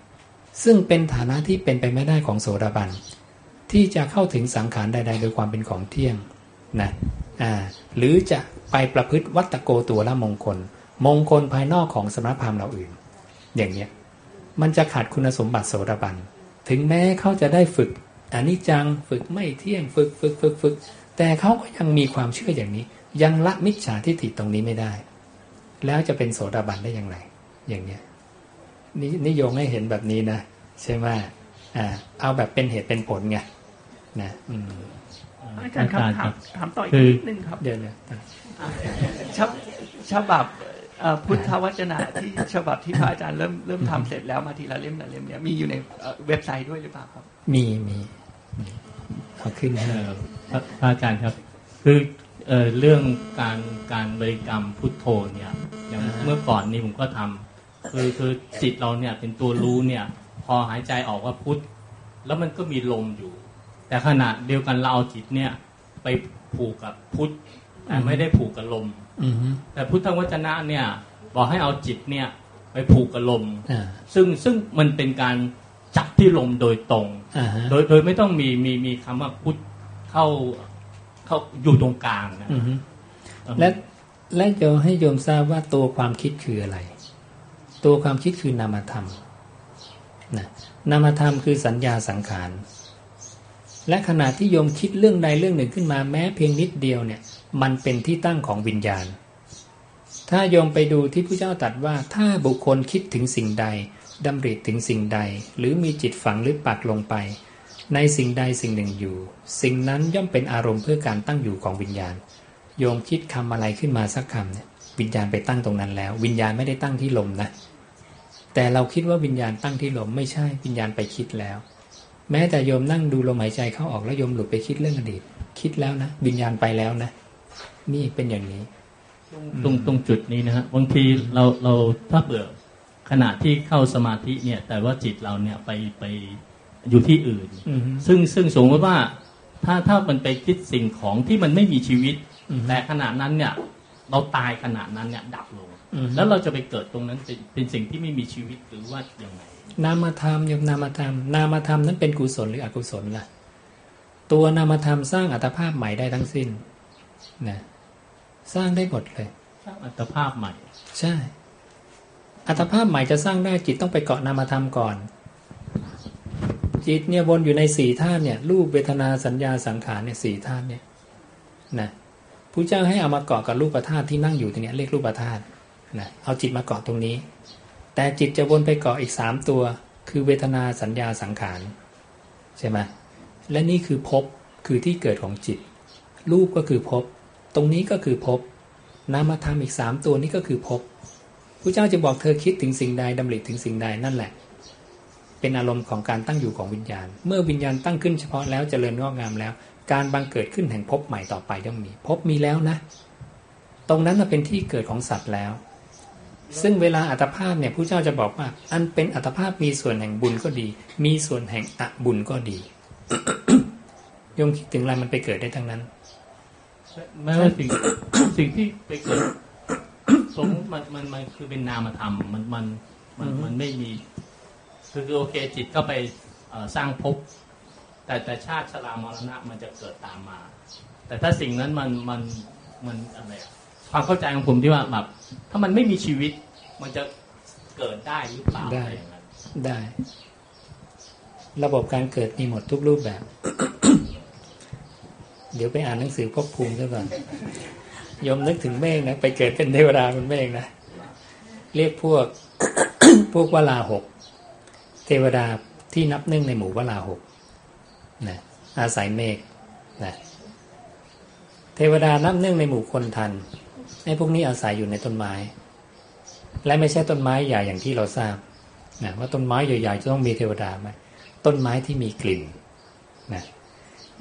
ซึ่งเป็นฐานะที่เป็นไปไม่ได้ของโสดาบันที่จะเข้าถึงสังขารใด ๆ โดยความเป็นของเที่ยงนะอ่าหรือจะไปประพฤติวัตโกตัวละมงคล มงคลภายนอกของสมณพราหมณ์เราอื่น อย่างเนี้ย มันจะขาดคุณสมบัติโสดาบัน ถึงแม้เขาจะได้ฝึกอนิจจังฝึกไม่เที่ยงฝึกฝึกฝึกฝึก แต่เขาก็ยังมีความเชื่ออย่างนี้ ยังละมิจฉาทิฏฐิตรงนี้ไม่ได้ แล้วจะเป็นโสดาบันได้อย่างไร อย่างเนี้ยนนิยมให้เห็นแบบนี้นะ ใช่ไหมอ่าเอาแบบเป็นเหตุเป็นผลไงนะอืมอาจารย์ครับถามถามต่ออีกคือนิดนึงครับเดี๋ยวเลยฉบับฉบับเอ่อ พุทธวจนะที่ฉบับที่พระอาจารย์เริ่มเริ่มทำเสร็จแล้วมาทีละเล่มละเล่มเนี่ยมีอยู่ในเอ่อเว็บไซต์ด้วยหรือเปล่าครับ มีมีเอาขึ้นให้เอ่อพระพระอาจารย์ครับ คือเอ่อเรื่องการการบริกรรมพุทโธเนี่ย อย่างเมื่อก่อนนี้ผมก็ทำคือคือจิตเราเนี่ยเป็นตัวรู้เนี่ย พอหายใจออกว่าพุทแล้วมันก็มีลมอยู่ แต่ขณะเดียวกันเราเอาจิตเนี่ย ไปผูกกับพุทแต่ไม่ได้ผูกกับลมอืม แต่พุทธวจนะเนี่ยบอกให้เอาจิตเนี่ยไปผูกกับลมอ่าซึ่งซึ่งมันเป็นการจับที่ลมโดยตรงอ่าฮะโดยโดยไม่ต้องมีมีมีคำว่าพุทธเข้าเข้าอยู่ตรงกลางนะอืมและและจะให้โยมทราบว่าตัวความคิดคืออะไร ตัวความคิดคือนามธรรมนะนามธรรมคือสัญญาสังขาร และขณะที่โยมคิดเรื่องใดเรื่องหนึ่งขึ้นมาแม้เพียงนิดเดียวเนี่ย มันเป็นที่ตั้งของวิญญาณ ถ้าโยมไปดูที่พระเจ้าตรัสว่าถ้าบุคคลคิดถึงสิ่งใดดำริถึงสิ่งใด หรือมีจิตฝังหรือปักลงไป ในสิ่งใดสิ่งหนึ่งอยู่ สิ่งนั้นย่อมเป็นอารมณ์เพื่อการตั้งอยู่ของวิญญาณ โยมคิดคำอะไรขึ้นมาสักคำเนี่ยวิญญาณไปตั้งตรงนั้นแล้ว วิญญาณไม่ได้ตั้งที่ลมนะ แต่เราคิดว่าวิญญาณตั้งที่ลมไม่ใช่วิญญาณไปคิดแล้ว แม้แต่โยมนั่งดูลมหายใจเข้าออกแล้วโยมหลุดไปคิดเรื่องอดีต คิดแล้วนะ วิญญาณไปแล้วนะ นี่เป็นอย่างนี้ ตรงตรงจุดนี้นะฮะบางทีเราเราถ้าเบื่อขณะที่เข้าสมาธิเนี่ย แต่ว่าจิตเราเนี่ยไปไปอยู่ที่อื่นอือฮึซึ่งซึ่งสมมติว่าถ้าถ้ามันไปคิดสิ่งของที่มันไม่มีชีวิตอือฮึแต่ขณะนั้นเนี่ย เราตายขณะนั้นเนี่ยดับลงอือฮึแล้วเราจะไปเกิดตรงนั้นเป็นเป็นสิ่งที่ไม่มีชีวิตหรือว่ายังไงนามธรรมโยมนามธรรม นามธรรมนั้นเป็นกุศลหรืออกุศลล่ะ ตัวนามธรรมสร้างอัตภาพใหม่ได้ทั้งสิ้นนะ สร้างได้หมดเลย สร้างอัตภาพใหม่ ใช่ อัตภาพใหม่จะสร้างได้จิตต้องไปเกาะนามธรรมก่อน จิตเนี่ยวนอยู่ในสี่ธาตุเนี่ยรูปเวทนาสัญญาสังขารเนี่ยสี่ธาตุเนี่ยนะผู้เจ้าให้เอามาเกาะกับรูปธาตุที่นั่งอยู่ตรงเนี้ยเรียกรูปธาตุนะเอาจิตมาเกาะตรงนี้ แต่จิตจะวนไปเกาะอีกสามตัว คือเวทนาสัญญาสังขารใช่ไหมและนี่คือภพคือที่เกิดของจิต รูปก็คือภพ ตรงนี้ก็คือภพนามธรรมอีกสามตัวนี้ก็คือภพพระเจ้าจะบอกเธอคิดถึงสิ่งใดดำริถึงสิ่งใดนั่นแหละ เป็นอารมณ์ของการตั้งอยู่ของวิญญาณ เมื่อวิญญาณตั้งขึ้นเฉพาะแล้วเจริญงอกงามแล้ว การบังเกิดขึ้นแห่งภพใหม่ต่อไปย่อมมีภพมีแล้วนะ ตรงนั้นเป็นที่เกิดของสัตว์แล้ว ซึ่งเวลาอัตภาพเนี่ยผู้เจ้าจะบอกว่า อันเป็นอัตภาพมีส่วนแห่งบุญก็ดี มีส่วนแห่งอบุญก็ดียมคิดถึงอะไรมันไปเกิดได้ทั้งนั้น ไม่ว่าสิ่งสิ่งที่ไปเกิดสมมติมันมันมันคือเป็นนามธรรมมันมันมันอือฮึมันไม่มีคือคือโอเคจิตก็ไปเอ่อสร้างภพแต่แต่ชาติชรามรณะมันจะเกิดตามมา แต่ถ้าสิ่งนั้นมันมันมันอะไรอะความเข้าใจของผมที่ว่าแบบถ้ามันไม่มีชีวิต มันจะเกิดได้หรือเปล่าได้อะไรอย่างนั้นได้ ระบบการเกิดมีหมดทุกรูปแบบ เดี๋ยวไปอ่านหนังสือภพภูมิซะก่อนยมนึกถึงเมฆนะไปเกิดเป็นเทวดาเป็นเมฆนะเรียกพวกพวกวลาหกเทวดาที่นับหนึ่งในหมู่วลาหกนะอาศัยเมฆนะเทวดานับหนึ่งในหมู่คนทันไอ้พวกนี้อาศัยอยู่ในต้นไม้ และไม่ใช่ต้นไม้ใหญ่อย่างที่เราทราบนะว่าต้นไม้ใหญ่ๆจะต้องมีเทวดาไหมต้นไม้ที่มีกลิ่นนะ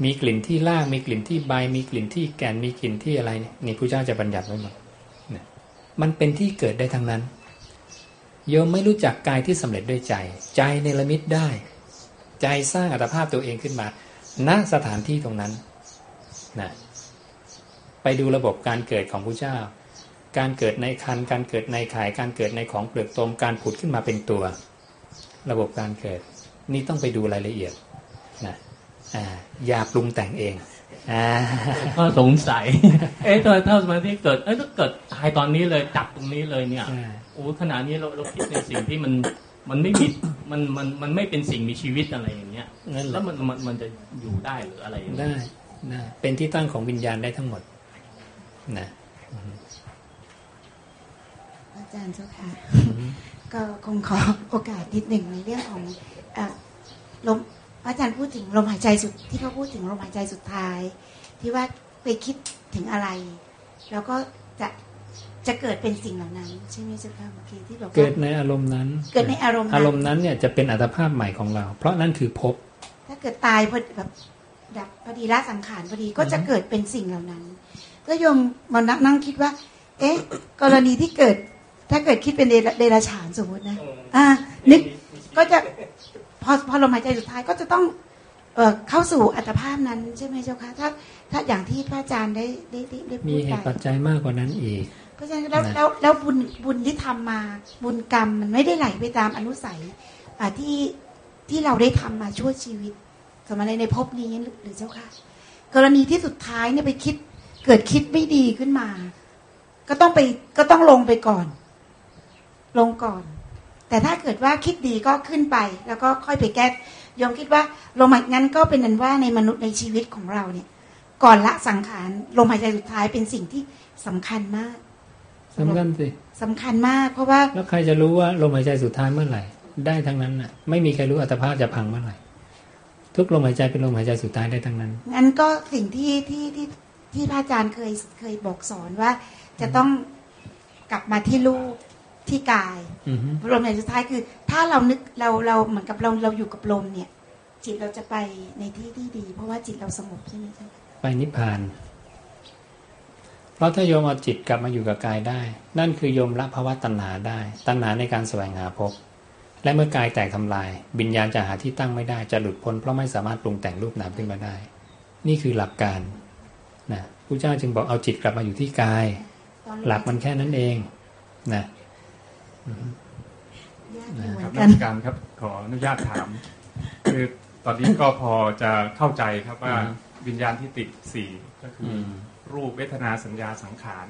มีกลิ่นที่ล่าง มีกลิ่นที่ใบ มีกลิ่นที่แก่น มีกลิ่นที่อะไร นี่พระเจ้าจะบัญญัติไว้หมดนะมันเป็นที่เกิดได้ทั้งนั้น โยมไม่รู้จักกายที่สำเร็จด้วยใจ ใจเนรมิตได้ ใจสร้างอัตภาพตัวเองขึ้นมา ณสถานที่ตรงนั้นนะไปดูระบบการเกิดของพระเจ้า การเกิดในคัน การเกิดในไข่การเกิดในของเปลือกตม การผุดขึ้นมาเป็นตัว ระบบการเกิด นี่ต้องไปดูรายละเอียดนะ อ่าอย่าปรุงแต่งเองอ่าก็สงสัย เอ๊ะตอนถ้าสมาธิเกิด เอ้ยถ้าเกิดตายตอนนี้เลยจับตรงนี้เลยเนี่ยอ่าโอ้ขนาดนี้เราเราคิดในสิ่งที่มันมันไม่มีมันมันมันไม่เป็นสิ่งมีชีวิตอะไรอย่างเงี้ยนั่นแหแล้ละวมันมันมันจะอยู่ได้หรืออะไรอย่างเงี้ยได้ได้เป็นที่ตั้งของวิญญาณได้ทั้งหมดนะอาจารย์เจ้าค่ะ ก็คงขอโอกาสนิดหนึ่งในเรื่องของเอ่อลม อาจารย์พูดถึงลมหายใจสุดที่เขาพูดถึงลมหายใจสุดท้าย ที่ว่าไปคิดถึงอะไร แล้วก็จะจะเกิดเป็นสิ่งเหล่านั้น ใช่ไหมเจ้าค่ะเมื่อกี้ที่บอกว่าเกิดในอารมณ์นั้น เกิดในอารมณ์นั้นอารมณ์นั้นเนี่ยจะเป็นอัตภาพใหม่ของเรา เพราะนั่นคือภพถ้าเกิดตายพอแบบดับพอดีละสังขารพอดีก็จะเกิดเป็นสิ่งเหล่านั้น ก็โยมมานั่งนั่งคิดว่า เอ๊ะ กรณีที่เกิด ถ้าเกิดคิดเป็นเดรัเดรัจฉานสมมตินะ อ่านึกก็จะ พอพอลมหายใจสุดท้ายก็จะต้องเอ่อเข้าสู่อัตภาพนั้นใช่ไหมเจ้าคะถ้าถ้าอย่างที่พระอาจารย์ได้ได้ได้ได้มีพูดเหไปตุปัจจัยมากกว่านั้นอีกเพราะฉะนั้นแล้วนะแล้วแล้วบุญบุญที่ทำมาบุญกรรมมันไม่ได้ไหลไปตามอนุสัยอ่าที่ที่เราได้ทำมาช่วยชีวิตสมัยในในภพนี้หรือหรือเจ้าค่ะ กรณีที่สุดท้ายเนี่ยไปคิดเกิดคิดไม่ดีขึ้นมา ก็ต้องไปก็ต้องลงไปก่อน ลงก่อน แต่ถ้าเกิดว่าคิดดีก็ขึ้นไป แล้วก็ค่อยไปแก้ยมคิดว่าลมหายงั้นก็เป็นนั้นว่าในมนุษย์ในชีวิตของเราเนี่ย ก่อนละสังขารลมหายใจสุดท้ายเป็นสิ่งที่สำคัญมากสำคัญสิสำคัญมาก เพราะว่าแล้วใครจะรู้ว่าลมหายใจสุดท้ายเมื่อไหร่ ได้ทั้งนั้นน่ะ ไม่มีใครรู้อัตภาพจะพังเมื่อไหร่ทุกลมหายใจเป็นลมหายใจสุดท้ายได้ทั้งนั้นงั้นก็สิ่งที่ที่ที่ที่พระอาจารย์เคยเคยบอกสอนว่า จะต้องกลับมาที่รูป ที่กายอือฮึลมหายใจสุดท้ายคือ ถ้าเรานึกเราเราเหมือนกับเราเราอยู่กับลมเนี่ย จิตเราจะไปในที่ที่ดี เพราะว่าจิตเราสงบใช่ไหมจ๊ะไปนิพพาน เพราะถ้าโยมเอาจิตกลับมาอยู่กับกายได้ นั่นคือโยมละภาวะตัณหาได้ ตัณหาในการแสวงหาภพและเมื่อกายแตกทำลายวิญญาณจะหาที่ตั้งไม่ได้จะหลุดพ้นเพราะไม่สามารถปรุงแต่งรูปนามขึ้นมาได้ นี่คือหลักการนะพระเจ้าจึงบอกเอาจิตกลับมาอยู่ที่กายตอนหลักมันแค่นั้นเองนะยากอยู่เหมื คอรับนนักักนการครับ ขออนุญาตถาม คือตอนนี้ก็พอจะเข้าใจครับว่าอืมวิญญาณที่ติดสี่ก็คืออมรูปเวทนาสัญญาสังขาร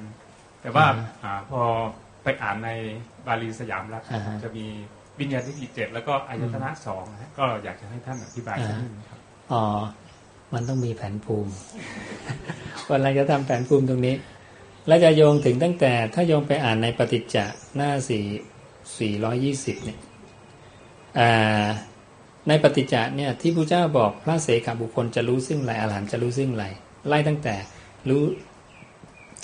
แต่ว่าอ่าอ่าพอไปอ่านในบาลีสยามรัฐอ่าฮะจะมีวิญญาณที่ติดเจ็ดแล้วก็อายตนะสองนะฮะก็อยากจะให้ท่านอธิบายสักนิดนึงครับอ๋อมันต้องมีแผนภูมิวันเราจะทำแผนภูมิตรงนี้ แล้วจะโยงถึงตั้งแต่ถ้าโยงไปอ่านในปฏิจจะหน้าสี่สี่ร้อยี่สิบเนี่ยในปฏิจจะเนี่ยที่พระเจ้าบอกพระเสขบุคคลจะรู้ซึ่งไรอรหันจะรู้ซึ่งไรไล่ตั้งแต่รู้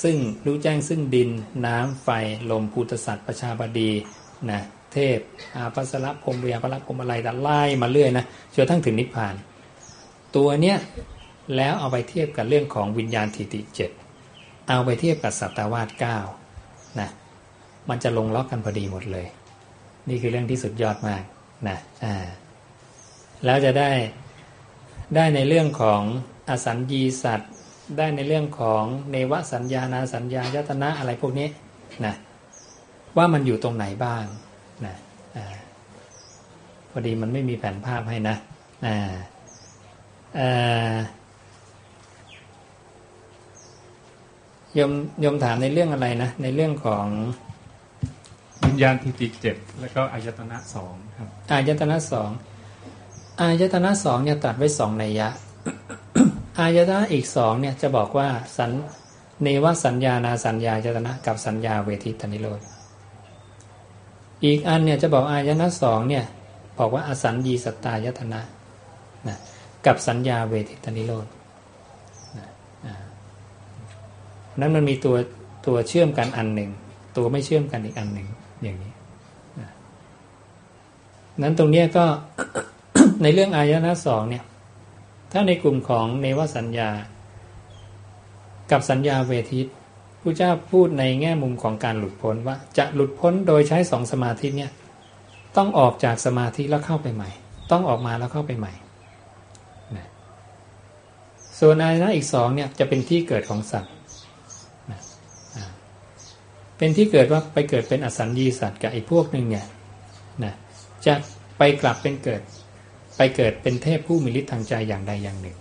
ซึ่งรู้แจ้งซึ่งดินน้ำไฟลมภูตสัตว์ประชาบดีนะเทพอาภัสรพรมเวียพระพรมอะไรแต่ไล่มาเรื่อยนะจนทั่งถึงนิพพาน ตัวเนี้ยแล้วเอาไปเทียบกับเรื่องของวิญญาณทิติเจ็ด เอาไปเทียบกับสัตวาสเก้านะมันจะลงล็อกกันพอดีหมดเลย นี่คือเรื่องที่สุดยอดมากนะอ่าแล้วจะได้ได้ในเรื่องของอสัญญีสัตว์ ได้ในเรื่องของเนวสัญญานาสัญญายตนะอะไรพวกนี้นะว่ามันอยู่ตรงไหนบ้างนะอ่าพอดีมันไม่มีแผนภาพให้นะอ่าเอ่อ ยมยมถามในเรื่องอะไรนะในเรื่องของวิญญาณที่ติดเจ็ดแล้วก็อายตนะสองครับอายตนะสองอายตนะสองเนี่ยตัดไว้สองในยยะอายตนะอีกสองเนี่ยจะบอกว่าสันเนวสัญญานาสัญญาอายตนะกับสัญญาเวทิตานิโรธอีกอันเนี่ยจะบอกอายตนะสองเนี่ยบอกว่าอสัญญีสตตายตนะนะกับสัญญาเวทิตานิโรธนะอ่า นั้นมันมีตัวตัวเชื่อมกันอันหนึ่ง ตัวไม่เชื่อมกันอีกอันหนึ่งอย่างนี้นั้นตรงนี้ก็ในเรื่องอายนะสองเนี่ย ถ้าในกลุ่มของเนวสัญญา กับสัญญาเวทิตผู้เจ้าพูดในแง่มุมของการหลุดพ้นว่าจะหลุดพ้นโดยใช้สองสมาธิเนี่ยต้องออกจากสมาธิแล้วเข้าไปใหม่ ต้องออกมาแล้วเข้าไปใหม่ส่วนอายนะอีกสองเนี่ยจะเป็นที่เกิดของสัตว์ เป็นที่เกิดว่าไปเกิดเป็นอสัญญีสัตว์กับไอ้พวกหนึ่งเนี่ยนะจะไปกลับเป็นเกิด ไปเกิดเป็นเทพผู้มีฤทธิ์ทางใจอย่างใดอย่างหนึ่ง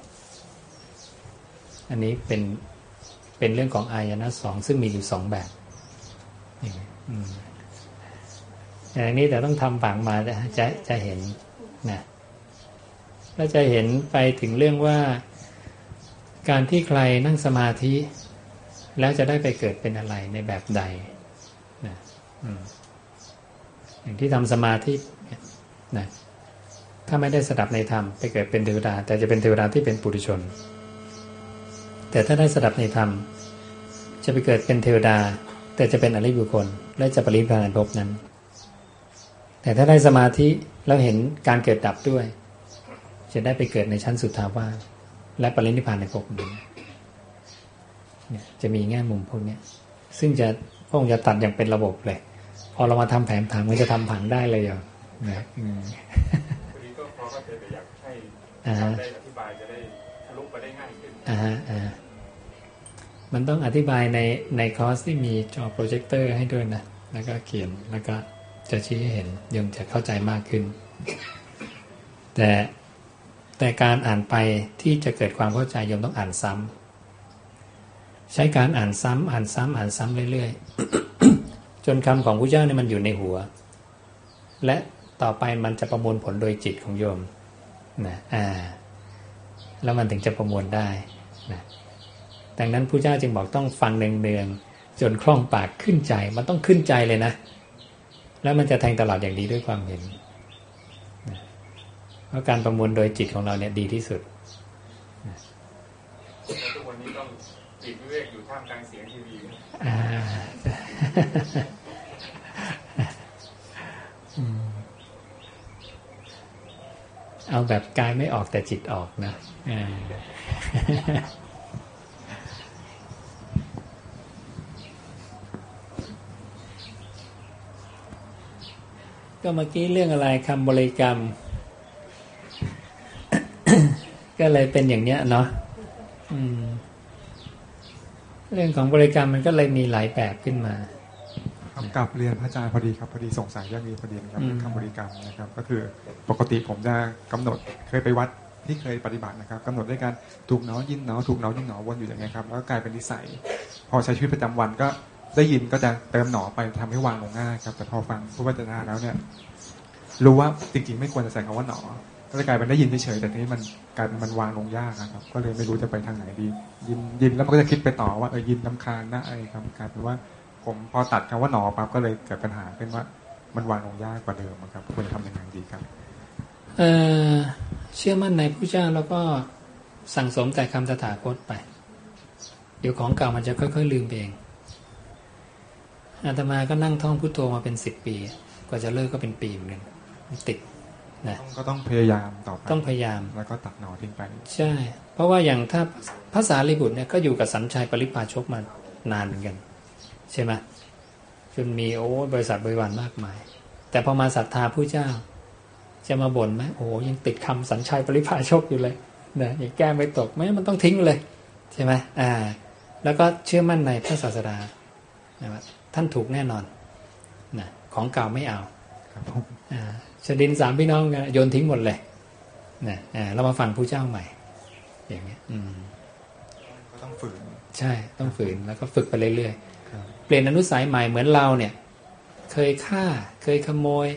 อันนี้เป็นเป็นเรื่องของอายนะสองซึ่งมีอยู่สองแบบอย่างนี้แต่ต้องทำฝังมาจะจะเห็นนะแล้วจะเห็นไปถึงเรื่องว่า การที่ใครนั่งสมาธิ แล้วจะได้ไปเกิดเป็นอะไรในแบบใดนะอย่างที่ทำสมาธินะถ้าไม่ได้สดับในธรรมไปเกิดเป็นเทวดา แต่จะเป็นเทวดาที่เป็นปุถุชน แต่ถ้าได้สดับในธรรม จะไปเกิดเป็นเทวดา แต่จะเป็นอริบุคคล และจะปริพานภพนั้น แต่ถ้าได้สมาธิแล้วเห็นการเกิดดับด้วย จะได้ไปเกิดในชั้นสุดทาวาสและปรินิพานในภพนี้ เนี่ยจะมีแง่มุมพวกนี้ซึ่งจะพงจะตัดอย่างเป็นระบบเลย พอเรามาทำแผนผังมันจะทำผังได้เลยอย่างนะอืมวันนี้ก็พอก็จะอยากให้ได้อธิบายจะได้ทะลุไปได้ง่ายขึ้นอ่าอ่ามันต้องอธิบายในในคอร์สที่มีจอโปรเจคเตอร์ให้ด้วยนะ แล้วก็เขียนแล้วก็จะชี้ให้เห็นยมจะเข้าใจมากขึ้น แต่แต่การอ่านไปที่จะเกิดความเข้าใจยมต้องอ่านซ้ำ ใช้การอ่านซ้ำอ่านซ้ำอ่านซ้ำเรื่อยๆ จนคำของพระเจ้าเนี่ยมันอยู่ในหัว และต่อไปมันจะประมวลผลโดยจิตของโยมนะอ่า แล้วมันถึงจะประมวลได้นะดังนั้นพระเจ้าจึงบอกต้องฟังเนืองๆจนคล่องปากขึ้นใจ มันต้องขึ้นใจเลยนะ แล้วมันจะแทงตลอดอย่างดีด้วยความเห็นเพราะการประมวลโดยจิตของเราเนี่ยดีที่สุดนนี้ เอาแบบกายไม่ออกแต่จิตออกนะก็เมื่อกี้เรื่องอะไรคำบริกรรม ก็เลยเป็นอย่างเนี้ยเนาะ เรื่องของบริกรรมมันก็เลยมีหลายแบบขึ้นมาครับกับเรียนพระอาจารย์พอดีครับพอดีสงสัยเรื่องนี้พอดีนะครับเรื่องคำบริกรรมนะครับ ก็คือปกติผมจะกำหนดเคยไปวัดที่เคยปฏิบัตินะครับกำหนดด้วยการถูกเนายินเนาถูกเนายินเนาวนอยู่อย่างเงี้ยครับแล้วกลายเป็นนิสัย พอใช้ชีวิตประจำวันก็ได้ยินก็จะเติมหนอไปทำให้วางลงง่ายครับแต่พอฟังผู้วัจนาแล้วเนี่ยรู้ว่าจริงๆ ไม่ควรจะใส่คำว่าหนอ ก็เลยกลายเป็นได้ยินเฉยๆแต่ทีนี้มันกลายเป็นมันวางลงยากครับ ก็เลยไม่รู้จะไปทางไหนดี ยินยินแล้วมันก็จะคิดไปต่อว่าเออยินลำคาญนะไอะไรครับกลายเป็นว่า ผมพอตัดคำว่าหนอปั๊บก็เลยเกิดปัญหาเป็นว่า มันวางลงยากกว่าเดิมครับควรทำยังไงดีครับเออเชื่อมั่นในผู้เจ้าแล้วก็สั่งสมแต่คำสถาคตไป เดี๋ยวของเก่ามันจะค่อยๆลืมเองอาตมาก็นั่งท่องพุทโธมาเป็นสิบปี กว่าจะเลิกก็เป็นปีเหมือนกันติด นะก็ต้องพยายามต่อไปต้องพยายามแล้วก็ตัดหนอทิ้งไป ใช่ เพราะว่าอย่างถ้าภาษาลิบุตรเนี่ยก็อยู่กับสัญชัยปริพาชกมานานเหมือนกัน ใช่ไหมจนมีโอ้บริษัทบริวารมากมาย แต่พอมาศรัทธาผู้เจ้า จะมาบ่นไหมโอ้ยังติดคำสัญชัยปริพาชกอยู่เลยนะยังแก้ไม่ตกไม่มันต้องทิ้งเลย ใช่ไหมอ่า แล้วก็เชื่อมั่นในพระศาสดานะท่านถูกแน่นอนนะของเก่าไม่เอาครับอ่า ชดินสามพี่น้องกันโยนทิ้งหมดเลยนะเรามาฟังผู้เจ้าใหม่ อย่างเงี้ย อืมก็ต้องฝืน ใช่ ต้องฝืนแล้วก็ฝึกไปเรื่อยๆเปลี่ยนอนุสัยใหม่เหมือนเราเนี่ย เคยฆ่า เคยขโมย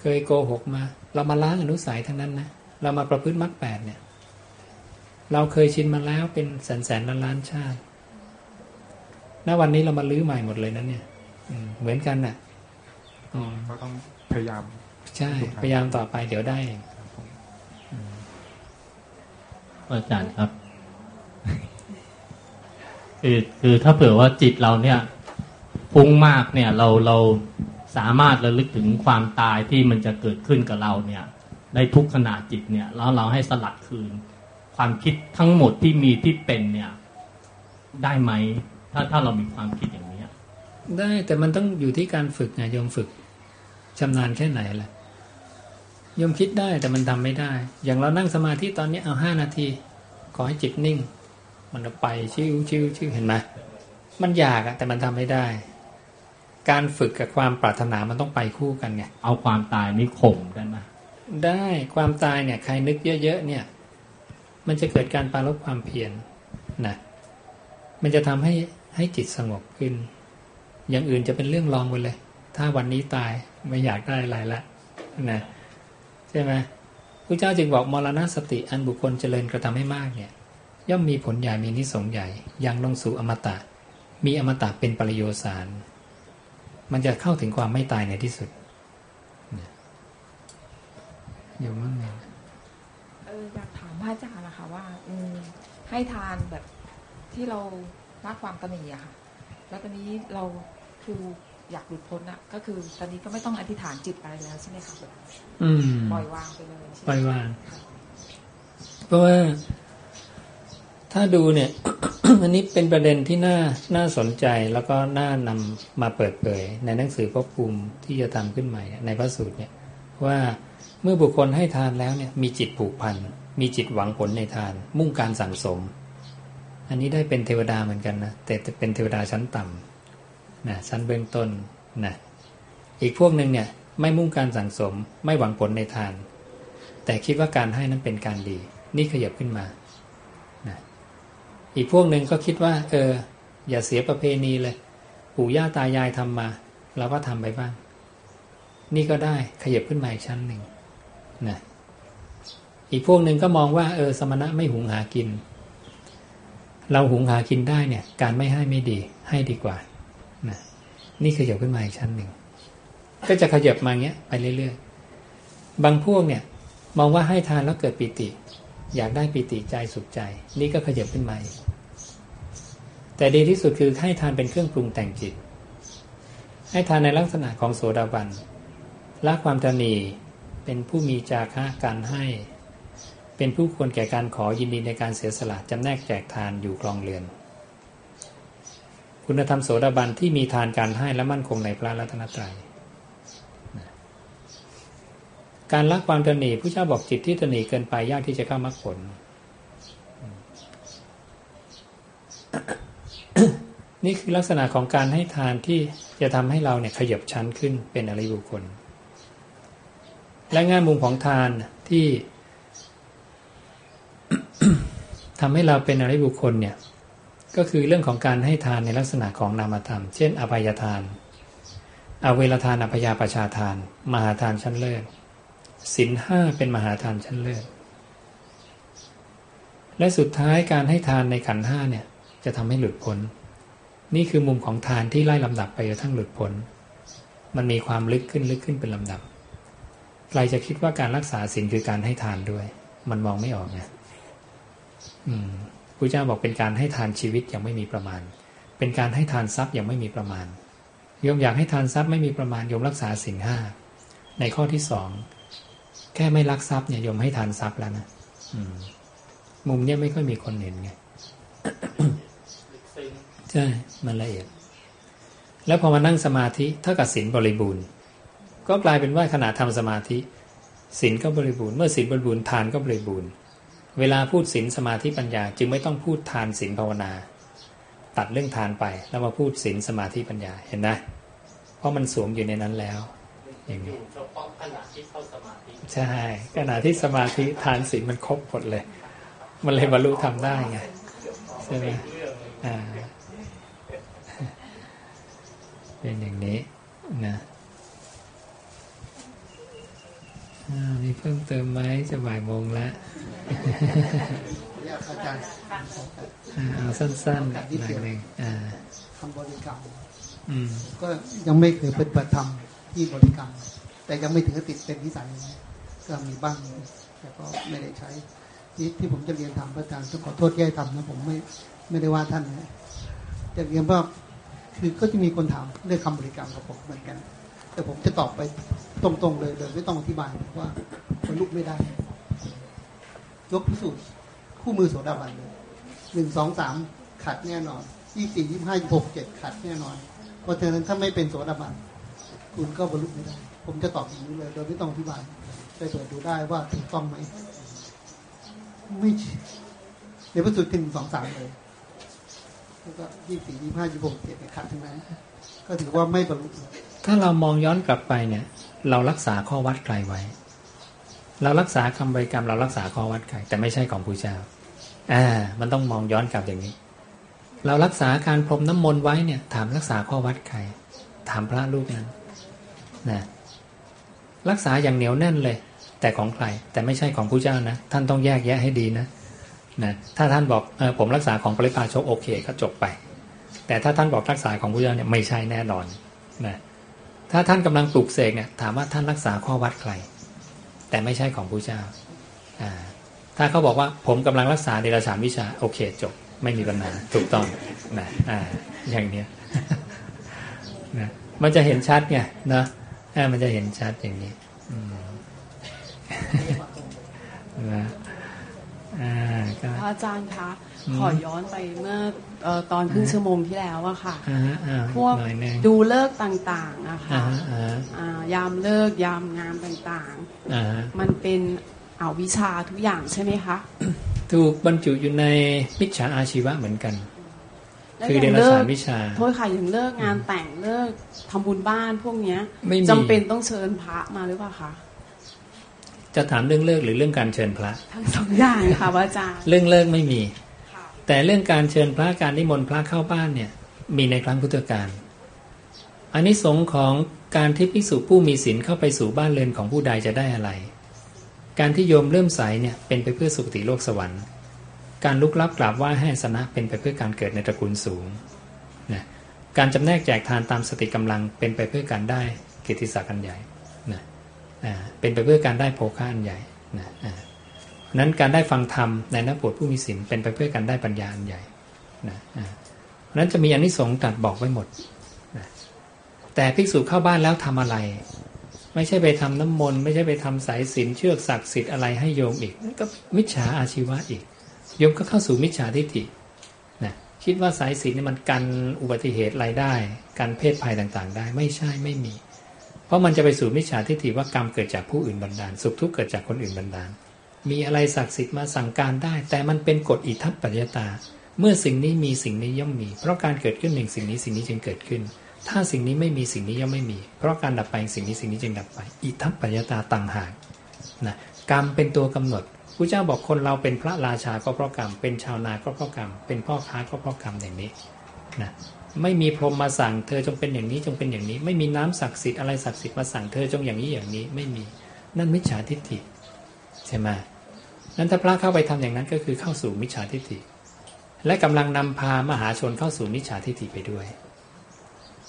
เคยโกหกมา เรามาล้างอนุสัยทั้งนั้นนะเรามาประพฤติมรรคแปดเนี่ย เราเคยชินมาแล้วเป็นแสนแสนล้านล้านชาติณวันนี้เรามาลื้อใหม่หมดเลยนะเนี่ยเหมือนกันน่ะก็ต้องพยายาม ใช่ พยายามต่อไปเดี๋ยวได้อาจารย์ครับคือคือถ้าเผื่อว่าจิตเราเนี่ยฟุ้งมากเนี่ยเราเราสามารถระลึกถึงความตายที่มันจะเกิดขึ้นกับเราเนี่ยในทุกขณะจิตเนี่ยแล้วเราให้สลัดคืน ความคิดทั้งหมดที่มีที่เป็นเนี่ยได้ไหม ถ้าถ้าเรามีความคิดอย่างนี้ได้แต่มันต้องอยู่ที่การฝึกไงโยมฝึกชำนาญแค่ไหนแหละ ยมคิดได้แต่มันทำไม่ได้ อย่างเรานั่งสมาธิตอนนี้เอาห้านาที ขอให้จิตนิ่ง มันไปชิวชิวชิวเห็นไหมมันอยากอะแต่มันทำไม่ได้ การฝึกกับความปรารถนามันต้องไปคู่กันไงเอาความตายนี่ข่มได้ไหมได้ความตายเนี่ยใครนึกเยอะๆเนี่ย มันจะเกิดการปราลบความเพียรนะมันจะทำให้ให้จิตสงบขึ้น อย่างอื่นจะเป็นเรื่องรองไปเลย ถ้าวันนี้ตายไม่อยากได้อะไรละนะ ใช่ไหมพระเจ้าจึงบอกมรณสติอันบุคคลเจริญกระทำให้มากเนี่ยย่อมมีผลใหญ่มีนิสงใหญ่ยังลงสู่อมตะ มีอมตะเป็นปริโยสาร มันจะเข้าถึงความไม่ตายในที่สุดอยู่มั่งไงเอออยากถามพระอาจารย์นะคะว่าอืให้ทานแบบที่เราละความตนีอะค่ะ แล้วตอนนี้เราคือ อยากหลุดพ้นอะก็คือตอนนี้ก็ไม่ต้องอธิษฐานจิตอะไรแล้วใช่ไหมคะแบบอืมปล่อยวางไปเลยใช่ไหมปล่อยวาง เพราะว่าถ้าดูเนี่ย อันนี้เป็นประเด็นที่น่าน่าสนใจแล้วก็น่านำมาเปิดเผย ในหนังสือพระภูมิที่จะทำขึ้นใหม่ในพระสูตรเนี่ย ว่าเมื่อบุคคลให้ทานแล้วเนี่ย มีจิตผูกพันมีจิตหวังผลในทาน มุ่งการสั่งสม อันนี้ได้เป็นเทวดาเหมือนกันนะแต่เป็นเทวดาชั้นต่ำ นะชั้นเบื้องต้นนะอีกพวกหนึ่งเนี่ยไม่มุ่งการสั่งสมไม่หวังผลในทาน แต่คิดว่าการให้นั้นเป็นการดี นี่ขยับขึ้นมานะอีกพวกหนึ่งก็คิดว่า เออ อย่าเสียประเพณีเลยปู่ย่าตายายทำมาเราก็ทำไปบ้าง นี่ก็ได้ขยับขึ้นมาอีกชั้นหนึ่งนะอีกพวกหนึ่งก็มองว่า เออ สมณะไม่หุงหากิน เราหุงหากินได้เนี่ย การไม่ให้ไม่ดี ให้ดีกว่า นี่ขยับขึ้นมาอีกชั้นหนึ่ง ก็จะขยับมาเงี้ยไปเรื่อยๆ บางพวกเนี่ย มองว่าให้ทานแล้วเกิดปิติ อยากได้ปิติใจสุขใจ นี่ก็ขยับขึ้นมาอีกแต่ดีที่สุดคือให้ทานเป็นเครื่องปรุงแต่งจิต ให้ทานในลักษณะของโสดาบันละความตนีเป็นผู้มีจาคะการให้ เป็นผู้ควรแก่การขอยินดีในการเสียสละจำแนกแจกทานอยู่คลองเรือน คุณธรรมโสดาบันที่มีทานการให้และมั่นคงในพระรัตนตรัยการละความตนีผู้เจ้าบอกจิตที่ตนีเกินไปยากที่จะเข้ามรรคผล นี่คือลักษณะของการให้ทานที่จะทำให้เราเนี่ยขยับชั้นขึ้นเป็นอริบุคคล และงายมุมของทานที่ทำให้เราเป็นอริบุคคลเนี่ย ก็คือเรื่องของการให้ทานในลักษณะของนามธรรม เช่น อภัยทาน อเวลทานอภยาประชาทาน มหาทานชั้นเลิศสินห้าเป็นมหาทานชั้นเลิศและสุดท้ายการให้ทานในขันห้าเนี่ยจะทำให้หลุดพ้น นี่คือมุมของทานที่ไล่ลำดับไปจนทั้งหลุดพ้น มันมีความลึกขึ้นลึกขึ้นเป็นลำดับ ใครจะคิดว่าการรักษาศีลคือการให้ทานด้วย มันมองไม่ออกไงอืม พระเจ้าบอกเป็นการให้ทานชีวิตอย่างไม่มีประมาณ เป็นการให้ทานทรัพย์อย่างไม่มีประมาณโยมอยากให้ทานทรัพย์ไม่มีประมาณโยมรักษาศีลห้าในข้อที่สองแค่ไม่ลักทรัพย์เนี่ยโยมให้ทานทรัพย์แล้วนะอืมมุมเนี้ยไม่ค่อยมีคนเห็นไงใช่มันละเอียด แล้วพอมานั่งสมาธิเท่ากับศีลบริบูรณ์ ก็กลายเป็นว่าขณะทำสมาธิศีลก็บริบูรณ์เมื่อศีลบริบูรณ์ทานก็บริบูรณ์ เวลาพูดศีลสมาธิปัญญา จึงไม่ต้องพูดทานศีลภาวนา ตัดเรื่องทานไปแล้วมาพูดศีลสมาธิปัญญาเห็นไหมเพราะมันสวมอยู่ในนั้นแล้วอย่างนี้เฉพาะขณะที่เข้าสมาธิใช่ขณะที่สมาธิทานศีลมันครบหมดเลย มันเลยบรรลุทำได้ไงใช่ไหมอ่าเป็นอย่างนี้นะอ่ามีเพิ่มเติมไหมจะบ่ายโมงแล้ว อาจารย์เอาสั้นๆหน่อยหนึ่งทำบริกรรมก็ยังไม่เคยปฏิบัติธรรมที่บริกรรม แต่ยังไม่ถึงติดเป็นนิสัยก็มีบ้างแต่ก็ไม่ได้ใช้ที่ที่ผมจะเรียนทำพระอาจารย์ต้องขอโทษที่ให้ทำนะผมไม่ไม่ได้ว่าท่านนะจะเรียนว่าคือก็จะมีคนถามเรื่องคำบริกรรมกับผมเหมือนกัน แต่ผมจะตอบไปตรงๆเลยโดยไม่ต้องอธิบายว่าคนลุกไม่ได้ ยกพิสูจน์คู่มือโสดาบันเลยหนึ่งสองสามขัดแน่นอนยี่สี่ยี่ห้าหกเจ็ดขัดแน่นอน เพราะฉะนั้นถ้าไม่เป็นโสดาบันคุณก็บรรลุไม่ได้ ผมจะตอบอย่างนี้เลย โดยไม่ต้องอธิบายไปเปิดดูได้ว่าถูกต้องไหมไม่ในพระสูตรที่หนึ่งสองสามเลยแล้วก็ยี่สี่ยี่ห้ายี่หกเจ็ดขาดทั้งนั้นก็ถือว่าไม่บรรลุถ้าเรามองย้อนกลับไปเนี่ย เรารักษาข้อวัดใครไว้ เรารักษาคำบริกรรม เรารักษาข้อวัดใครแต่ไม่ใช่ของผู้เจ้าอ่ามันต้องมองย้อนกลับอย่างนี้ เรารักษาการพรมน้ำมนต์ไว้เนี่ย ถามรักษาข้อวัดใครถามพระรูปนั้นนะรักษาอย่างเหนียวแน่นเลย แต่ของใคร แต่ไม่ใช่ของผู้เจ้านะ ท่านต้องแยกแยะให้ดีนะนะถ้าท่านบอกออผมรักษาของปริพาชกโอเคก็จบไป แต่ถ้าท่านบอกรักษาของผู้เจ้าเนี่ยไม่ใช่แน่นอนนะถ้าท่านกำลังปลุกเสกเนี่ยถามว่าท่านรักษาข้อวัดใคร แต่ไม่ใช่ของผู้เจ้าอ่าถ้าเขาบอกว่าผมกำลังรักษาเดรัจฉานวิชา โอเคจบ ไม่มีปัญหาถูกต้องนะอ่าอย่างเนี้ยนะมันจะเห็นชัดไงนะมันจะเห็นชัดอย่างนี้นะอาจารย์คะ ขอย้อนไปเมื่อตอนครึ่งชั่วโมงที่แล้วอะค่ะพวกดูเลิกต่างๆอะค่ะยามเลิกยามงานต่างๆมันเป็นเอาวิชาทุกอย่างใช่ไหมคะ ถูกบรรจุอยู่ในมิจฉาอาชีวะเหมือนกัน คือเดรัจฉานวิชาโทษค่ะอย่างเลิกงานแต่งเลิกทำบุญบ้านพวกเนี้ยจำเป็นต้องเชิญพระมาหรือเปล่าคะจะถามเรื่องเลิกหรือเรื่องการเชิญพระ ทั้งสองอย่างค่ะอาจารย์เรื่องเลิกไม่มี แต่เรื่องการเชิญพระการนิมนต์พระเข้าบ้านเนี่ยมีในครั้งพุทธกาลอันนี้สงของการที่ภิกษุผู้มีศีลเข้าไปสู่บ้านเรือนของผู้ใดจะได้อะไร การที่โยมเริ่มใสเนี่ยเป็นไปเพื่อสุคติโลกสวรรค์ การลุกลับกราบไหว้ให้สนะเป็นไปเพื่อการเกิดในตระกูลสูงนะการจำแนกแจกทานตามสติกำลังเป็นไปเพื่อการได้กิติศักดิ์อันใหญ่นะเป็นไปเพื่อการได้โภคะอันใหญ่นะ นั้นการได้ฟังธรรมในนักบวชผู้มีศีลเป็นไปเพื่อการได้ปัญญาอันใหญ่นะนั้นจะมีอนิสงส์ตัดบอกไว้หมดนะแต่ภิกษุเข้าบ้านแล้วทำอะไร ไม่ใช่ไปทำน้ำมนต์ไม่ใช่ไปทำสายศีลเชือกศักดิ์สิทธิ์อะไรให้โยมอีกนั่นก็มิจฉาอาชีวะอีก โยมก็เข้าสู่มิจฉาทิฏฐินะคิดว่าสายศีลนี่มันกันอุบัติเหตุรายได้กันเพศภัยต่างๆ ได้ไม่ใช่ไม่มี เพราะมันจะไปสู่มิจฉาทิฏฐิว่ากรรมเกิดจากผู้อื่นบันดาล สุขทุกข์เกิดจากคนอื่นบันดาล มีอะไรศักดิ์สิทธิ์มาสั่งการได้ แต่มันเป็นกฎอิทัปปัจจตา เมื่อสิ่งนี้มีสิ่งนี้ย่อมมี เพราะการเกิดขึ้นหนึ่งสิ่งนี้สิ่งนี้จึงเกิดขึ้น ถ้าสิ่งนี้ไม่มีสิ่งนี้ย่อมไม่มี เพราะการดับไปสิ่งนี้สิ่งนี้จึงดับไป อิทัปปัจจตาต่างหากนะกรรมเป็นตัวกำหนดพระเจ้าบอกคนเราเป็นพระราชาก็เพราะกรรม เป็นชาวนาก็เพราะกรรม เป็นพ่อค้าก็เพราะกรรมอย่างนี้นะไม่มีพรหมมาสั่งเธอจงเป็นอย่างนี้จงเป็นอย่างนี้ ไม่มีน้ำศักดิ์สิทธิ์อะไรศักดิ์สิทธิ์มาสั่งเธอจงอย่างนี้อย่างนี้ไม่มี นั่นมิจฉาทิฏฐิ ใช่ไหมนั้นถ้าพระเข้าไปทำอย่างนั้นก็คือเข้าสู่มิจฉาทิฏฐิ และกำลังนำพามหาชนเข้าสู่มิจฉาทิฏฐิไปด้วย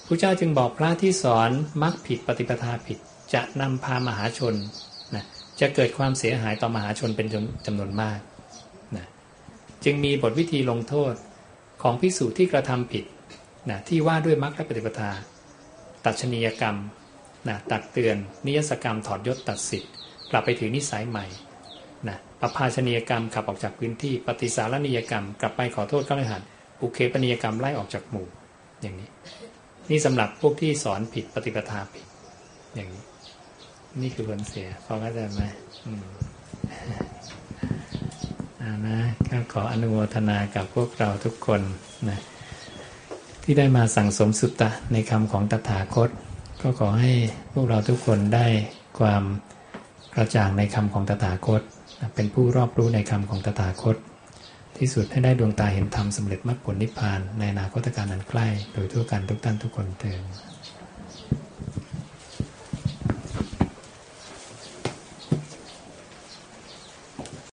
พระเจ้าจึงบอกพระที่สอนมักผิดปฏิปทาผิด จะนำพามหาชนนะจะเกิดความเสียหายต่อมหาชนเป็นจำนวนมากนะจึงมีบทวิธีลงโทษของพิสูจน์ที่กระทำผิดนะที่ว่าด้วยมรรคและปฏิปทา ตัดชนียกรรมนะตักเตือน นิยสกรรมถอดยศตัดสิทธิ์กลับไปถือนิสัยใหม่ ปภาชนียกรรมขับออกจากพื้นที่ ปฏิสารนิยกรรม กลับไปขอโทษข้าราชการอุเคปนิยกรรมไล่ออกจากหมู่ อย่างนี้ นี่สำหรับพวกที่สอนผิดปฏิปทาผิด อย่างนี้ นี่คือผลเสียพอเข้าใจไหมอืมอานะก็ขออนุโมทนากับพวกเราทุกคนนะที่ได้มาสั่งสมสุตตะในคำของตถาคต ก็ขอให้พวกเราทุกคนได้ความกระจ่างในคำของตถาคต เป็นผู้รอบรู้ในคำของตถาคต ที่สุดให้ได้ดวงตาเห็นธรรมสำเร็จมรรคผลนิพพานในอนาคตการนันใกล้ โดยทั่วกันทุกท่านทุกคนเติม